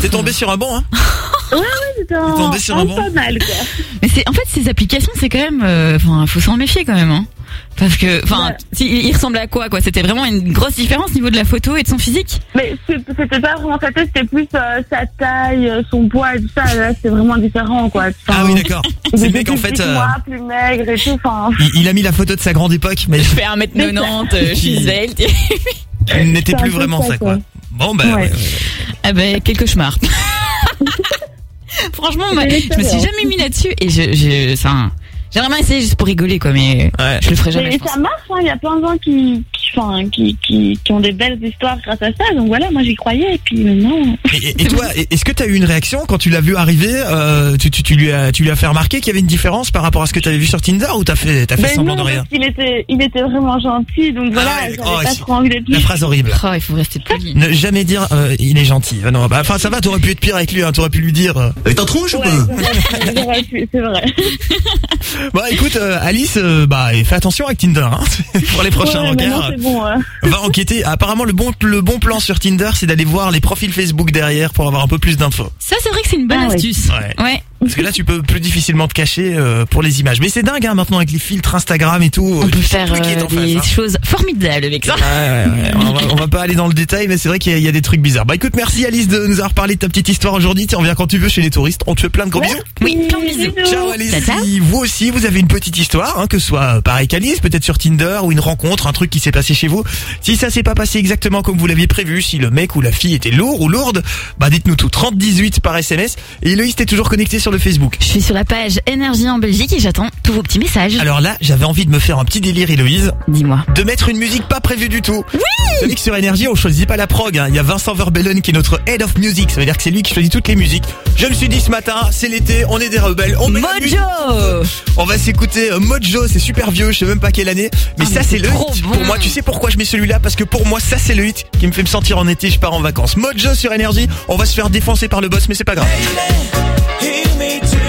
T'es tombé sur un bon, hein [laughs] Ouais ouais c'était un, tombé sur un un bon. pas mal quoi. Mais c'est en fait ces applications c'est quand même euh, enfin faut s'en méfier quand même hein. Parce que enfin si, il ressemblait à quoi quoi? C'était vraiment une grosse différence au niveau de la photo et de son physique? Mais c'était pas vraiment sa tête, c'était plus euh, sa taille, euh, son poids et tout ça. Là c'est vraiment différent quoi. Ah oui, d'accord. C'est le mec en plus fait. que euh, moi, plus maigre et tout. Enfin. il, il a mis la photo de sa grande époque, mais Je fais 1m90, euh, je suis svelte. il n'était plus vraiment ça, ça, quoi. quoi. Bon, bah, Ouais. Ah ben quel cauchemar. [laughs] Franchement, moi, je me suis jamais mis là-dessus et je, je, enfin, j'ai vraiment essayé juste pour rigoler quoi, mais je le ferai jamais. Mais je pense. ça marche, hein, il y a plein de gens qui, enfin, qui, qui, qui ont des belles histoires grâce à ça. Donc voilà, moi j'y croyais et puis maintenant. [laughs] Et, et toi, est-ce que tu as eu une réaction quand tu l'as vu arriver euh, tu, tu, tu lui as, tu lui as fait remarquer qu'il y avait une différence par rapport à ce que tu avais vu sur Tinder ou t'as fait, t'as fait Mais semblant non, de rien parce qu'il était, il était vraiment gentil, donc voilà, j'avais oh, pas c'est- trop envie d'être La phrase horrible. Oh, il faut rester poli. Ne jamais dire euh, il est gentil. Ah non, bah, enfin ça va, t'aurais pu être pire avec lui, hein, t'aurais pu lui dire. Euh, T'es en tronche ou Ouais, pu, c'est vrai. [laughs] Bon, écoute, euh, Alice, euh, bah, fais attention avec Tinder hein, [laughs] pour les prochains Ouais, regards. Bon, ouais. Va enquêter. Apparemment, le bon, le bon plan sur Tinder, c'est d'aller voir les profils Facebook derrière pour avoir un peu plus d'infos. Ça c'est vrai que c'est une bonne Ah astuce. Ouais. Ouais. Parce que là, tu peux plus difficilement te cacher euh, pour les images. Mais c'est dingue hein, maintenant avec les filtres Instagram et tout. On peut faire euh, des choses formidables avec ça. Ouais, ouais, ouais. On, va, on va pas aller dans le détail, mais c'est vrai qu'il y, a- il y a des trucs bizarres. Bah écoute, merci Alice de nous avoir parlé de ta petite histoire aujourd'hui. Tiens, on vient quand tu veux chez les touristes. On te fait plein de gros bisous. Oui, plein de bisous. Ciao Alice. Si vous aussi, vous avez une petite histoire, hein, que ce soit euh, pareil qu'Alice, peut-être sur Tinder ou une rencontre, un truc qui s'est passé chez vous. Si ça s'est pas passé exactement comme vous l'aviez prévu, si le mec ou la fille était lourd ou lourde, bah dites-nous tout. 3018 par SMS. Et Loïs, t'es toujours connecté sur le Facebook. Je suis sur la page Énergie en Belgique et j'attends tous vos petits messages. Alors là, j'avais envie de me faire un petit délire, Héloïse. Dis-moi. De mettre une musique pas prévue du tout. Oui Vous savez que sur Énergie, on choisit pas la prog. hein. Il y a Vincent Verbellen qui est notre head of music. Ça veut dire que c'est lui qui choisit toutes les musiques. Je me suis dit ce matin, c'est l'été, on est des rebelles. On met la musique. On va s'écouter euh, Mojo, c'est super vieux, je sais même pas quelle année. Mais Ah, ça, c'est le hit. bon. Pour moi, tu sais pourquoi je mets celui-là? Parce que pour moi, ça, c'est le hit qui me fait me sentir en été, je pars en vacances. Mojo sur Énergie, on va se faire défoncer par le boss, mais c'est pas grave. Me tonight,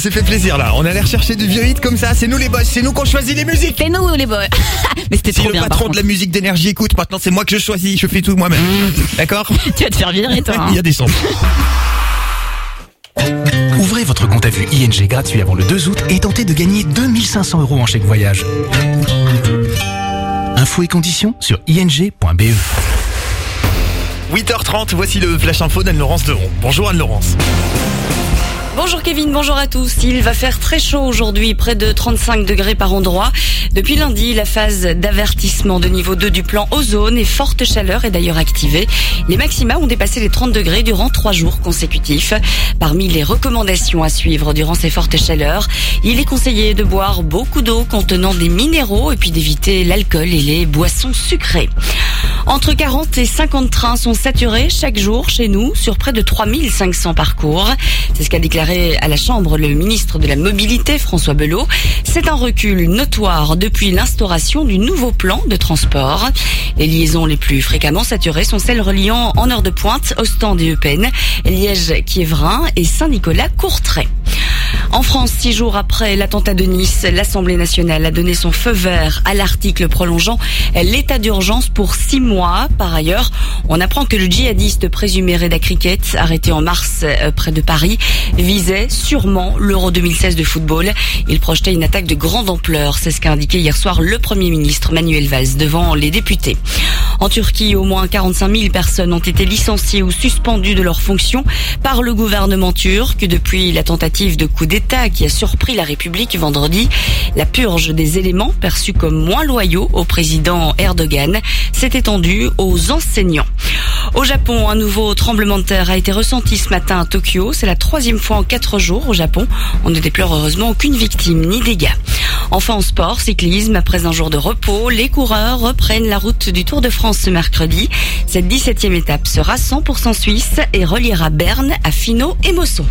s'est fait plaisir là. On allait rechercher du vieux hit comme ça. C'est nous les boss, c'est nous qu'on choisit les musiques. C'est nous les boss. [laughs] Mais c'était Si trop le bien. par patron de la musique d'énergie écoute, maintenant c'est moi que je choisis. Je fais tout moi-même. [laughs] D'accord Tu vas te faire virer toi. hein. Il y a des sons. Ouvrez votre compte à vue ING gratuit avant le 2 août et tentez de gagner 2500 euros en chèque voyage. Infos et conditions sur ing.be. 8h30, voici le flash info d'Anne-Laurence Deron. Bonjour Anne-Laurence. Bonjour Kevin, bonjour à tous. Il va faire très chaud aujourd'hui, près de 35 degrés par endroit. Depuis lundi, la phase d'avertissement de niveau 2 du plan ozone et forte chaleur est d'ailleurs activée. Les maxima ont dépassé les 30 degrés durant trois jours consécutifs. Parmi les recommandations à suivre durant ces fortes chaleurs, il est conseillé de boire beaucoup d'eau contenant des minéraux et puis d'éviter l'alcool et les boissons sucrées. Entre 40 et 50 trains sont saturés chaque jour chez nous sur près de 3500 parcours. C'est ce qu'a déclaré à la Chambre le ministre de la Mobilité, François Belot. C'est un recul notoire depuis l'instauration du nouveau plan de transport. Les liaisons les plus fréquemment saturées sont celles reliant en heure de pointe Ostende et Eupen, Liège-Quiévrin et Saint-Nicolas-Courtrai. En France, six jours après l'attentat de Nice, l'Assemblée nationale a donné son feu vert à l'article prolongeant l'état d'urgence pour six mois. Par ailleurs, on apprend que le djihadiste présumé Reda Cricket, arrêté en mars euh, près de Paris, visait sûrement l'Euro 2016 de football. Il projetait une attaque de grande ampleur. C'est ce qu'a indiqué hier soir le Premier ministre Manuel Valls devant les députés. En Turquie, au moins 45 000 personnes ont été licenciées ou suspendues de leurs fonctions par le gouvernement turc depuis la tentative de coup d'État qui a surpris la République vendredi. La purge des éléments perçus comme moins loyaux au président Erdogan s'est étendue aux enseignants. Au Japon, un nouveau tremblement de terre a été ressenti ce matin à Tokyo. C'est la troisième fois en quatre jours au Japon. On ne déplore heureusement aucune victime ni dégâts. Enfin en sport, cyclisme, après un jour de repos, les coureurs reprennent la route du Tour de France ce mercredi. Cette 17e étape sera 100% suisse et reliera Berne à Fino et Mosso.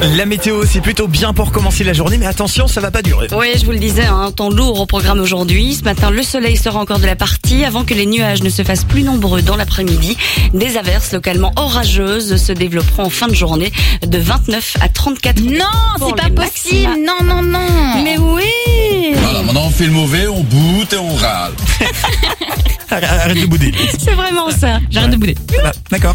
La météo, c'est plutôt bien pour commencer la journée, mais attention, ça va pas durer. Oui, je vous le disais, un temps lourd au programme aujourd'hui. Ce matin, le soleil sera encore de la partie avant que les nuages ne se fassent plus nombreux dans l'après-midi. Des averses localement orageuses se développeront en fin de journée de 29 à 34 Non, c'est pas possible. Non, non, non. Mais oui Voilà, maintenant on fait le mauvais, on boute et on râle. [laughs] Arrête de bouder. C'est vraiment ça. J'arrête de bouder. Ah, D'accord.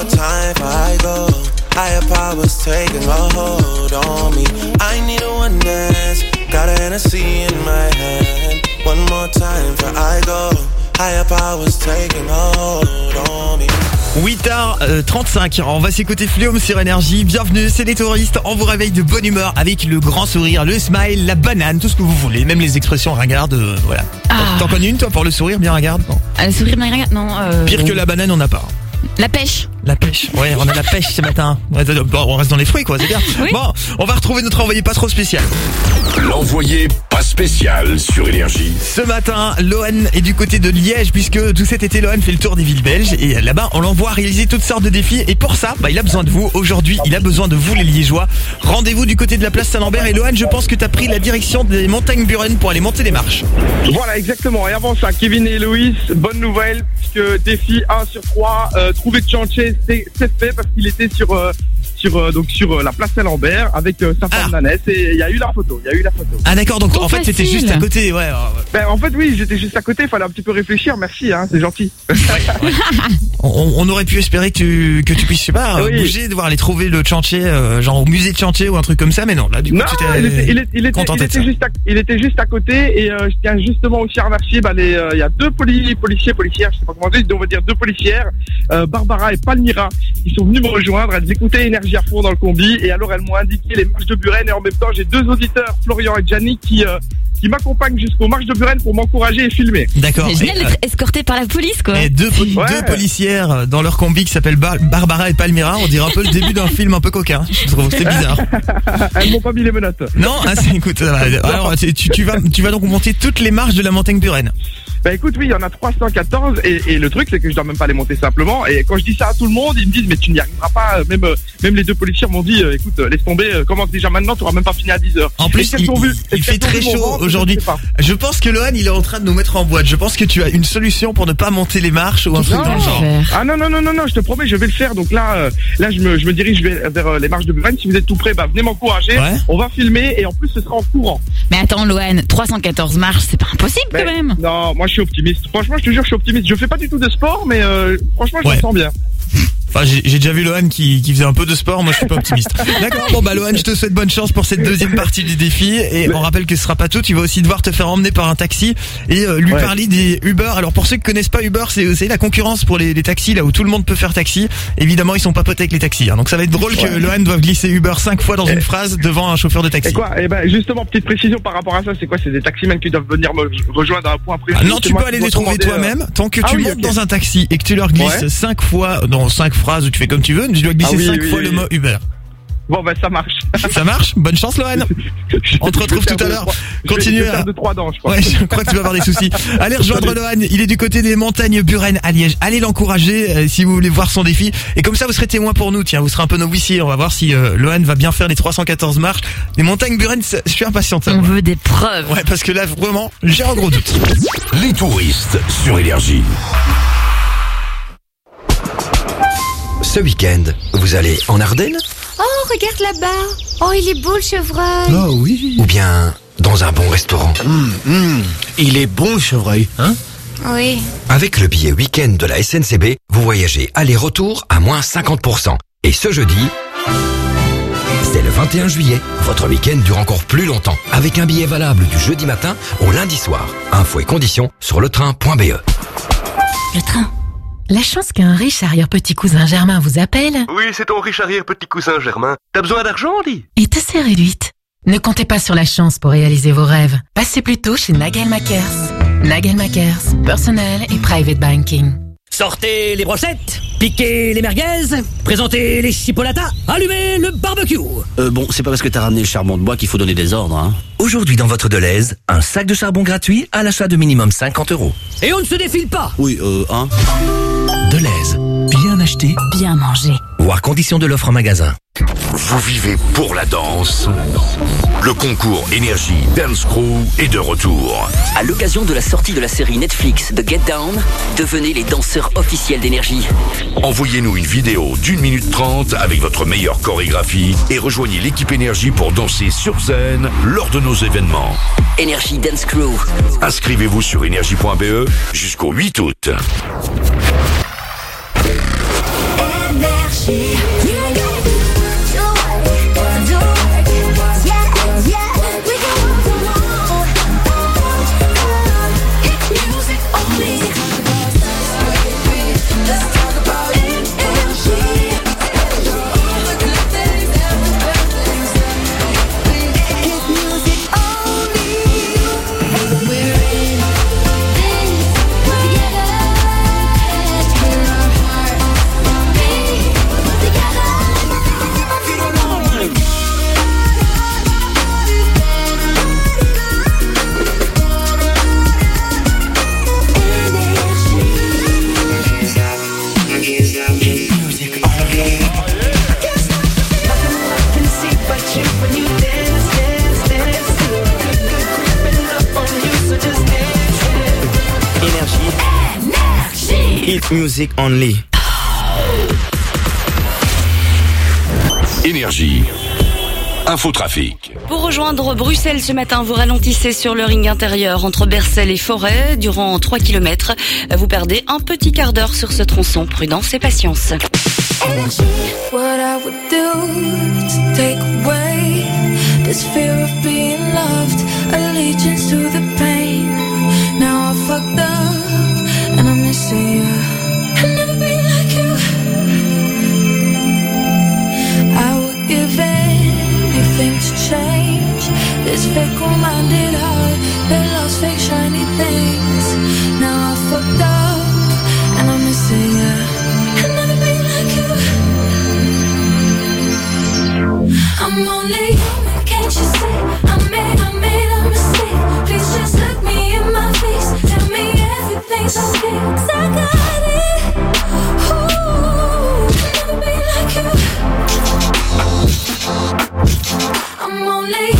More time before I go. Higher powers taking a hold on me. I need a one dance. Got a Hennessy in my hand. One more time before I go. Higher powers taking a hold on me. 8h35, on va s'écouter Fléum sur énergie. Bienvenue, c'est les touristes. On vous réveille de bonne humeur avec le grand sourire, le smile, la banane, tout ce que vous voulez, même les expressions ringardes, euh, voilà. T'en connais une toi pour le sourire bien ringarde? Non. Ah, le sourire Maria, non. euh, Pire que la banane, on n'a pas. La pêche. La pêche. Ouais, on a la pêche ce matin. Ouais, bon, on reste dans les fruits, quoi, c'est bien. Bon, on va retrouver notre envoyé pas trop spécial. L'envoyé spécial sur Énergie. Ce matin, Lohan est du côté de Liège puisque tout cet été Lohan fait le tour des villes belges et là-bas on l'envoie réaliser toutes sortes de défis et pour ça, bah, il a besoin de vous. Aujourd'hui, il a besoin de vous les Liégeois. Rendez-vous du côté de la place Saint-Lambert et Lohan, je pense que tu as pris la direction des montagnes Buren pour aller monter les marches. Voilà, exactement. Et avant ça, Kevin et Loïs, bonne nouvelle, puisque défi 1 sur 3, euh, trouver de chantier, c'est c'est fait parce qu'il était sur, euh, sur, euh, donc sur euh, la place Saint-Lambert avec euh, sa femme Nanette et il y a eu la photo. Il y a eu la photo. Ah d'accord, donc en fait c'était juste à côté, ouais. Ben, en fait, oui, j'étais juste à côté, il fallait un petit peu réfléchir, merci, hein, c'est gentil. [laughs] On, on aurait pu espérer que tu, que tu puisses, je sais pas, Oui. bouger, devoir aller trouver le chantier, euh, genre au musée de chantier ou un truc comme ça, mais non, là du coup Non, tu il était, il, était, contenté il de ça. était juste à, il était juste à côté et euh, je tiens justement aussi à remercier bah, les, euh, il y a deux poli- policiers, policières, je sais pas comment dire, on va dire deux policières, euh, Barbara et Palmyra, qui sont venus me rejoindre, elles écoutaient énergie à fond dans le combi et alors elles m'ont indiqué les marches de Buren et en même temps j'ai deux auditeurs, Florian et Gianni, qui, euh, qui m'accompagnent jusqu'aux marches de Buren pour m'encourager et filmer. D'accord. C'est génial d'être escorté par la police, quoi. Et deux, poli- deux policières euh, dans leur combi qui s'appellent Bar- Barbara et Palmyra, on dirait un peu le début d'un film un peu coquin. Je trouve que c'est bizarre. [laughs] elles m'ont pas mis les menottes. Non, ah, c'est- écoute, ça va. alors tu, tu- tu vas, tu vas donc monter toutes les marches de la montagne Buren. Bah écoute, oui, il y en a 314 et, et le truc c'est que je dois même pas les monter simplement. Et quand je dis ça à tout le monde, ils me disent mais tu n'y arriveras pas. Euh, Même euh, même les deux policiers m'ont dit euh, écoute, laisse tomber, commence déjà maintenant, tu auras même pas fini à 10 heures. En plus, il, il- il fait très chaud aujourd'hui. Je pense que Lohan, il est en train de nous mettre en boîte. Je pense que tu as une solution pour ne pas monter les marches ou un truc dans le genre. Ah non non non non non, je te promets, je vais le faire. Donc là, euh, là je me, je me dirige vers, euh, les marches de Buren. Si vous êtes tout prêts, bah venez m'encourager. Ouais. On va filmer et en plus ce sera en courant. Mais attends, Loane, 314 marches, c'est pas impossible quand Mais- même. Non, moi je suis optimiste. Franchement, je te jure, je suis optimiste. Je fais pas du tout de sport, mais euh, franchement, je me sens bien. [laughs] Enfin, j'ai déjà vu Lohan qui, qui faisait un peu de sport. Moi, je suis pas optimiste. [laughs] D'accord. Bon, bah, Lohan, je te souhaite bonne chance pour cette deuxième partie du défi. Et on rappelle que ce sera pas tout. Tu vas aussi devoir te faire emmener par un taxi et euh, lui Ouais. parler des Uber. Alors, pour ceux qui connaissent pas Uber, c'est la concurrence pour les, les taxis là où tout le monde peut faire taxi. Évidemment, ils sont pas potés avec les taxis. hein. Donc, ça va être drôle que. Lohan doive glisser Uber cinq fois dans une phrase devant un chauffeur de taxi. Et quoi? Eh ben justement, petite précision par rapport à ça, c'est quoi? C'est des taximens qui doivent venir me rejoindre à un point précis. Ah non, tu peux aller les trouver commander, euh, toi-même. Tant que Ah tu oui, montes dans un taxi et que tu leur glisses Ouais. cinq fois, dans cinq phrases où tu fais comme tu veux, tu dois glisser Ah oui, cinq oui, fois oui, le oui. mot Uber. Bon ben ça marche. [laughs] Ça marche? Bonne chance Lohan [laughs] On te retrouve tout à l'heure. Continue à... de trois dents, je crois. Ouais, je crois que tu vas avoir des soucis. [laughs] Allez rejoindre Lohan, il est du côté des montagnes Buren à Liège. Allez l'encourager euh, si vous voulez voir son défi. Et comme ça, vous serez témoin pour nous. Tiens, vous serez un peu nos huissiers. On va voir si euh, Lohan va bien faire les 314 marches. Les montagnes Buren, je suis impatient. On veut des preuves. Ouais, parce que là, vraiment, j'ai un gros doute. Les touristes sur Énergie. Ce week-end, vous allez en Ardennes Oh, regarde là-bas. Oh, il est beau le chevreuil. Oh oui. Ou bien dans un bon restaurant Il est bon le chevreuil, hein? Oui. Avec le billet week-end de la SNCB, vous voyagez aller-retour à moins 50%. Et ce jeudi, c'est le 21 juillet. Votre week-end dure encore plus longtemps, avec un billet valable du jeudi matin au lundi soir. Infos et conditions sur letrain.be. Le train. La chance qu'un riche arrière-petit cousin Germain vous appelle Oui, c'est ton riche arrière petit cousin Germain. T'as besoin d'argent, dit est assez réduite. Ne comptez pas sur la chance pour réaliser vos rêves. Passez plutôt chez Nagel Makers. Nagel Makers, personnel et private banking. Sortez les brochettes, piquez les merguez, présentez les chipolatas, allumez le barbecue. Euh, bon, c'est pas parce que t'as ramené le charbon de bois qu'il faut donner des ordres, hein. Aujourd'hui dans votre Deleuze, un sac de charbon gratuit à l'achat de minimum 50 euros. Et on ne se défile pas. Oui, euh, hein. Deleuze, bien acheté, bien mangé. Voir conditions de l'offre en magasin. Vous vivez pour la danse. Le concours Énergie Dance Crew est de retour. À l'occasion de la sortie de la série Netflix The Get Down, devenez les danseurs officiels d'énergie. Envoyez-nous une vidéo d'une minute trente avec votre meilleure chorégraphie et rejoignez l'équipe Énergie pour danser sur scène lors de nos événements. Énergie Dance Crew. Inscrivez-vous sur énergie.be jusqu'au 8 août. Yeah. music only. Énergie. Infotrafic. Pour rejoindre Bruxelles ce matin, vous ralentissez sur le ring intérieur entre Bercel et Forêt durant 3 km. Vous perdez un petit quart d'heure sur ce tronçon. Prudence et patience. What I would do to take away this fear of being loved, allegiance to the pain. Now I fucked up. This fake commanded heart that lost fake shiny things. Now I fucked up And I'm missing you I'll never be like you. I'm only human, can't you see? I made, I made a mistake. Please just look me in my face. Tell me everything's okay Cause I got it. I'll never be like you. I'm only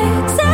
sexy.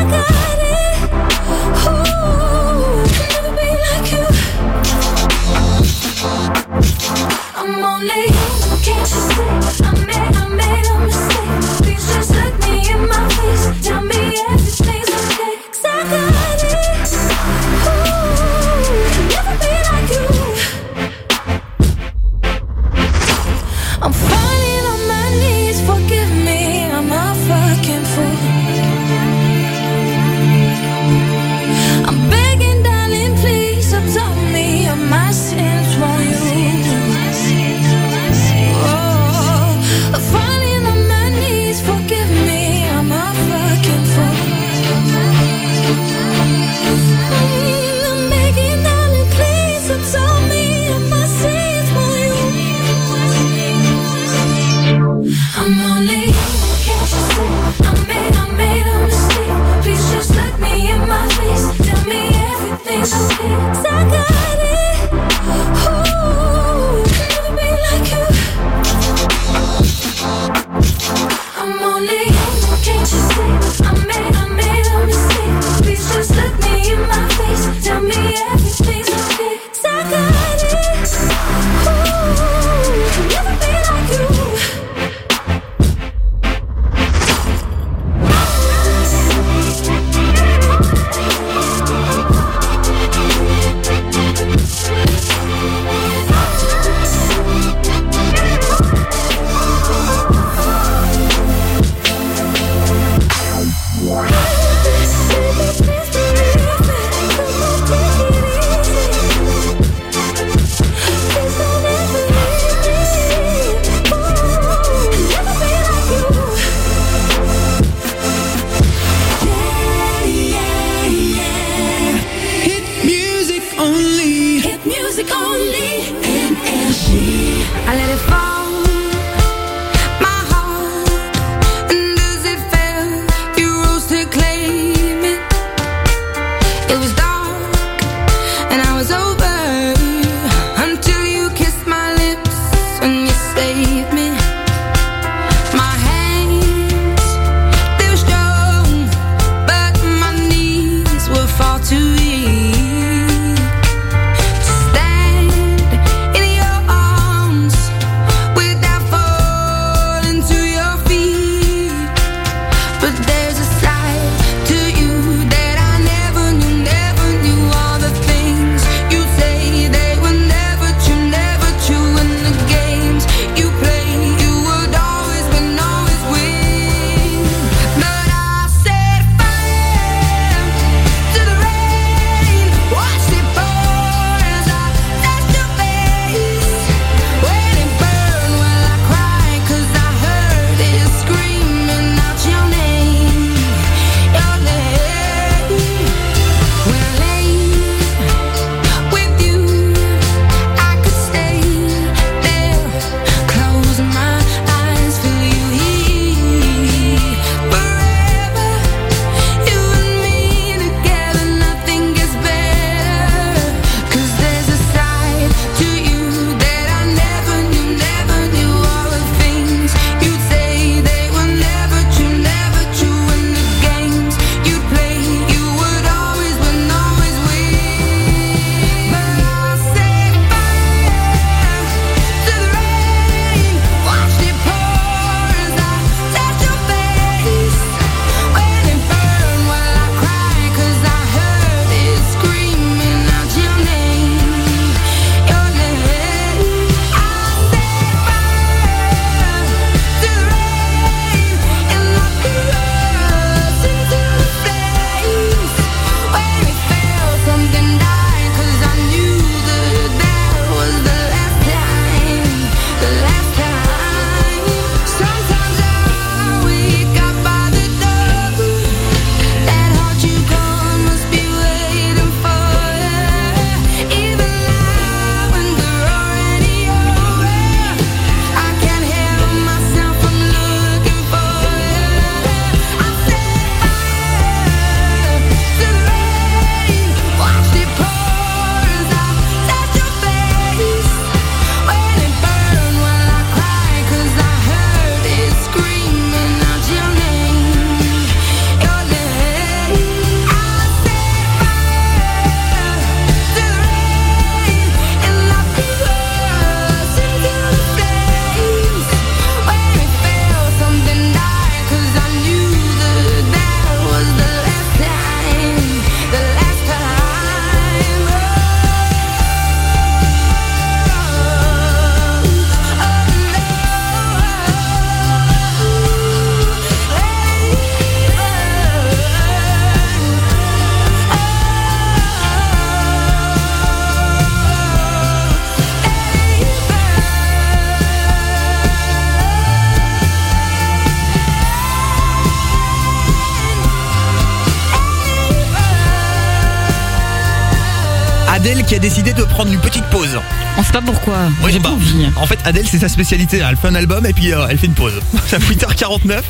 En fait, Adèle, c'est sa spécialité. Elle fait un album et puis euh, elle fait une pause. [laughs] Ça 8h49.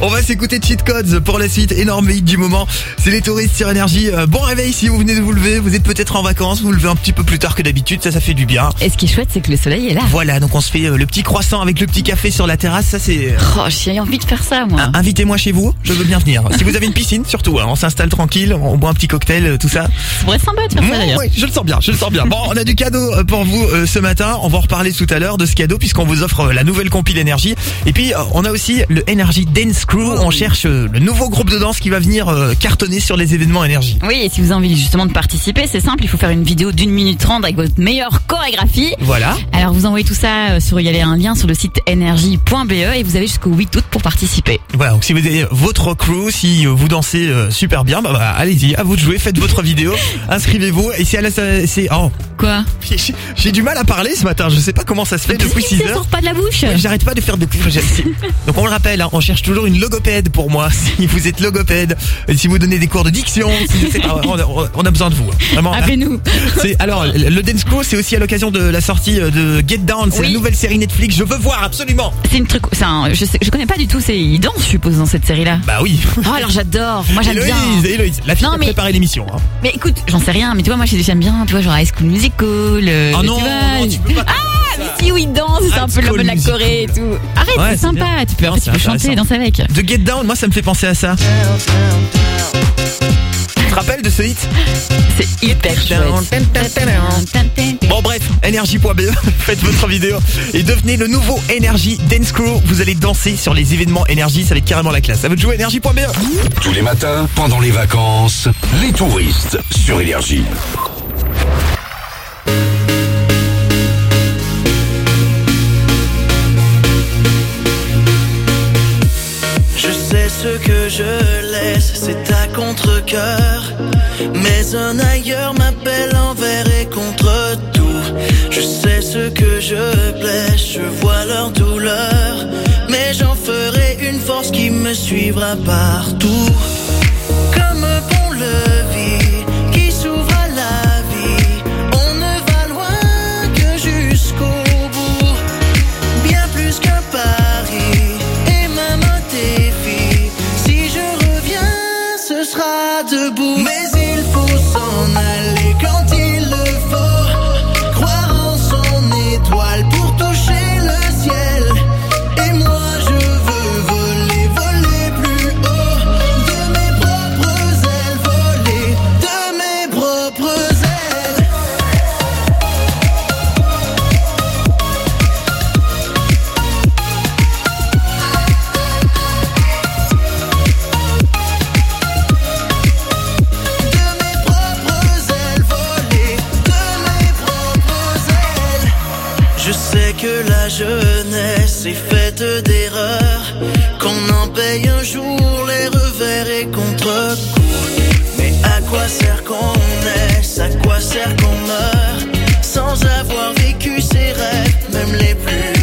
On va s'écouter Cheat Codes pour la suite. Énorme hit du moment. C'est les touristes sur énergie. Euh, bon réveil si vous venez de vous lever. Vous êtes peut-être en vacances. Vous vous levez un petit peu plus tard que d'habitude. Ça, ça fait du bien. Et ce qui est chouette, c'est que le soleil est là. Voilà, donc on se fait euh, le petit croissant avec le petit café sur la terrasse. Ça, c'est. Oh, j'ai envie de faire ça, moi. Ah, Invitez-moi chez vous, je veux bien venir. Si vous avez une piscine, surtout, hein, on s'installe tranquille, on boit un petit cocktail, euh, tout ça. Ça pourrait être sympa de faire ça, Mmh, d'ailleurs. oui, je le sens bien, je le sens bien. Bon, on a du cadeau euh, pour vous euh, ce matin. On va en reparler tout à l'heure de ce cadeau puisqu'on vous offre euh, la nouvelle compile énergie. Et puis euh, on a aussi le Energy Dance Crew. On cherche le nouveau groupe de danse qui va venir cartonner sur les événements énergie. Oui, et si vous avez envie justement de participer, c'est simple, il faut faire une vidéo d'une minute trente avec votre meilleure chorégraphie. Voilà. Alors vous envoyez tout ça sur, il y a un lien sur le site énergie.be et vous avez jusqu'au 8 août pour participer. Voilà, donc si vous avez votre crew, si euh, vous dansez euh, super bien, bah, bah, allez-y, à vous de jouer, faites votre vidéo, [laughs] inscrivez-vous. Et si à la, c'est oh Quoi J'ai- du mal à parler ce matin. Je sais pas comment ça se fait depuis 6 Ça heures. sort pas de la bouche. J'arrête pas de faire de [laughs] Donc on le rappelle, hein, on cherche toujours une logopède pour moi. [laughs] Si vous êtes logopède, euh, si vous donnez des cours de diction, si on, a, besoin de vous. hein. Vraiment. Appelez-nous. C'est alors le Dance Crew, c'est aussi à l'occasion de la sortie de Get Down, c'est Oui. la nouvelle série Netflix. Je veux voir absolument. C'est une truc, c'est un, je sais, je connais pas du tout, c'est, ils dansent, je suppose, dans cette série-là. Bah oui. Oh, alors j'adore, moi j'aime bien. Héloïse, la fille Non, qui a mais- préparé l'émission. hein. Mais écoute, j'en sais rien, mais tu vois, moi j'aime bien, tu vois, genre High School Musical. euh, Oh tu non, tu peux pas Ah, mais si, oui, ils dansent, c'est un peu mode de la Corée et tout. Arrête, Ouais, c'est sympa, bien. tu peux, Non, tu peux chanter, danser avec. De Get Down, moi ça me fait penser à ça. Te rappelles de ce hit C'est hyper chouette. Bon bref, énergie.be, [laughs] faites votre vidéo et devenez le nouveau Energy Dance Crew. Vous allez danser sur les événements énergie, ça va être carrément la classe. Ça veut jouer énergie.be Tous les matins, pendant les vacances, les touristes sur énergie. Je sais ce que je laisse, c'est à contre-coeur. Mais un ailleurs m'appelle envers et contre tout. Je sais ce que je blesse, je vois leur douleur. Mais j'en ferai une force qui me suivra partout. Comme un pont-levis qui d'erreurs, qu'on en paye un jour les revers et contre-coups. Mais à quoi sert qu'on naisse, à quoi sert qu'on meurt, sans avoir vécu ses rêves, même les plus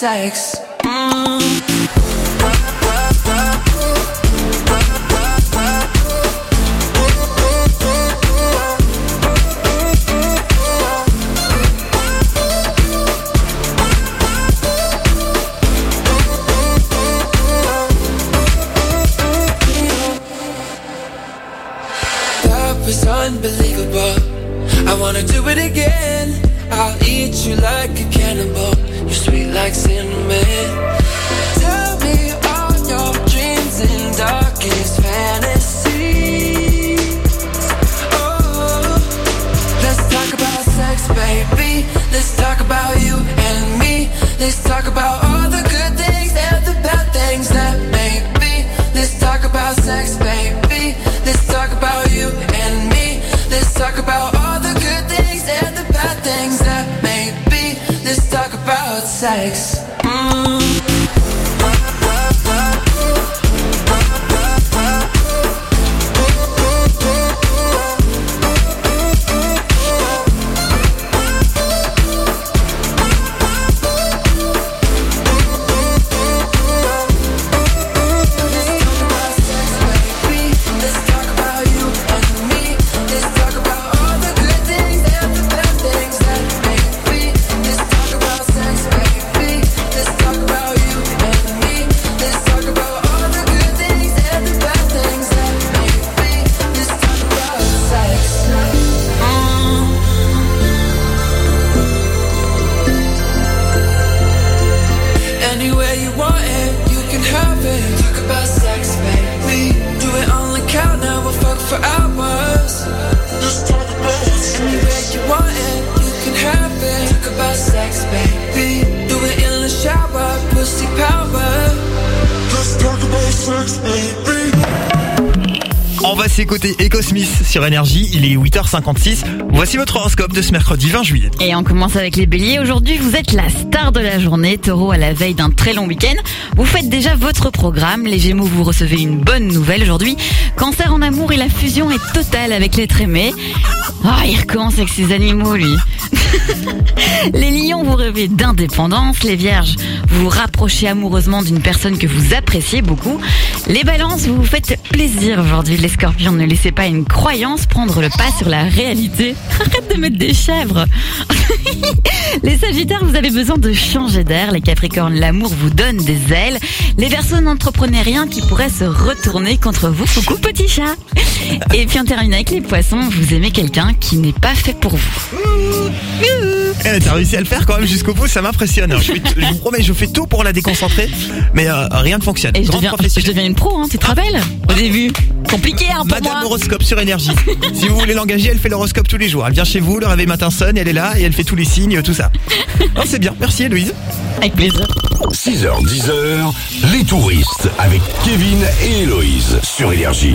sex. Sur Énergie, il est 8h56. Voici votre horoscope de ce mercredi 20 juillet. Et on commence avec les béliers. Aujourd'hui, vous êtes la star de la journée. Taureau à la veille d'un très long week-end. Vous faites déjà votre programme. Les gémeaux, vous recevez une bonne nouvelle aujourd'hui. Cancer en amour et la fusion est totale avec l'être aimé. Ah, il recommence avec ses animaux, lui. [laughs] [laughs] les lions, vous rêvez d'indépendance. Les vierges, vous vous rapprochez amoureusement d'une personne que vous appréciez beaucoup. Les balances, vous vous faites plaisir aujourd'hui. Les scorpions, ne laissez pas une croyance prendre le pas sur la réalité. [laughs] Arrête de mettre des chèvres. [laughs] Les sagittaires, vous avez besoin de changer d'air. Les capricornes, l'amour vous donne des ailes. Les verseaux, n'entreprenez rien qui pourrait se retourner contre vous. Coucou petit chat. Et puis on termine avec les poissons. Vous aimez quelqu'un qui n'est pas fait pour vous. Eh, T'as réussi à le faire quand même jusqu'au bout, ça m'impressionne. Je, vous promets, je fais tout pour la déconcentrer, mais euh, rien ne fonctionne. Et je deviens, je deviens une pro, hein, tu te rappelles Au début. Compliqué, hein, pour Madame moi. Horoscope sur énergie. [laughs] si vous voulez l'engager, elle fait l'horoscope tous les jours. Elle vient chez vous, le réveil matin sonne, elle est là et elle fait tous les signes, tout ça. Non, c'est bien. Merci Héloïse. Avec plaisir. 6h, 10h, les touristes avec Kevin et Héloïse sur Énergie.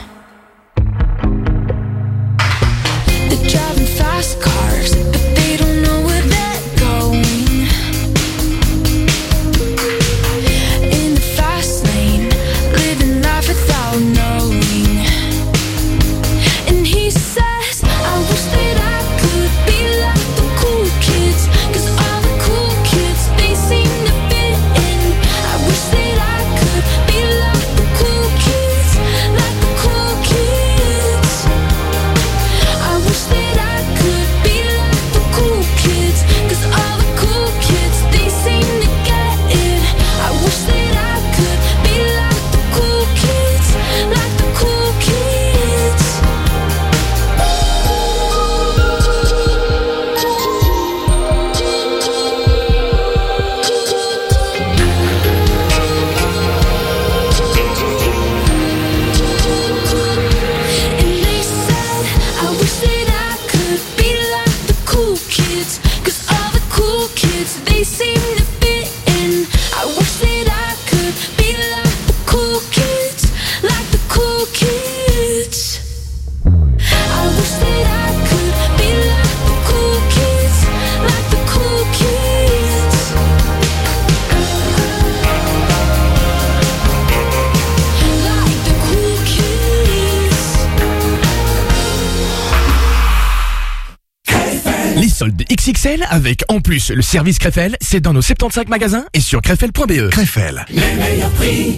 XXL avec en plus le service Krefel, c'est dans nos 75 magasins et sur krefel.be. Krefel. Les meilleurs prix,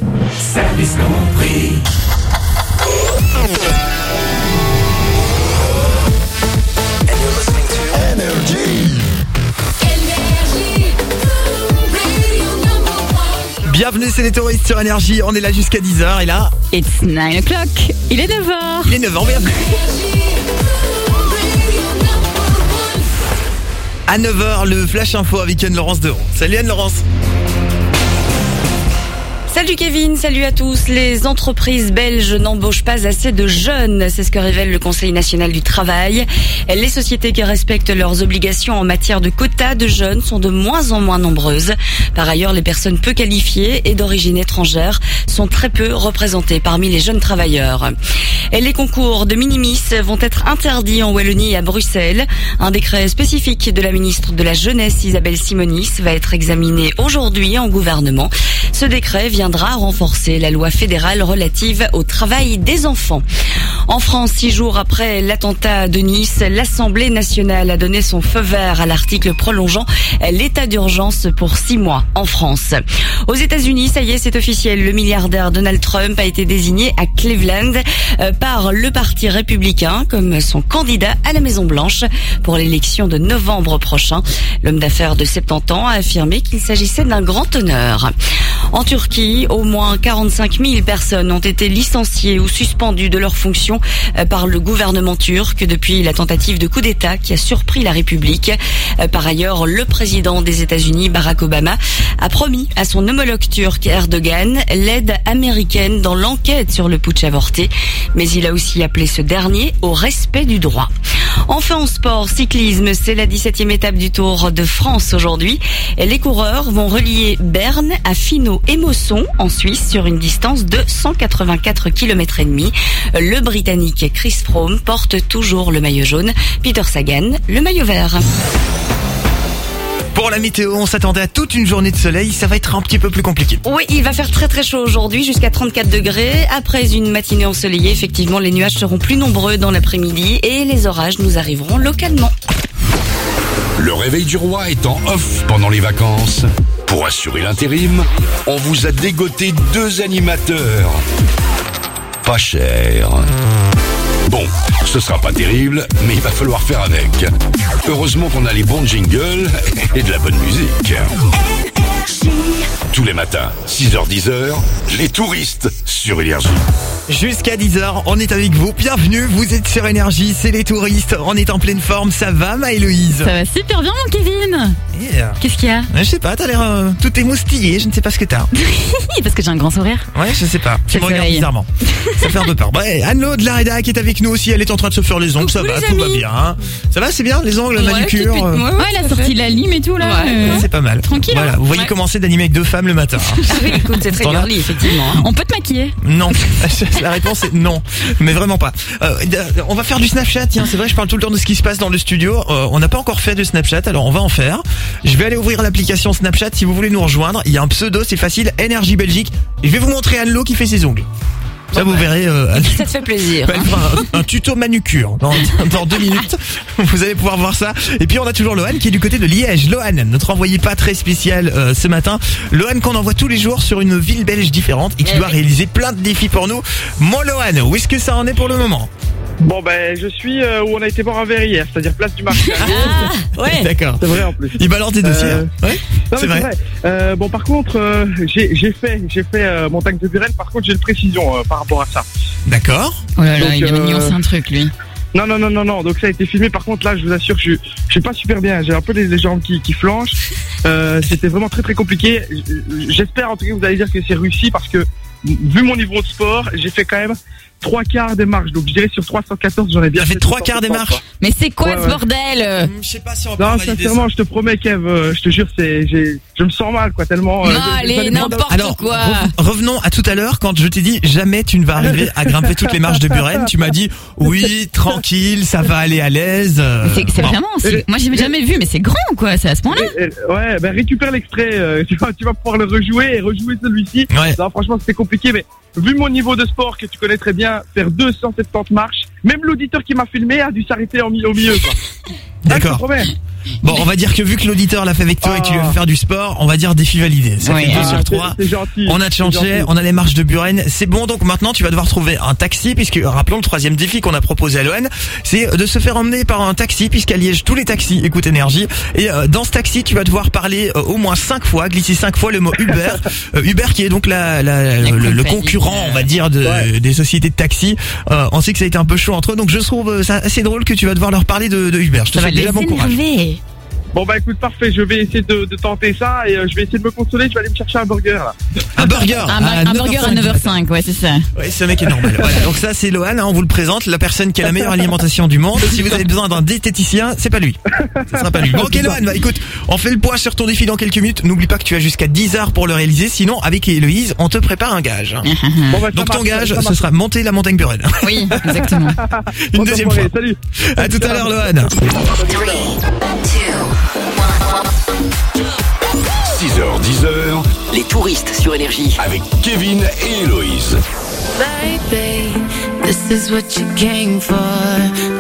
service compris. Bienvenue, c'est les touristes sur Énergie. On est là jusqu'à 10h et là. It's 9 o'clock. Il est 9h. Il est 9h, bienvenue. À 9h, le Flash Info avec Anne-Laurence Deron. Salut Anne-Laurence. Salut Kevin, salut à tous. Les entreprises belges n'embauchent pas assez de jeunes, c'est ce que révèle le Conseil national du travail. Les sociétés qui respectent leurs obligations en matière de quotas de jeunes sont de moins en moins nombreuses. Par ailleurs, les personnes peu qualifiées et d'origine étrangère sont très peu représentées parmi les jeunes travailleurs. Les concours de minimis vont être interdits en Wallonie et à Bruxelles. Un décret spécifique de la ministre de la Jeunesse Isabelle Simonis va être examiné aujourd'hui en gouvernement. Ce décret viendra renforcer la loi fédérale relative au travail des enfants. En France, six jours après l'attentat de Nice, l'Assemblée nationale a donné son feu vert à l'article prolongeant l'état d'urgence pour six mois en France. Aux États-Unis, ça y est, c'est officiel. Le milliardaire Donald Trump a été désigné à Cleveland euh, par le Parti républicain comme son candidat à la Maison Blanche pour l'élection de novembre prochain. L'homme d'affaires de 70 ans a affirmé qu'il s'agissait d'un grand honneur. En Turquie, au moins 45 000 personnes ont été licenciées ou suspendues de leurs fonctions euh, par le gouvernement turc depuis la tentative de coup d'État qui a surpris la République. Euh, Par ailleurs, le président des États-Unis, Barack Obama, a promis à son homologue turc Erdogan l'aide américaine dans l'enquête sur le putsch avorté, mais il a aussi appelé ce dernier au respect du droit. Enfin en sport, cyclisme, c'est la 17e étape du Tour de France aujourd'hui. Les coureurs vont relier Berne à Finot et Mosson en Suisse sur une distance de 184 km et demi. Le Britannique Chris Froome porte toujours le maillot jaune, Peter Sagan le maillot vert. Pour la météo, on s'attendait à toute une journée de soleil. Ça va être un petit peu plus compliqué. Oui, il va faire très très chaud aujourd'hui, jusqu'à 34 degrés. Après une matinée ensoleillée, effectivement, les nuages seront plus nombreux dans l'après-midi et les orages nous arriveront localement. Le réveil du roi est en off pendant les vacances. Pour assurer l'intérim, on vous a dégoté deux animateurs. Pas cher. Bon, ce sera pas terrible, mais il va falloir faire avec. Heureusement qu'on a les bons jingles [laughs] et de la bonne musique. Tous les matins, 6h-10h, les touristes sur Énergie. Jusqu'à 10h, on est avec vous. Bienvenue, vous êtes sur Énergie, c'est les touristes. On est en pleine forme. Ça va, ma Héloïse? Ça va super bien, mon Kevin. Qu'est-ce qu'il y a? Je sais pas, t'as l'air euh, tout émoustillé. Je ne sais pas ce que t'as. [laughs] Parce que j'ai un grand sourire. Ouais, je sais pas. Tu C'est me regardes bizarrement. Ça fait un peu peur. Ouais, Anne-Lo de la Reda qui est avec nous aussi. Elle est en train de se faire les ongles. Ça va, tout va bien. hein. Ça va, c'est bien Les ongles, Ouais, manucure euh, Ouais, elle a sorti la lime et tout là. euh, C'est pas mal. Tranquille. Voilà, hein. vous voyez Ouais. commencer d'animer avec deux femmes le matin. hein. Ah oui, écoute, c'est très girly, effectivement. On peut te maquiller. Non, [laughs] la réponse est non, mais vraiment pas. Euh, on va faire du Snapchat, tiens, c'est vrai, je parle tout le temps de ce qui se passe dans le studio. Euh, on n'a pas encore fait de Snapchat, alors on va en faire. Je vais aller ouvrir l'application Snapchat si vous voulez nous rejoindre. Il y a un pseudo, c'est facile, Énergie Belgique. Je vais vous montrer Anne-Lo qui fait ses ongles. Ça, vous verrez. euh, Anne- [laughs] Ça te fait plaisir. Un, un tuto manucure dans, dans deux minutes. [laughs] Vous allez pouvoir voir ça. Et puis on a toujours Lohan qui est du côté de Liège. Lohan, notre envoyé pas très spécial euh, ce matin. Lohan qu'on envoie tous les jours sur une ville belge différente et qui Eh doit réaliser plein de défis pour nous. Mon Lohan, où est-ce que ça en est pour le moment? Bon ben je suis euh, où on a été boire un verre hier, c'est-à-dire place du marché. [laughs] Ah, ouais. [laughs] D'accord. C'est vrai en plus. Il balance des dossiers. Euh, hein ouais, Non, c'est vrai. Euh, bon par contre euh, j'ai fait j'ai fait euh, montagne de Buren. Par contre j'ai une précision euh, par rapport à ça. D'accord. Oh là là, Donc, il a euh, nuancé un truc lui. Non non non non non. Donc ça a été filmé. Par contre là je vous assure je je suis pas super bien. J'ai un peu les, les jambes qui qui flanchent. [laughs] Euh, C'était vraiment très très compliqué. J'espère en tout cas que vous allez dire que c'est réussi parce que vu mon niveau de sport j'ai fait quand même trois quarts des marches. Donc je dirais sur 314, j'en ai bien fait. trois quarts des 230, marches. Mais c'est quoi Ouais, ce ouais. bordel Je sais pas si on Non, sincèrement, je te promets, Kev, euh, je te jure, c'est, j'ai, je me sens mal, quoi, tellement. euh, Non, allez, n'importe quoi. rev- revenons à tout à l'heure quand je t'ai dit jamais tu ne vas arriver à grimper toutes les marches de Buren. Tu m'as dit oui, tranquille, ça va aller à l'aise. euh, C'est bon. vraiment. Moi, j'ai jamais vu, mais c'est grand, quoi. C'est à ce point-là. Ouais, ben récupère l'extrait, euh, [laughs] tu, vas, tu vas pouvoir le rejouer et rejouer celui-ci. Ouais. Non, franchement, c'était compliqué, mais vu mon niveau de sport que tu connais très bien, faire 270 marches, même l'auditeur qui m'a filmé a dû s'arrêter au milieu, quoi. Ah, D'accord. Bon, on va dire que vu que l'auditeur l'a fait avec toi et que tu lui as fait faire du sport, on va dire défi validé. Ça Oui, fait deux ah, sur c'est- trois. c'est gentil, On a gentil. on a les marches de Buren. C'est bon, donc maintenant tu vas devoir trouver un taxi puisque, rappelons le troisième défi qu'on a proposé à Loan, c'est de se faire emmener par un taxi puisqu'à Liège tous les taxis écoutent énergie. Et euh, dans ce taxi, tu vas devoir parler euh, au moins cinq fois, glisser cinq fois le mot Uber. [laughs] Euh, Uber qui est donc la, la- le, concurrent, on va dire, de, des sociétés de taxi. Euh, on sait que ça a été un peu chaud entre eux, donc je trouve ça assez drôle que tu vas devoir leur parler de, de Uber. Je te Ça souhaite déjà bon courage. Bon, bah écoute, parfait, je vais essayer de, de tenter ça et euh, je vais essayer de me consoler, je vais aller me chercher un burger, là. Un burger. Un, ba- un burger à 9h05, ouais, c'est ça. Ouais, ce mec est normal. Voilà, donc ça c'est Lohan, hein, on vous le présente, la personne qui a la meilleure alimentation du monde. Si vous avez besoin d'un diététicien, c'est pas lui. Ce sera pas lui. Bon, ok Lohan, bah écoute, on fait le point sur ton défi dans quelques minutes. N'oublie pas que tu as jusqu'à 10 heures pour le réaliser, sinon avec Héloïse, on te prépare un gage. [laughs] Bon, bah, ça Donc ton marche, gage, ça ce sera monter la montagne Buren. Oui, exactement. [laughs] Une Bonne deuxième soirée, fois. Salut. À tout à l'heure Lohan. 6h, 10h, Les touristes sur Énergie. avec Kevin et Héloïse. Baby, this is what you came for.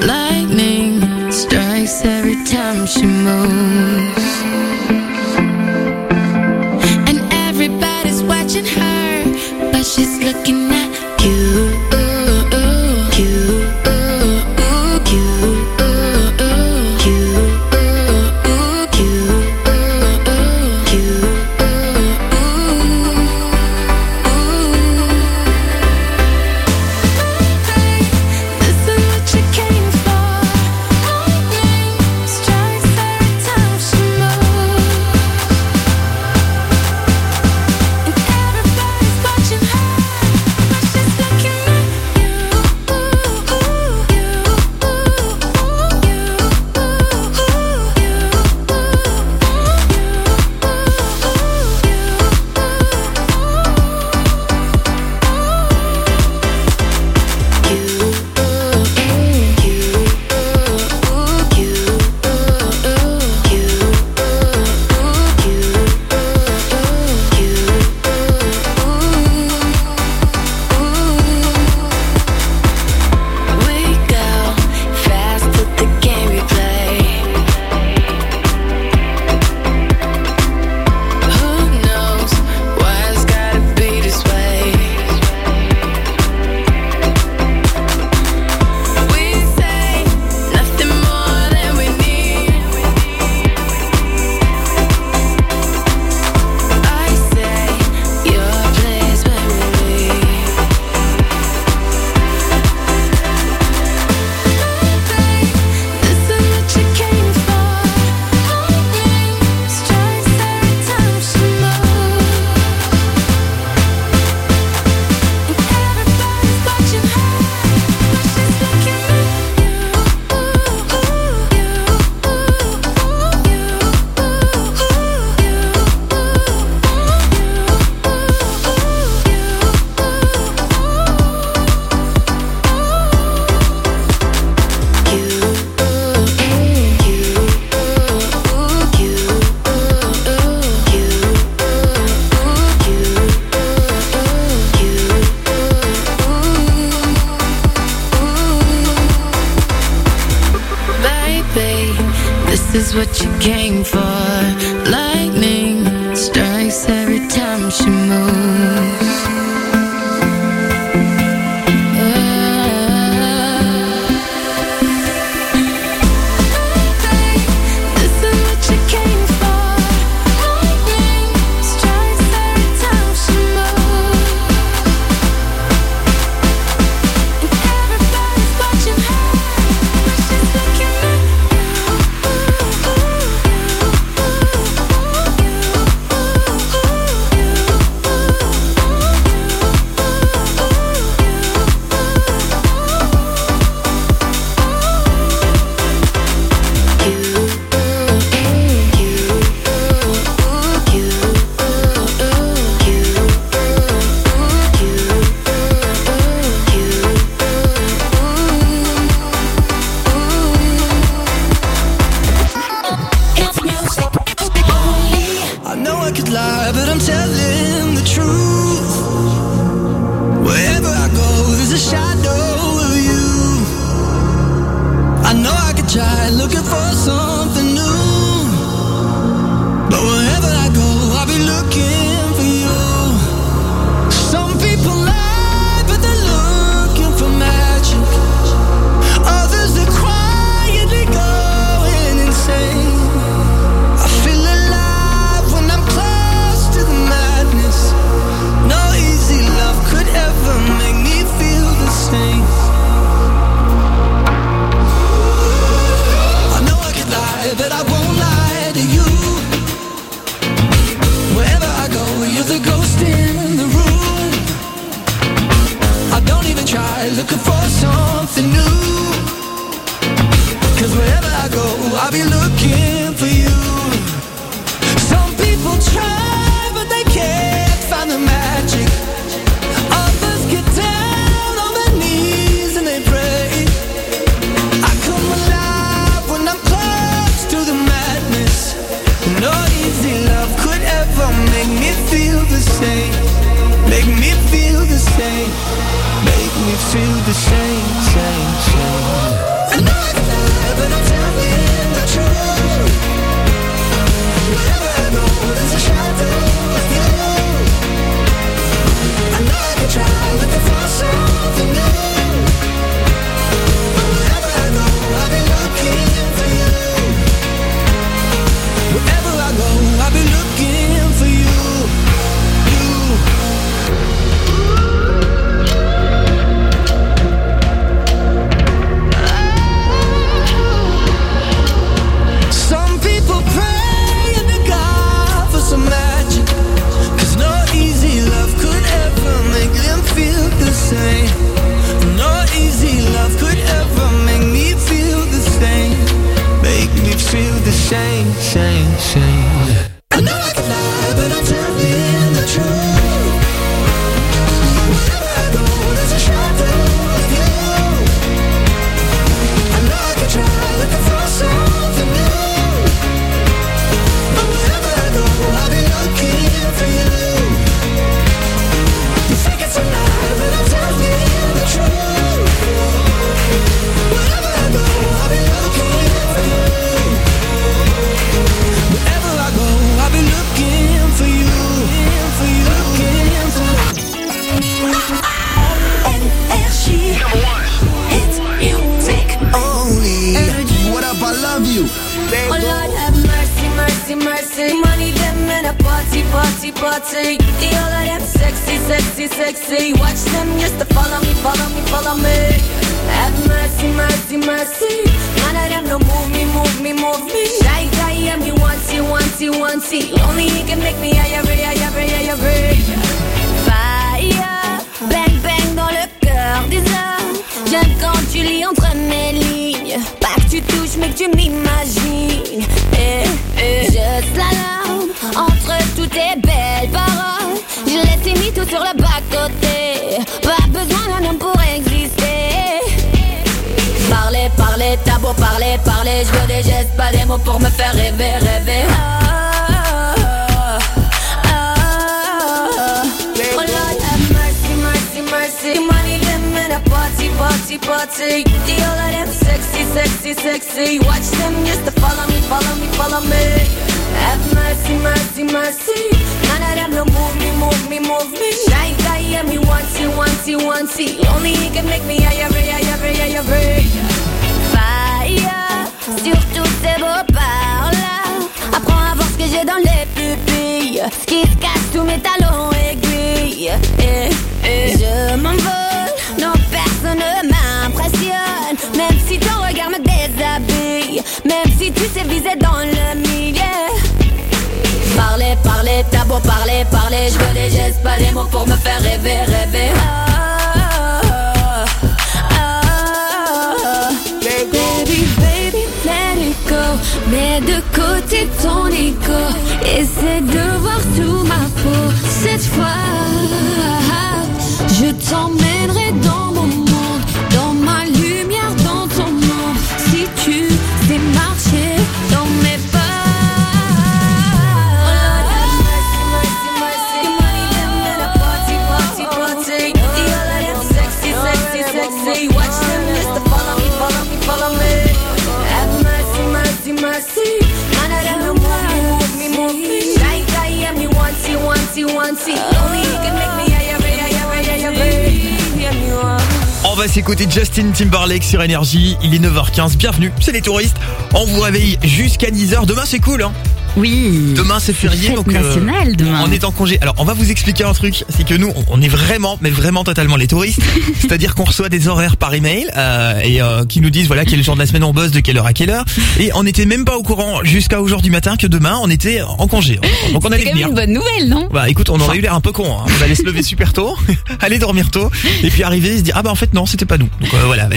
Lightning strikes every time she moves. And everybody's watching her, but she's looking at. You, sur Énergie. Il est 9h15. Bienvenue, c'est les touristes. On vous réveille jusqu'à 10h. Demain, c'est cool, hein Oui. Demain, c'est férié. Donc, euh, nationale demain. On est en congé. Alors, on va vous expliquer un truc. C'est que nous, on- est vraiment, mais vraiment totalement les touristes. [laughs] C'est-à-dire qu'on reçoit des horaires par email euh, et euh, qui nous disent voilà quel jour de la semaine on bosse, de quelle heure à quelle heure. Et on n'était même pas au courant jusqu'à aujourd'hui matin que demain on était en congé. Donc on allait quand même venir. une bonne nouvelle, non? Bah écoute, on aurait eu l'air un peu con. Hein. On allait se lever super tôt, [laughs] aller dormir tôt, et puis arriver et se dire ah bah en fait non, c'était pas nous. Donc euh, voilà.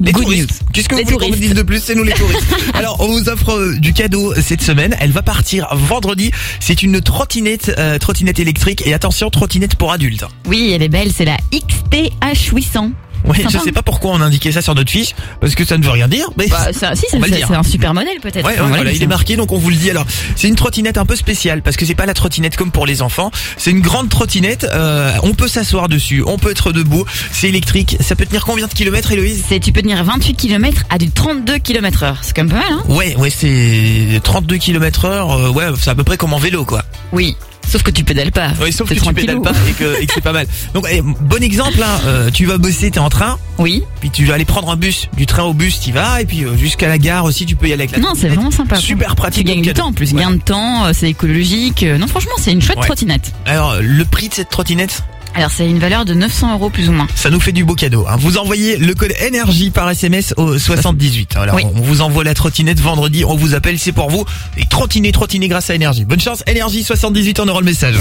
Les Good touristes. Qu'est-ce que vous voulez qu'on vous dise de plus C'est nous les touristes. [laughs] Alors, on vous offre euh, du cadeau cette semaine. Elle va partir vendredi. C'est une trottinette, euh, trottinette électrique. Et attention, trottinette pour adultes. Oui, elle est belle. C'est la XTH800. Oui, je sais pas pourquoi on indiquait ça sur notre fiche, parce que ça ne veut rien dire. Mais bah, si, c'est un super modèle peut-être. Ouais, voilà, il est marqué, donc on vous le dit. Alors, c'est une trottinette un peu spéciale, parce que c'est pas la trottinette comme pour les enfants. C'est une grande trottinette. Euh, on peut s'asseoir dessus, on peut être debout. C'est électrique. Ça peut tenir combien de kilomètres, Héloïse? Tu peux tenir 28 km à du 32 km heure. C'est quand même pas mal, hein? Ouais, ouais, c'est 32 km heure. Euh, ouais, c'est à peu près comme en vélo, quoi. Oui, Sauf que tu pédales pas. Oui, sauf que tu pédales pas et que, et que c'est pas mal. [laughs] Donc, eh, bon exemple, hein, euh, tu vas bosser, t'es en train. Oui. Puis tu vas aller prendre un bus. Du train au bus, t'y vas. Et puis euh, jusqu'à la gare aussi, tu peux y aller avec la Non, c'est vraiment sympa. Super pratique. Tu gagnes du temps en plus. Ouais. Gain de temps, euh, c'est écologique. Euh, Non, franchement, c'est une chouette Ouais. trottinette. Alors, le prix de cette trottinette? Alors, c'est une valeur de 900 euros plus ou moins. Ça nous fait du beau cadeau. hein. Vous envoyez le code énergie par SMS au 78. Alors Oui. on vous envoie la trottinette vendredi, on vous appelle, c'est pour vous. Et trottiner, trottiner grâce à énergie. Bonne chance, énergie 78, on aura le message.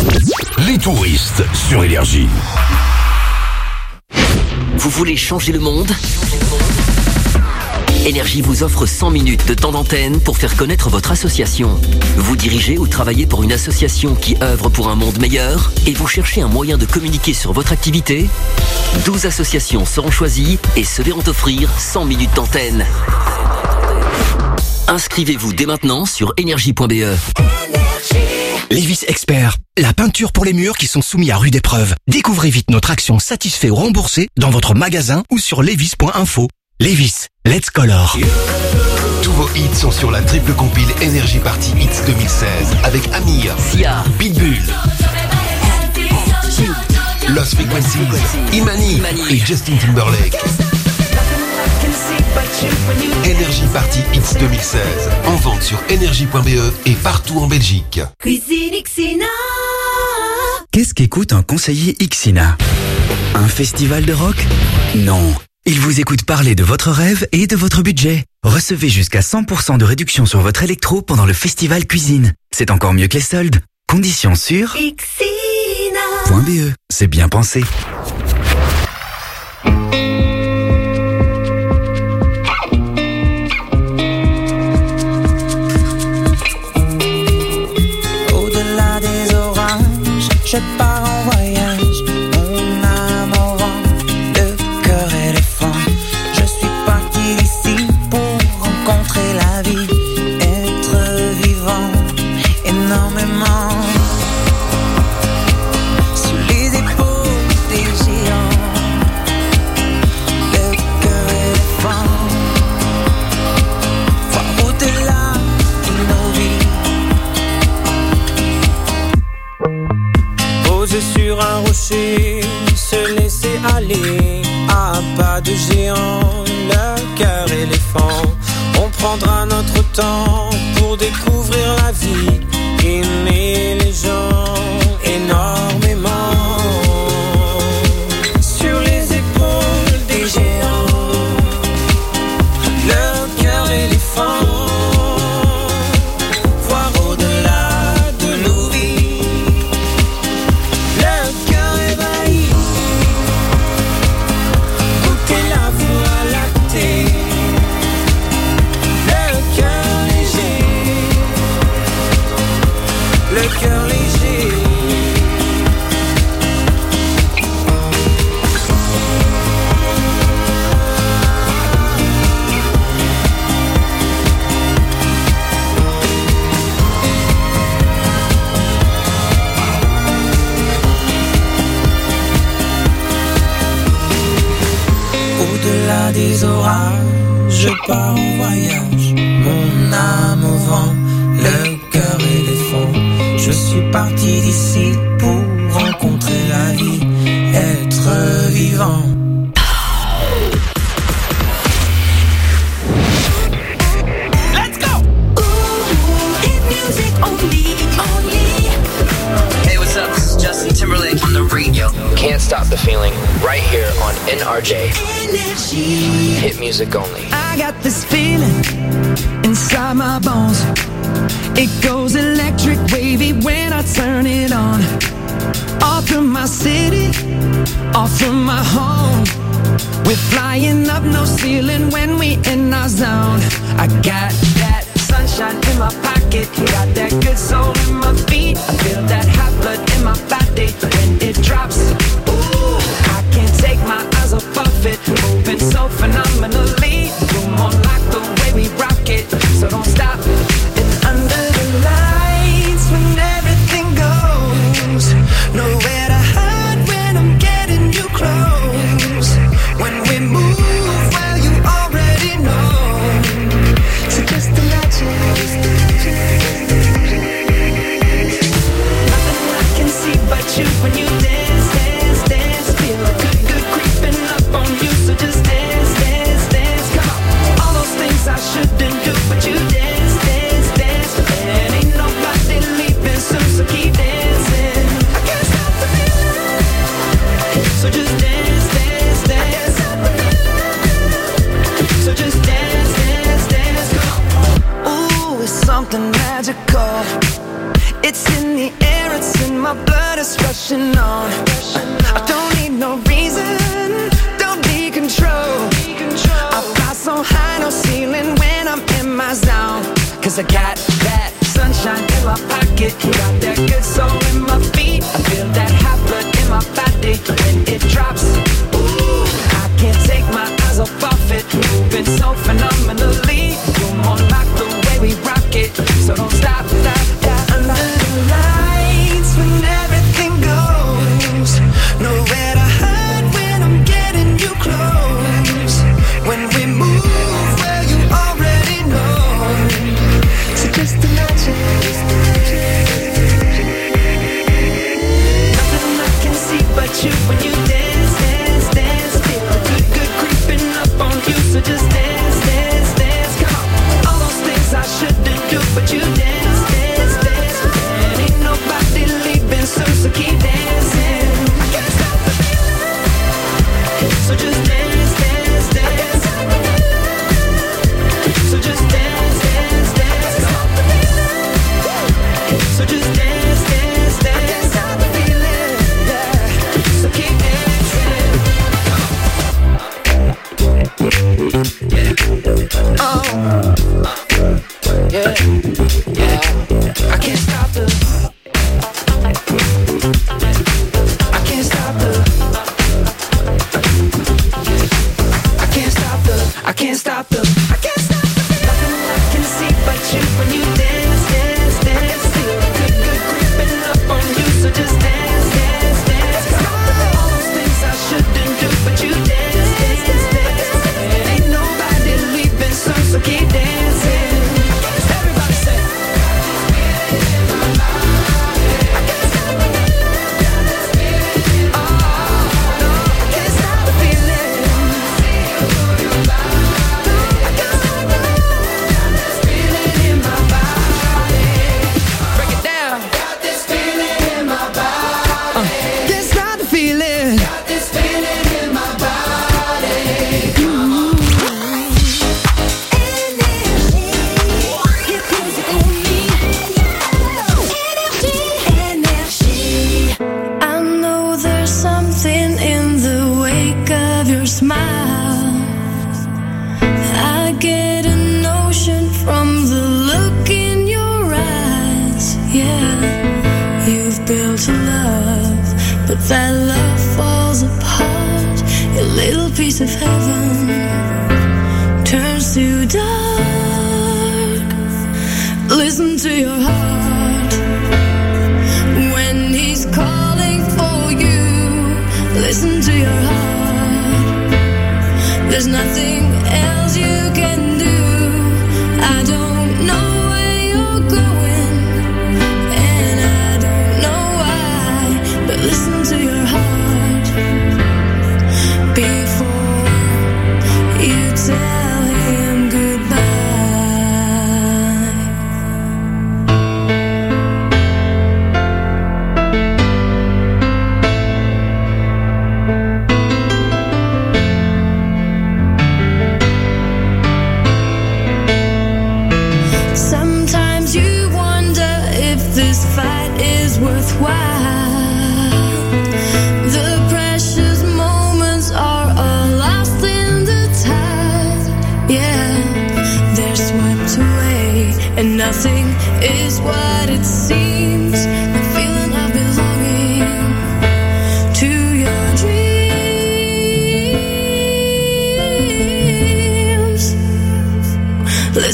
Les touristes sur Énergie. Vous voulez changer le monde? Énergie vous offre 100 minutes de temps d'antenne pour faire connaître votre association. Vous dirigez ou travaillez pour une association qui œuvre pour un monde meilleur et vous cherchez un moyen de communiquer sur votre activité? 12 associations seront choisies et se verront offrir 100 minutes d'antenne. Inscrivez-vous dès maintenant sur énergie.be. Lévis Expert, la peinture pour les murs qui sont soumis à rude épreuve. Découvrez vite notre action satisfait ou remboursé dans votre magasin ou sur levis.info. Lévis, let's color. Tous vos hits sont sur la triple compile Energy Party Hits 2016 avec Amir, Sia, Pitbull, Lost Frequencies, Imani, et Justin Timberlake. Energy Party Hits 2016 en vente sur energy.be et partout en Belgique. Cuisine Xina. Qu'est-ce qu'écoute un conseiller Ixina? Un festival de rock? Non. Il vous écoute parler de votre rêve et de votre budget. Recevez jusqu'à 100% de réduction sur votre électro pendant le festival cuisine. C'est encore mieux que les soldes. Conditions sur Xina. .be. C'est bien pensé.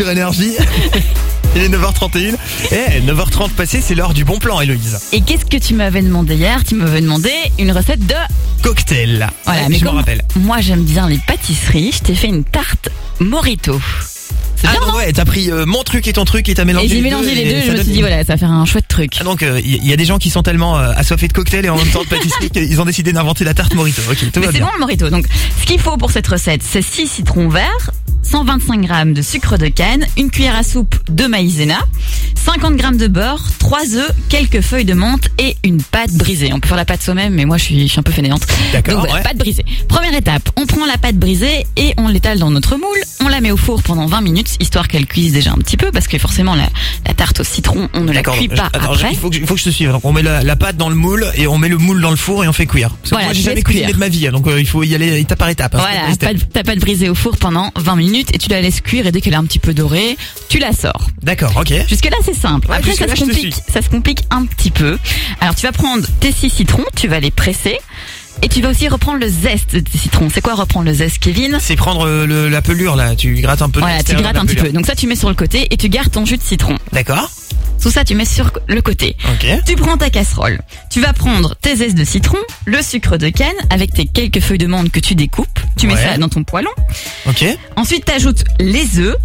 sur Énergie. [laughs] Il est 9h31. Eh, 9h30 passé, c'est l'heure du bon plan, Héloïse. Et qu'est-ce que tu m'avais demandé hier? Tu m'avais demandé une recette de Cocktail. Voilà, Ouais, mais je me rappelle. moi j'aime bien les pâtisseries, je t'ai fait une tarte Morito. Ah bien, non, non ouais, t'as pris euh, mon truc et ton truc et t'as mélangé Et j'ai les mélangé les et deux, ça je me suis dit une- voilà, ça va faire un chouette truc. Ah, donc, il y, y a des gens qui sont tellement euh, assoiffés de cocktails et en même temps de pâtisserie [laughs] qu'ils ont décidé d'inventer la tarte Morito. Ok, tout Mais va c'est bon le Morito. Donc, ce qu'il faut pour cette recette, c'est 6 citrons verts, 125 grammes de sucre de canne, une cuillère à soupe de maïzena, 50 grammes de beurre, 3 œufs, quelques feuilles de menthe et une pâte brisée. On peut faire la pâte soi-même, mais moi je suis, je suis un peu fainéante. D'accord, Donc voilà, ouais. pâte brisée. Première étape, on prend la pâte brisée et on l'étale dans notre moule. On la met au four pendant 20 minutes, histoire qu'elle cuise déjà un petit peu, parce que forcément la tarte au citron, on ne la cuit pas attends, après. il faut que, je- il faut que je te suive. Donc, on met la, la pâte dans le moule et on met le moule dans le four et on fait cuire. Parce Voilà, moi, j'ai jamais cuisiné de ma vie, hein, donc euh, il faut y aller étape par étape. hein. Voilà, Step by step. pâte, ta pâte brisée au four pendant 20 minutes et tu la laisses cuire et dès qu'elle est un petit peu dorée, tu la sors. D'accord, ok. Jusque là c'est simple. Ouais, Après ça se, complique, ça se complique un petit peu. Alors tu vas prendre tes six citrons, tu vas les presser et tu vas aussi reprendre le zeste de tes citrons. C'est quoi reprendre le zeste Kevin? C'est prendre euh, le- la pelure là, tu grattes un peu. Voilà, tu grattes un petit peu. Donc ça tu mets sur le côté et tu gardes ton jus de citron. D'accord. Tout ça tu mets sur le côté. Ok. Tu prends ta casserole. Tu vas prendre tes zestes de citron, le sucre de canne avec tes quelques feuilles de menthe que tu découpes. Tu mets Ouais. ça dans ton poêlon. Ok. Ensuite, tu ajoutes les œufs,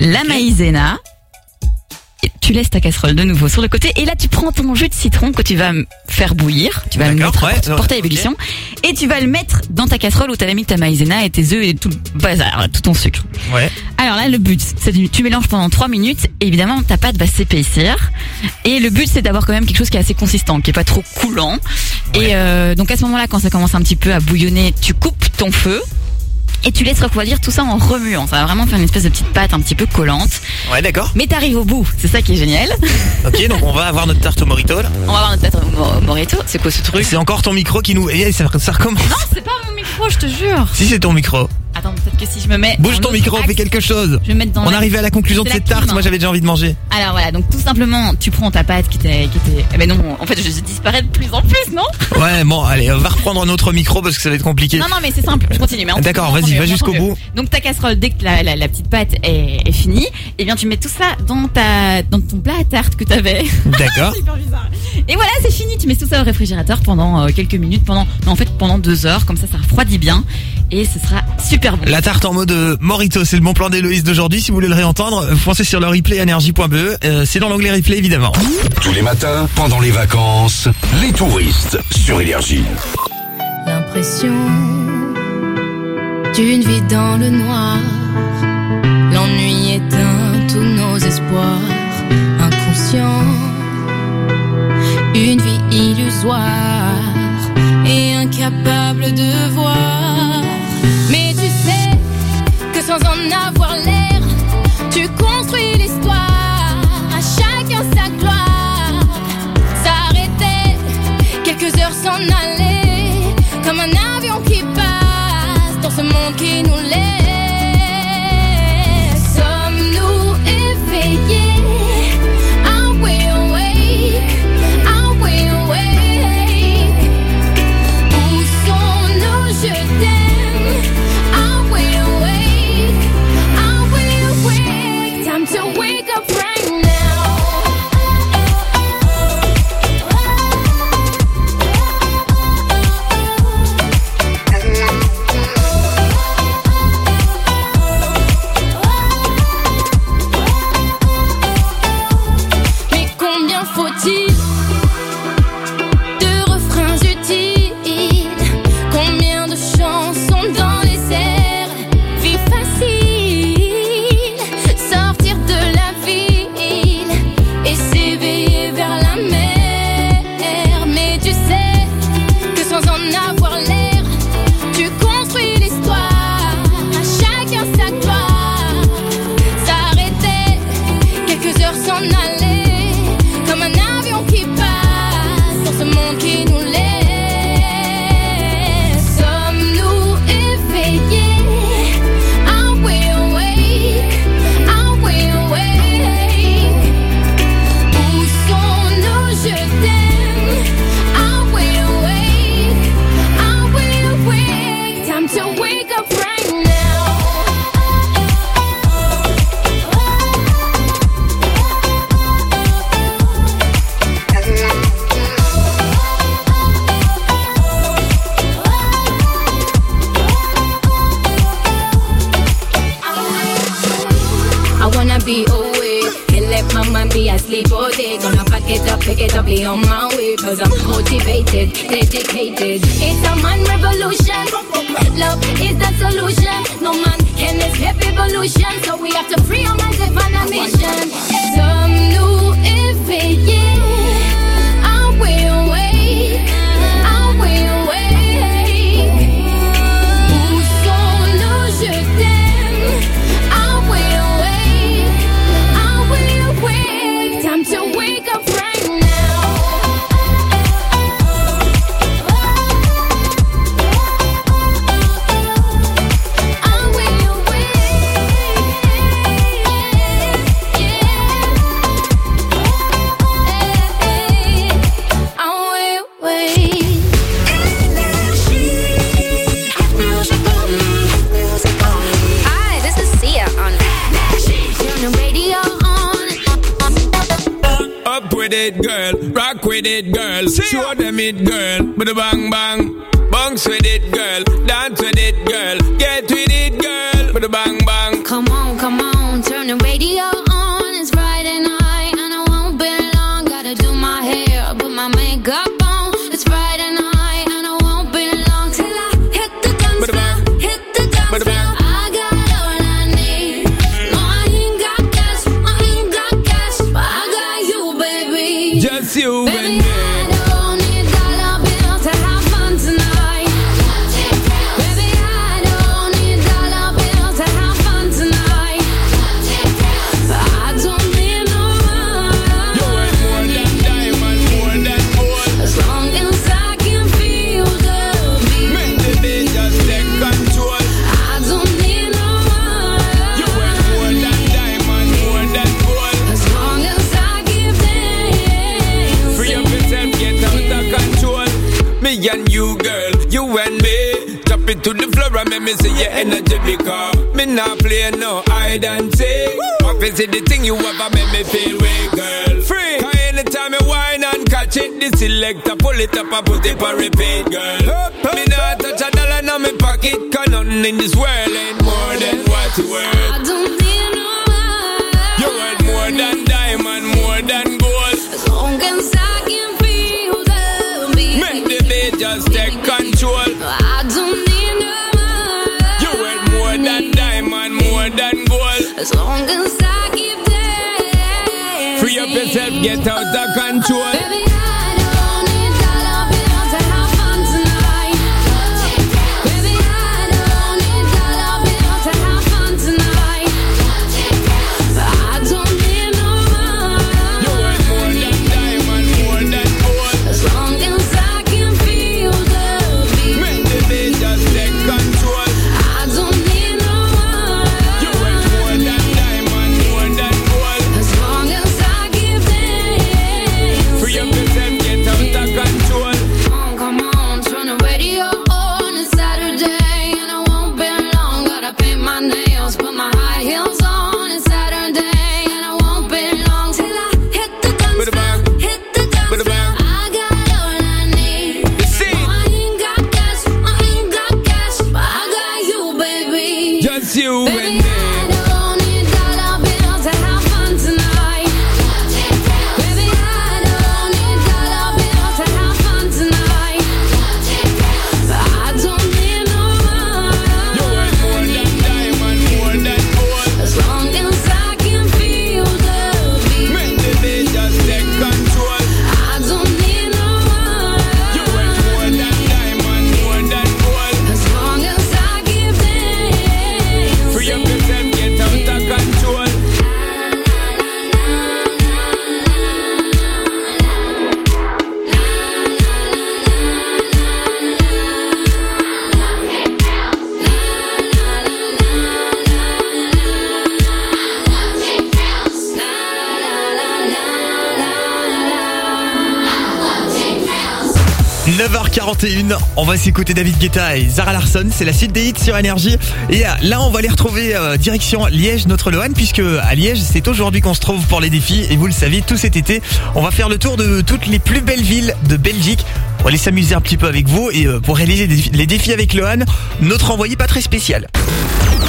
la maïzena. Et tu laisses ta casserole de nouveau sur le côté. Et là, tu prends ton jus de citron que tu vas m- faire bouillir. Tu vas le D'accord, mettre ouais, ouais, porter à ok. ébullition. Et tu vas le mettre dans ta casserole où tu as mis ta maïzena et tes œufs et tout le bazar, tout ton sucre. Ouais. Alors là, le but, c'est tu mélanges pendant 3 minutes. Et évidemment, ta pâte va s'épaissir. Et le but, c'est d'avoir quand même quelque chose qui est assez consistant, qui est pas trop coulant. Et euh, donc à ce moment-là, quand ça commence un petit peu à bouillonner, tu coupes ton feu. Et tu laisses refroidir tout ça en remuant. Ça va vraiment faire une espèce de petite pâte un petit peu collante. Ouais, d'accord. Mais t'arrives au bout. C'est ça qui est génial. [laughs] Ok, donc on va avoir notre tarte au morito là. On va voir notre tête au morito. C'est quoi ce truc? C'est encore ton micro qui nous. Eh, ça recommence. Non, c'est pas mon micro, je te jure. Si c'est ton micro. Que si je me mets. Bouge ton micro, axe, fais quelque chose. Je vais me mettre dans On arrivait à la conclusion de cette tarte, moi j'avais déjà envie de manger. Alors voilà, donc tout simplement, tu prends ta pâte qui était, qui était. Eh ben non, en fait, je disparais de plus en plus, non? Ouais, bon, allez, on va reprendre un autre micro parce que ça va être compliqué. Non, non, mais c'est simple, je continue. mais on- D'accord, vas-y, va jusqu'au bout. Donc ta casserole, dès que la, la, la petite pâte est, est finie, eh bien tu mets tout ça dans ta, dans ton plat à tarte que t'avais. D'accord. [laughs] Et voilà, c'est fini. Tu mets tout ça au réfrigérateur pendant euh, quelques minutes, pendant, non, en fait, pendant deux heures. Comme ça, ça refroidit bien et ce sera super bon. La tarte en mode euh, Morito, c'est le bon plan d'Héloïse d'aujourd'hui. Si vous voulez le réentendre, vous foncez sur le replay énergie.be. Euh, c'est dans l'onglet replay évidemment. Tous les matins, pendant les vacances, les touristes sur Énergie. L'impression d'une vie dans le noir. L'ennui éteint tous nos espoirs. Inconscient, une vie illusoire et incapable de voir. Que sans with the bang. 9h41, on va s'écouter David Guetta et Zara Larson, c'est la suite des hits sur énergie. Et euh, là on va les retrouver euh, direction Liège notre Lohan puisque à Liège c'est aujourd'hui qu'on se trouve pour les défis. Et vous le savez tout cet été on va faire le tour de toutes les plus belles villes de Belgique. On va aller s'amuser un petit peu avec vous et euh, pour réaliser les défis avec Lohan notre envoyé pas très spécial.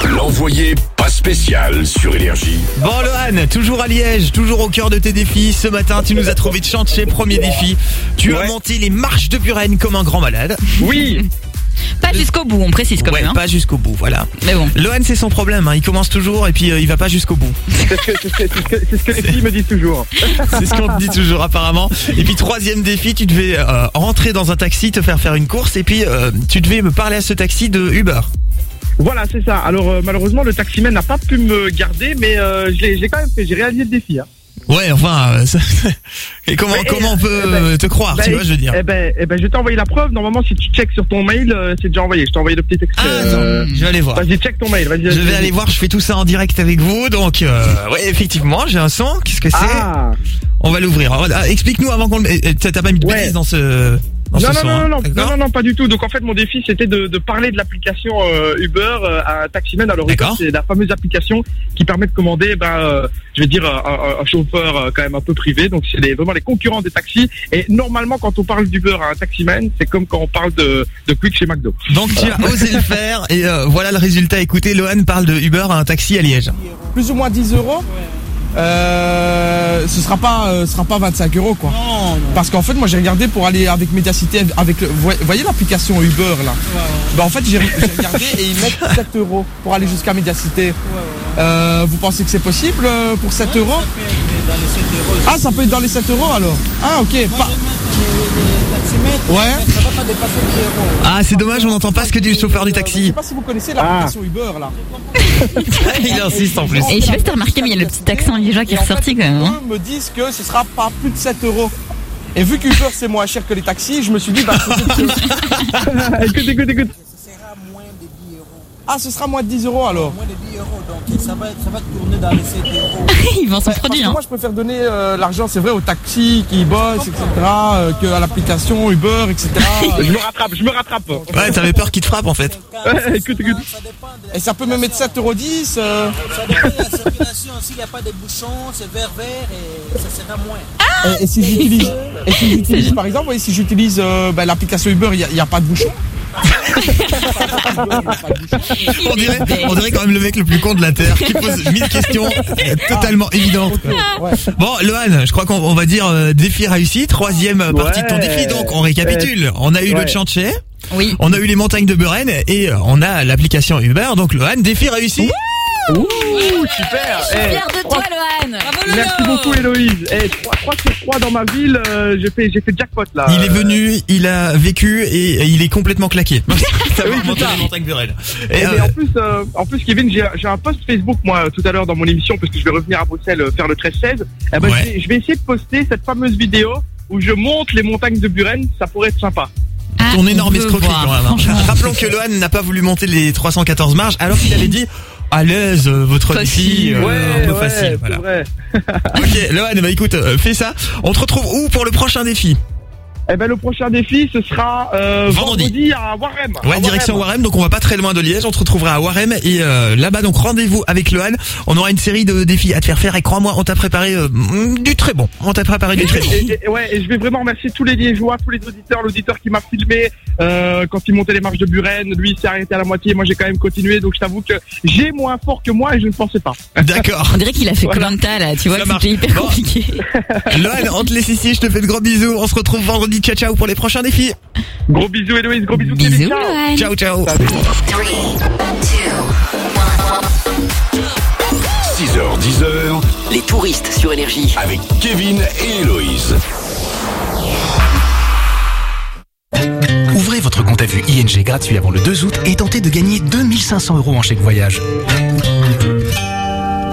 L'envoyé pas spécial sur Énergie. Bon Lohan, toujours à Liège, toujours au cœur de tes défis. Ce matin, tu nous as trouvé de chantier, premier défi. Tu as monté les marches de Buren comme un grand malade. Oui. [laughs] Pas jusqu'au bout, on précise quand Ouais, même. hein. pas jusqu'au bout, voilà. Mais bon. Lohan, c'est son problème, hein. il commence toujours et puis euh, il va pas jusqu'au bout. C'est ce, que- c'est ce que- c'est ce que- c'est ce que les filles me disent toujours. [laughs] C'est ce qu'on te dit toujours apparemment. Et puis troisième défi, tu devais euh, rentrer dans un taxi, te faire faire une course et puis euh, tu devais me parler à ce taxi de Uber. Voilà, c'est ça. Alors euh, malheureusement, le taximan n'a pas pu me garder, mais euh, l'ai quand même fait. J'ai réalisé le défi. Hein. Ouais, enfin, euh, ça- [laughs] et comment Mais, comment on peut eh ben, euh, te croire, bah, tu vois, je veux dire. Eh ben, eh ben, je t'ai envoyé la preuve. Normalement, si tu checks sur ton mail, euh, c'est déjà envoyé. Je t'ai envoyé le petit extrait. Ah, attends, je vais aller voir. Vas-y, check ton mail. Vas-y. Je vais aller voir, je fais tout ça en direct avec vous, donc euh, ouais, effectivement, j'ai un son. Qu'est-ce que c'est? Ah. On va l'ouvrir. Ah, Explique-nous avant qu'on le. eh, eh, T'as pas mis de bêtises dans ce. Non, non, non, non, non, pas du tout. Donc en fait, mon défi, c'était de, de parler de l'application euh, Uber euh, à un taximan. Alors Uber, c'est la fameuse application qui permet de commander, ben, euh, je vais dire, un, chauffeur euh, quand même un peu privé. Donc c'est les- vraiment les concurrents des taxis. Et normalement, quand on parle d'Uber à un taximan, c'est comme quand on parle de, de Quick chez McDo. Donc tu as osé le faire et euh, voilà le résultat. Écoutez, Lohan parle de Uber à un taxi à Liège. Plus ou moins 10 euros. Euh, ce sera pas, euh, ce sera pas 25 euros quoi. Parce qu'en fait, moi j'ai regardé pour aller avec Mediacité, avec le, vous voyez- l'application Uber là? Bah en fait j'ai regardé et ils mettent [laughs] 7 euros pour aller jusqu'à Mediacité. Euh, vous pensez que c'est possible euh, pour 7 euros? Ah, ça peut être dans les 7 euros alors? Ah ok. Pas... Ouais. Ah, c'est dommage, on n'entend pas ce que dit le chauffeur du Je sais taxi. pas si vous connaissez l'application Uber là. [laughs] Il insiste en plus. Et je sais pas si t'as remarqué, mais il y a le petit accent liégeois qui est ressorti quand même. hein. Eux me disent que ce sera pas plus de 7 euros. Et vu qu'Uber c'est moins cher que les taxis, je me suis dit bah [laughs] écoute, écoute, écoute. Ah ce sera moins de 10 euros alors. Ça va, ça va tourner dans les 7 euros. Il vend son Ouais, produit. parce que Hein. Moi je préfère donner euh, l'argent c'est vrai aux taxis qui bossent etc. euh, que à l'application Uber etc. [laughs] Je me rattrape, je me rattrape. Ouais, t'avais peur qu'il te frappe en fait. Ouais, [laughs] écoute, écoute. Et ça peut me mettre 7 euros 10. euh, Ça dépend de la circulation. S'il n'y a pas de bouchons, c'est vert vert et ça sera moins. et, et si j'utilise, et si j'utilise par exemple, si j'utilise euh, ben, l'application Uber, il n'y a, pas de bouchon. On dirait, on dirait quand même le mec le plus con de la Terre qui pose mille questions euh, totalement évidentes. Bon, Lohan, je crois qu'on on va dire euh, défi réussi, troisième partie de ton défi. Donc, on récapitule. On a eu Ouais. le chantier. Oui. On a eu les montagnes de Buren et euh, on a l'application Uber. Donc, Lohan, défi réussi. Ouh, super. Je suis Eh, fière de toi, Lohan. Merci beaucoup Héloïse. Eh, 3, sur 3 dans ma ville, euh, j'ai fait, j'ai fait jackpot là. Il est venu, il a vécu et il est complètement claqué. [laughs] [laughs] Ça va Oui, ça. les montagnes Buren. Et Et, mais euh, en plus, euh, en plus, Kevin, j'ai j'ai un post Facebook moi tout à l'heure dans mon émission parce que je vais revenir à Bruxelles euh, faire le 13-16. Eh ben, Ouais. je, vais, essayer de poster cette fameuse vidéo où je monte les montagnes de Buren. Ça pourrait être sympa. ton énorme on veut escroquerie voir, quand même. hein. Rappelons que Lohan n'a pas voulu monter les 314 marges alors qu'il avait dit à l'aise euh, votre défi euh, un peu facile. Voilà. vrai. [laughs] Ok, Lohan, bah écoute, euh, fais ça. On te retrouve où pour le prochain défi? Eh ben, le prochain défi, ce sera euh, Vendredi. vendredi. à Warem. Ouais, À direction Warem, donc on va pas très loin de Liège, on te retrouvera à Warem et euh, là-bas donc rendez-vous avec Lohan. On aura une série de défis à te faire faire et crois-moi, on t'a préparé euh, mm, du très bon. On t'a préparé du très bon. Et, et- ouais, et je vais vraiment remercier tous les Liégeois, tous les auditeurs, l'auditeur qui m'a filmé euh, quand il montait les marches de Buren. Lui, il s'est arrêté à la moitié. Moi, j'ai quand même continué. Donc, je t'avoue que j'ai moins fort que moi et je ne pensais pas. [laughs] D'accord. On dirait qu'il a fait Voilà. Colanta là, tu vois, c'était hyper Bon. compliqué. Lohan, on te laisse ici, je te fais de gros bisous. On se retrouve vendredi, ciao ciao pour les prochains défis. Gros bisous, Héloïse. Gros bisous, Bisous, Kevin. Ciao. Lohan. Ciao ciao. 6h, 10h, Les touristes sur Énergie. avec Kevin et Héloïse. Ouvrez votre compte à vue ING gratuit avant le 2 août et tentez de gagner 2500 euros en chèque voyage.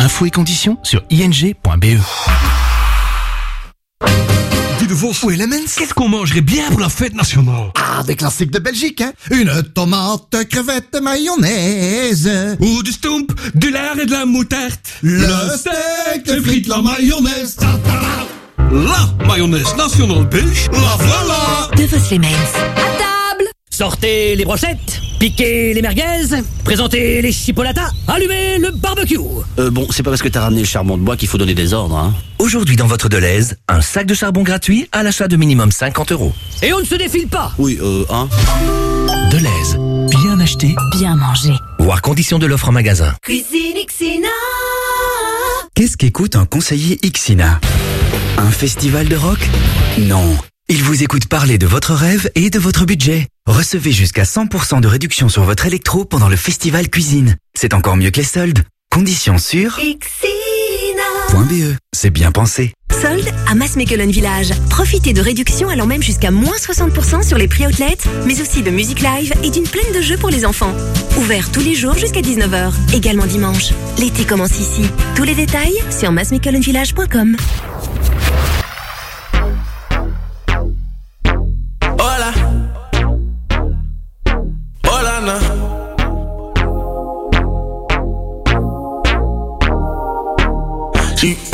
Infos et conditions sur ing.be. Vos où est Qu'est-ce qu'on mangerait bien pour la fête nationale? Ah, des classiques de Belgique, hein Une tomate, crevette, mayonnaise. Ou du stump, du lard et de la moutarde. Le steak, les frites, la mayonnaise. La mayonnaise nationale belge, la voilà De vos. À table Sortez les brochettes, piquez les merguez, présentez les chipolatas, allumez le barbecue Euh, bon, c'est pas parce que t'as ramené le charbon de bois qu'il faut donner des ordres, hein. Aujourd'hui dans votre Deleuze, un sac de charbon gratuit à l'achat de minimum 50 euros. Et on ne se défile pas Oui, euh, hein. Deleuze, bien acheté, Bien manger. Voir conditions de l'offre en magasin. Cuisine Xina. Qu'est-ce qu'écoute un conseiller Ixina? Un festival de rock? Non. Il vous écoute parler de votre rêve et de votre budget. Recevez jusqu'à 100% de réduction sur votre électro pendant le festival cuisine. C'est encore mieux que les soldes. Conditions sur .be. C'est bien pensé. Solde à Maasmechelen Village. Profitez de réductions allant même jusqu'à moins 60% sur les prix outlet, mais aussi de musique live et d'une plaine de jeux pour les enfants. Ouvert tous les jours jusqu'à 19h, également dimanche. L'été commence ici. Tous les détails sur maasmechelenvillage.com.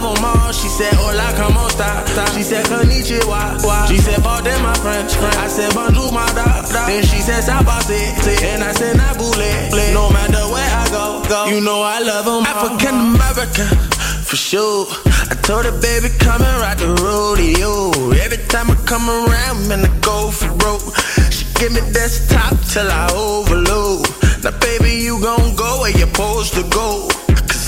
She said, Hola, come on, stop. She said, Konnichiwa. She said, Pardon my French. I said, Bonjour, my da. Then she said, Sabase. And I said, Nabule. No matter where I go, go. You know I love them African American for sure. I told her, baby, come and ride the rodeo. Every time I come around, man, I go for broke. She give me desktop till I overload. Now, baby, you gon' go where you're supposed to go.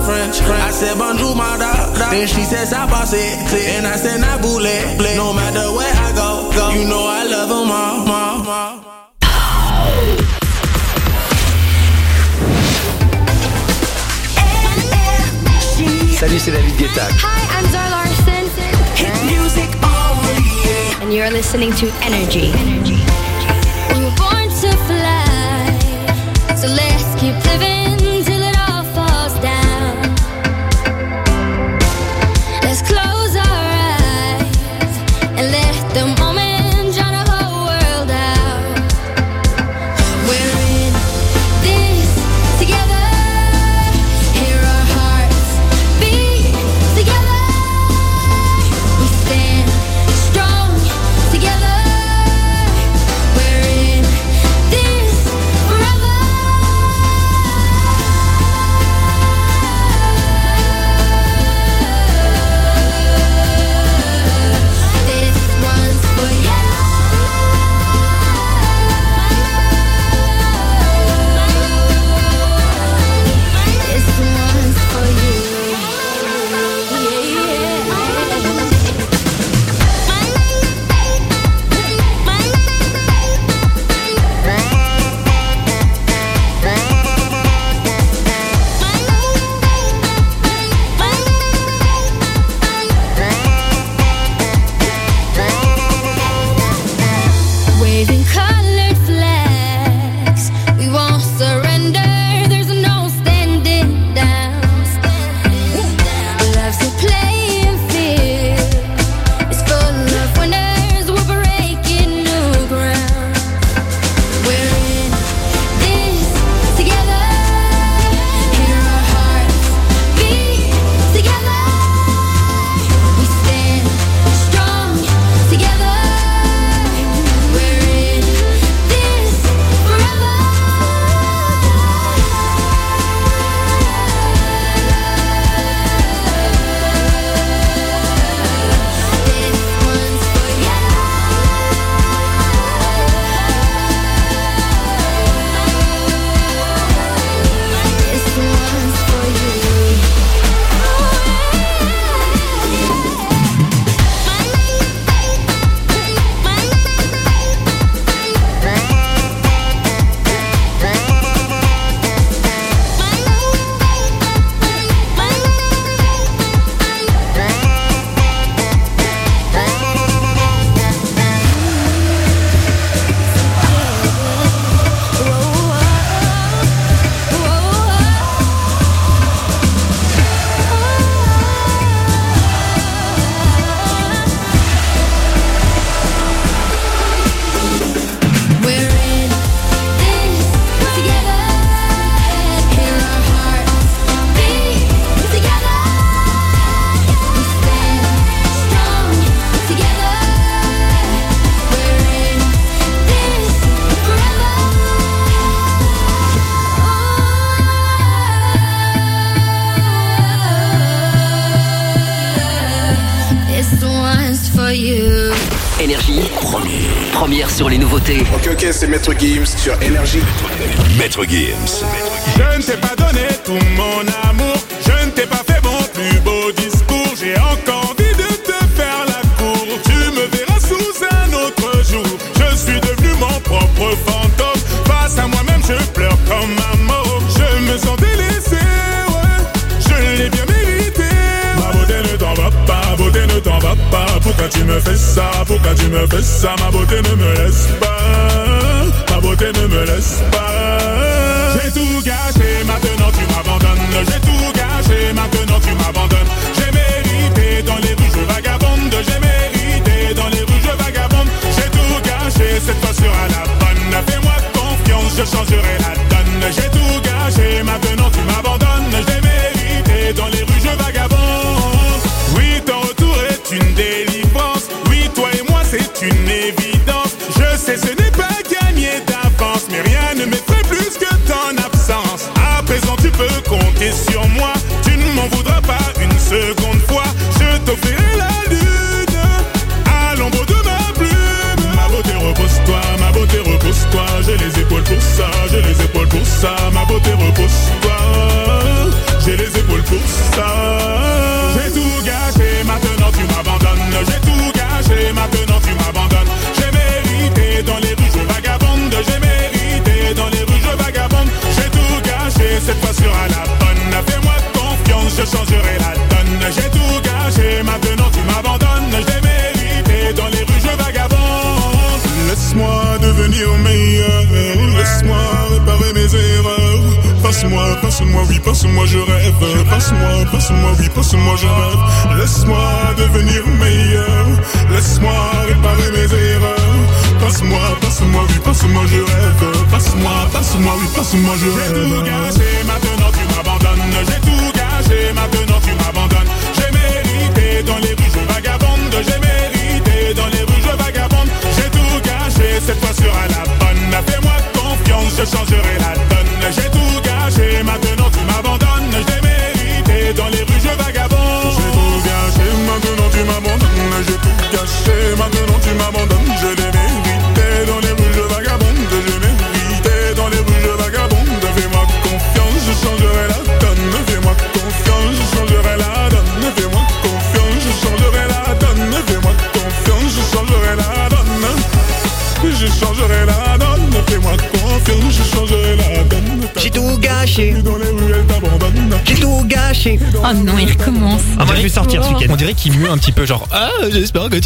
French. I said, Bonjour, my da. Then she says I said, Sabase. And I said, I Nabule. No matter where I go, go. You know I love them all. all, all. Salut, c'est David Guetta. Hi, I'm Zara Larson. Hit music only. And you're listening to Energy. We were born to fly. So let's keep living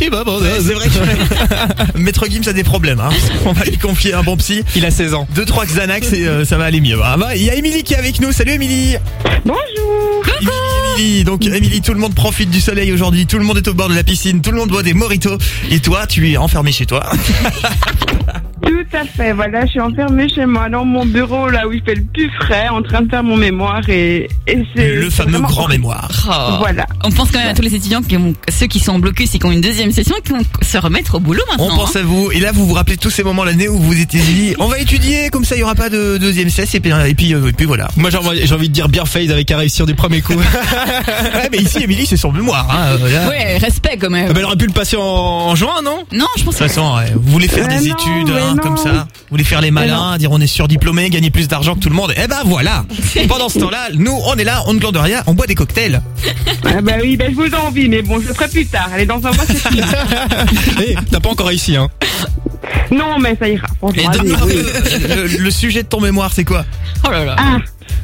m'abandonnes. C'est vrai que [laughs] Maître Gims a des problèmes. Hein. [laughs] On va lui confier un bon psy. Il a 16 ans. Deux trois Xanax et euh, ça va aller mieux. Ah bah, Il y a Émilie qui est avec nous. Salut Émilie. Bonjour. Émilie, donc Émilie, tout le monde profite du soleil aujourd'hui. Tout le monde est au bord de la piscine. Tout le monde boit des moritos. Et toi, tu es enfermé chez toi. [laughs] Tout à fait, voilà, je suis enfermée chez moi dans mon bureau là où il fait le plus frais, en train de faire mon mémoire et, et c'est Le fameux vraiment grand mémoire. Oh. Voilà. On pense quand même à tous les étudiants qui ont, ceux qui sont en blocus et qui ont une deuxième session et qui vont se remettre au boulot maintenant. On pense à vous. Et là, vous vous rappelez tous ces moments de l'année où vous étiez dit, on va étudier, comme ça, il y aura pas de deuxième cesse. Et puis, et puis, euh, et puis voilà. Moi, j'ai envie de dire bien face avec à réussir du premier coup. [laughs] Ouais, mais ici, Émilie, c'est son mémoire. Hein, euh. Ouais, respect quand même. Ah bah, elle aurait pu le passer en, en juin, non? Non, je pense De toute façon, ouais, vous voulez faire Mais des non, études hein, non. comme ça, vous voulez faire les malins, dire on est surdiplômé, gagner plus d'argent que tout le monde. Eh ben voilà. Pendant ce [laughs] temps-là, nous on est là, on ne glande rien, on boit des cocktails. Ah bah oui, bah je vous envie, mais bon, je le ferai plus tard. Allez, dans un mois, c'est fini. [laughs] Eh, T'as pas encore réussi, hein. non, mais ça ira. Et Franchement, allez, le, le sujet de ton mémoire, c'est quoi? Oh là là. Ah,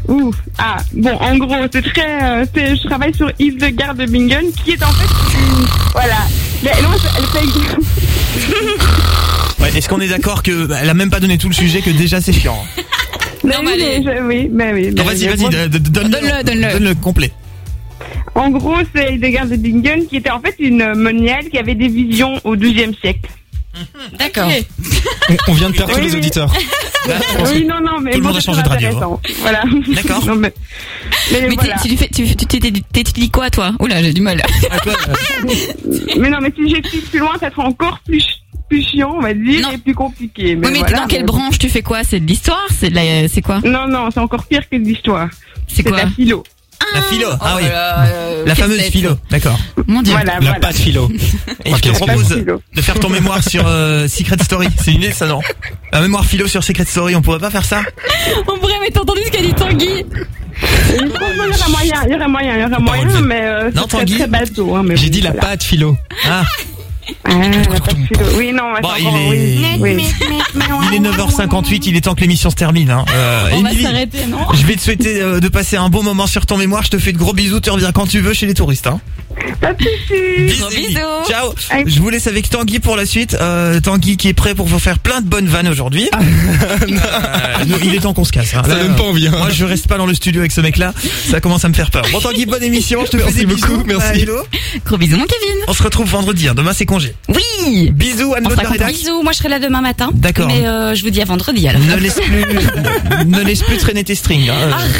ouh, ah, bon, en gros, c'est très, euh, c'est- je travaille sur Hildegard de Bingen, qui est en fait une, voilà. Mais non, elle fait, [laughs] Ouais, Est-ce qu'on est d'accord que bah, elle a même pas donné tout le sujet, que déjà c'est chiant non, mais oui, je- oui, mais oui. Non, mais- vas-y, vas-y, donne-le, Donne-le, donne-le. donne-le complet. En gros, c'est Hildegard de Bingen, qui était en fait une moniale qui avait des visions au XIIe siècle. D'accord. On, [laughs] on vient de perdre Oui, tous les auditeurs. [laughs] Oui, non, non, mais tout le bon, monde a changé de radio, intéressant. Voilà. D'accord. [laughs] Non, mais, mais Mais voilà. tu, tu, fais, tu, tu, tu, tu t'étudies quoi toi? Oula, j'ai du mal. Mais non, mais si j'explique plus loin, ça sera encore plus, plus chiant, on va dire, et plus compliqué. Mais oui, mais voilà, dans quelle mais- branche tu fais quoi? C'est de l'histoire? C'est de la, c'est quoi? Non, non, c'est encore pire que de l'histoire. C'est de quoi? la philo. La philo, ah Oh oui. là, euh, La fameuse philo, d'accord. Mon dieu. Voilà, La voilà. pâte philo. [laughs] Et je te propose de faire ton mémoire sur euh, Secret Story. C'est une idée ça non Un mémoire philo sur Secret Story, on pourrait pas faire ça? On pourrait, mais t'as entendu ce qu'a dit Tanguy il y aurait moyen, il y aurait moyen, il y aurait moyen, mais euh, Non, Tanguy très bateau. Hein, J'ai dit la pâte philo. Ah, Ah. Oui, non, Bon, il est- oui, oui. il est 9h58, il est temps que l'émission se termine. Hein. Euh, On va s'arrêter, non Je vais te souhaiter euh, de passer un bon moment sur ton mémoire. Je te fais de gros bisous. Tu reviens quand tu veux chez les touristes. Hein. Pas de Émilie. bisous. Ciao. Je vous laisse avec Tanguy pour la suite. Euh, Tanguy qui est prêt pour vous faire plein de bonnes vannes aujourd'hui. [laughs] Nous, il est temps qu'on se casse. hein. Ça Là, donne pas envie, hein. Moi, je reste pas dans le studio avec ce mec-là. Ça commence à me faire peur. Bon, Tanguy, bonne émission. Je te fais des beaucoup, bisous. merci. Ah, hello. Gros bisous, mon Kevin. On se retrouve vendredi. hein. Demain, c'est congé. Oui. Bisous, Anne bisous? Moi, je serai là demain matin. D'accord. Mais euh, je vous dis à vendredi alors. Ne laisse plus, [laughs] ne laisse plus traîner tes strings. hein. Arrête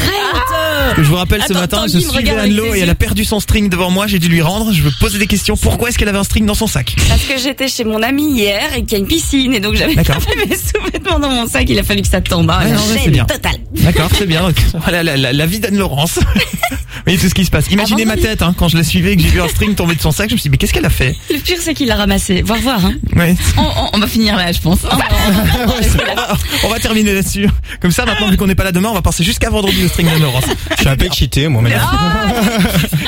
Parce que je vous rappelle ce Attends, matin, Tanguy je me suivais regarde avec Anne-Lo et elle a perdu son string devant moi. J'ai dû lui rendre. Je veux poser des questions. Pourquoi est-ce qu'elle avait un string dans son sac? Parce que j'étais chez mon ami hier et qu'il y a une piscine et donc j'avais D'accord. pas mes sous-vêtements dans mon sac. Il a fallu que ça tombe. hein. Ouais, non, ouais, c'est bien. totale. D'accord, c'est bien. [laughs] Voilà la, la- la vie d'Anne Laurence. [laughs] voyez tout ce qui se passe. Imaginez ma tête hein, quand je la suivais et que j'ai vu un string tomber de son sac. Je me suis dit mais qu'est-ce qu'elle a fait? Le pire, c'est qu'il l'a ramassé. Voir, voir. Hein. Ouais. On, on- on va finir là, je pense. [laughs] On va- on va là. Va terminer là-dessus. Comme ça, maintenant, vu qu'on n'est pas là demain, on va penser jusqu'à vendredi au string d'Anne Laurence. Je suis un peu excité, moi, mais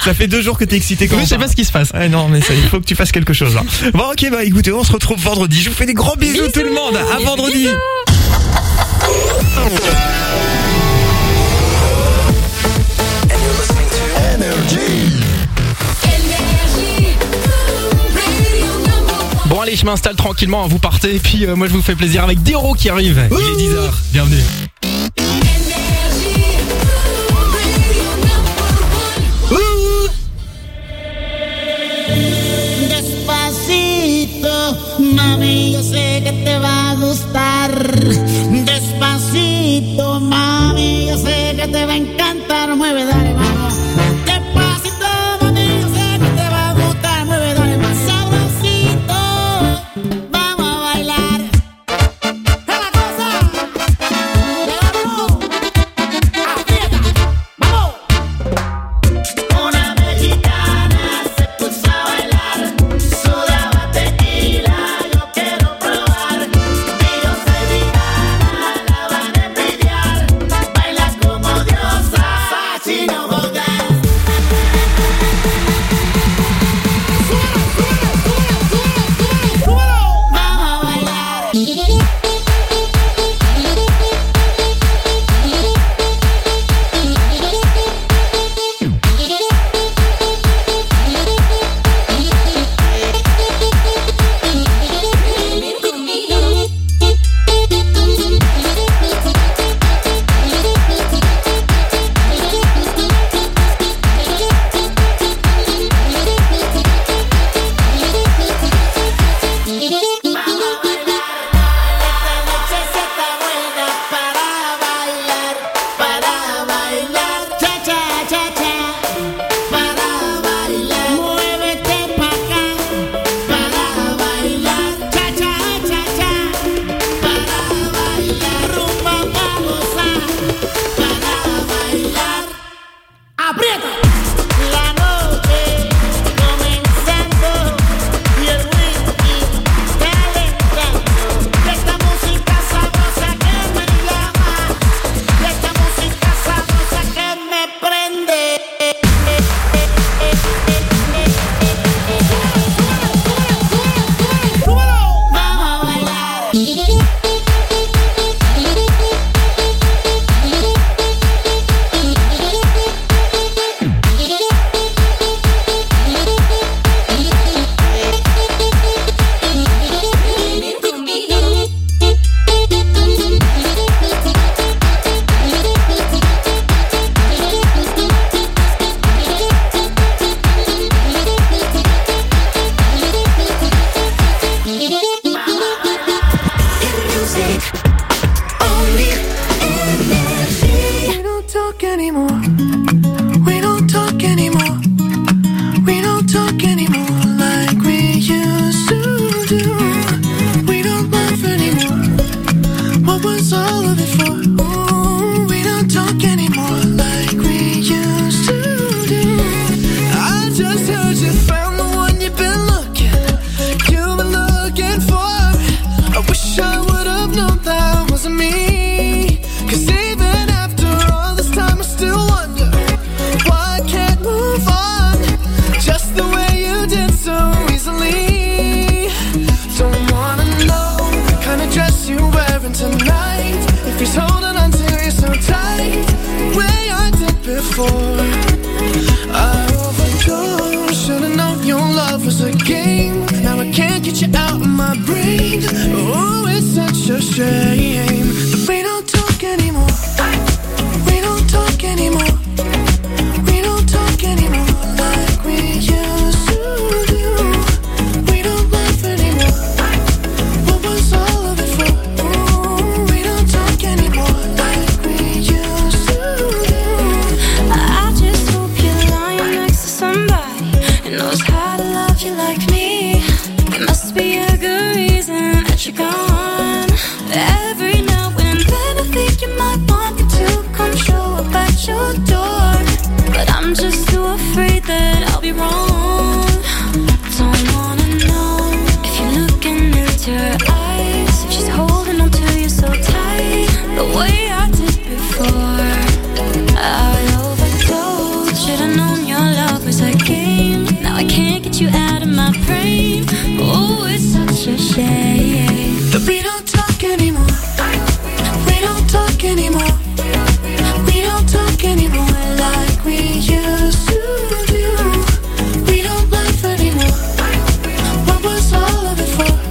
Ça fait deux jours que t'es excité. Oui, je sais pas ce qui se passe. Ouais, non, mais ça, il faut que tu fasses quelque chose. hein. Bon, ok, bah écoutez, on se retrouve vendredi. Je vous fais des gros bisous, tout le monde. À vendredi. Allez, je m'installe tranquillement. Vous partez. Et puis, euh, moi, je vous fais plaisir avec Dero qui arrive. Il est 10h. Bienvenue. Mami, yo sé que te va a gustar. Despacito, mami, yo sé que te va a encantar. Mueve, dale,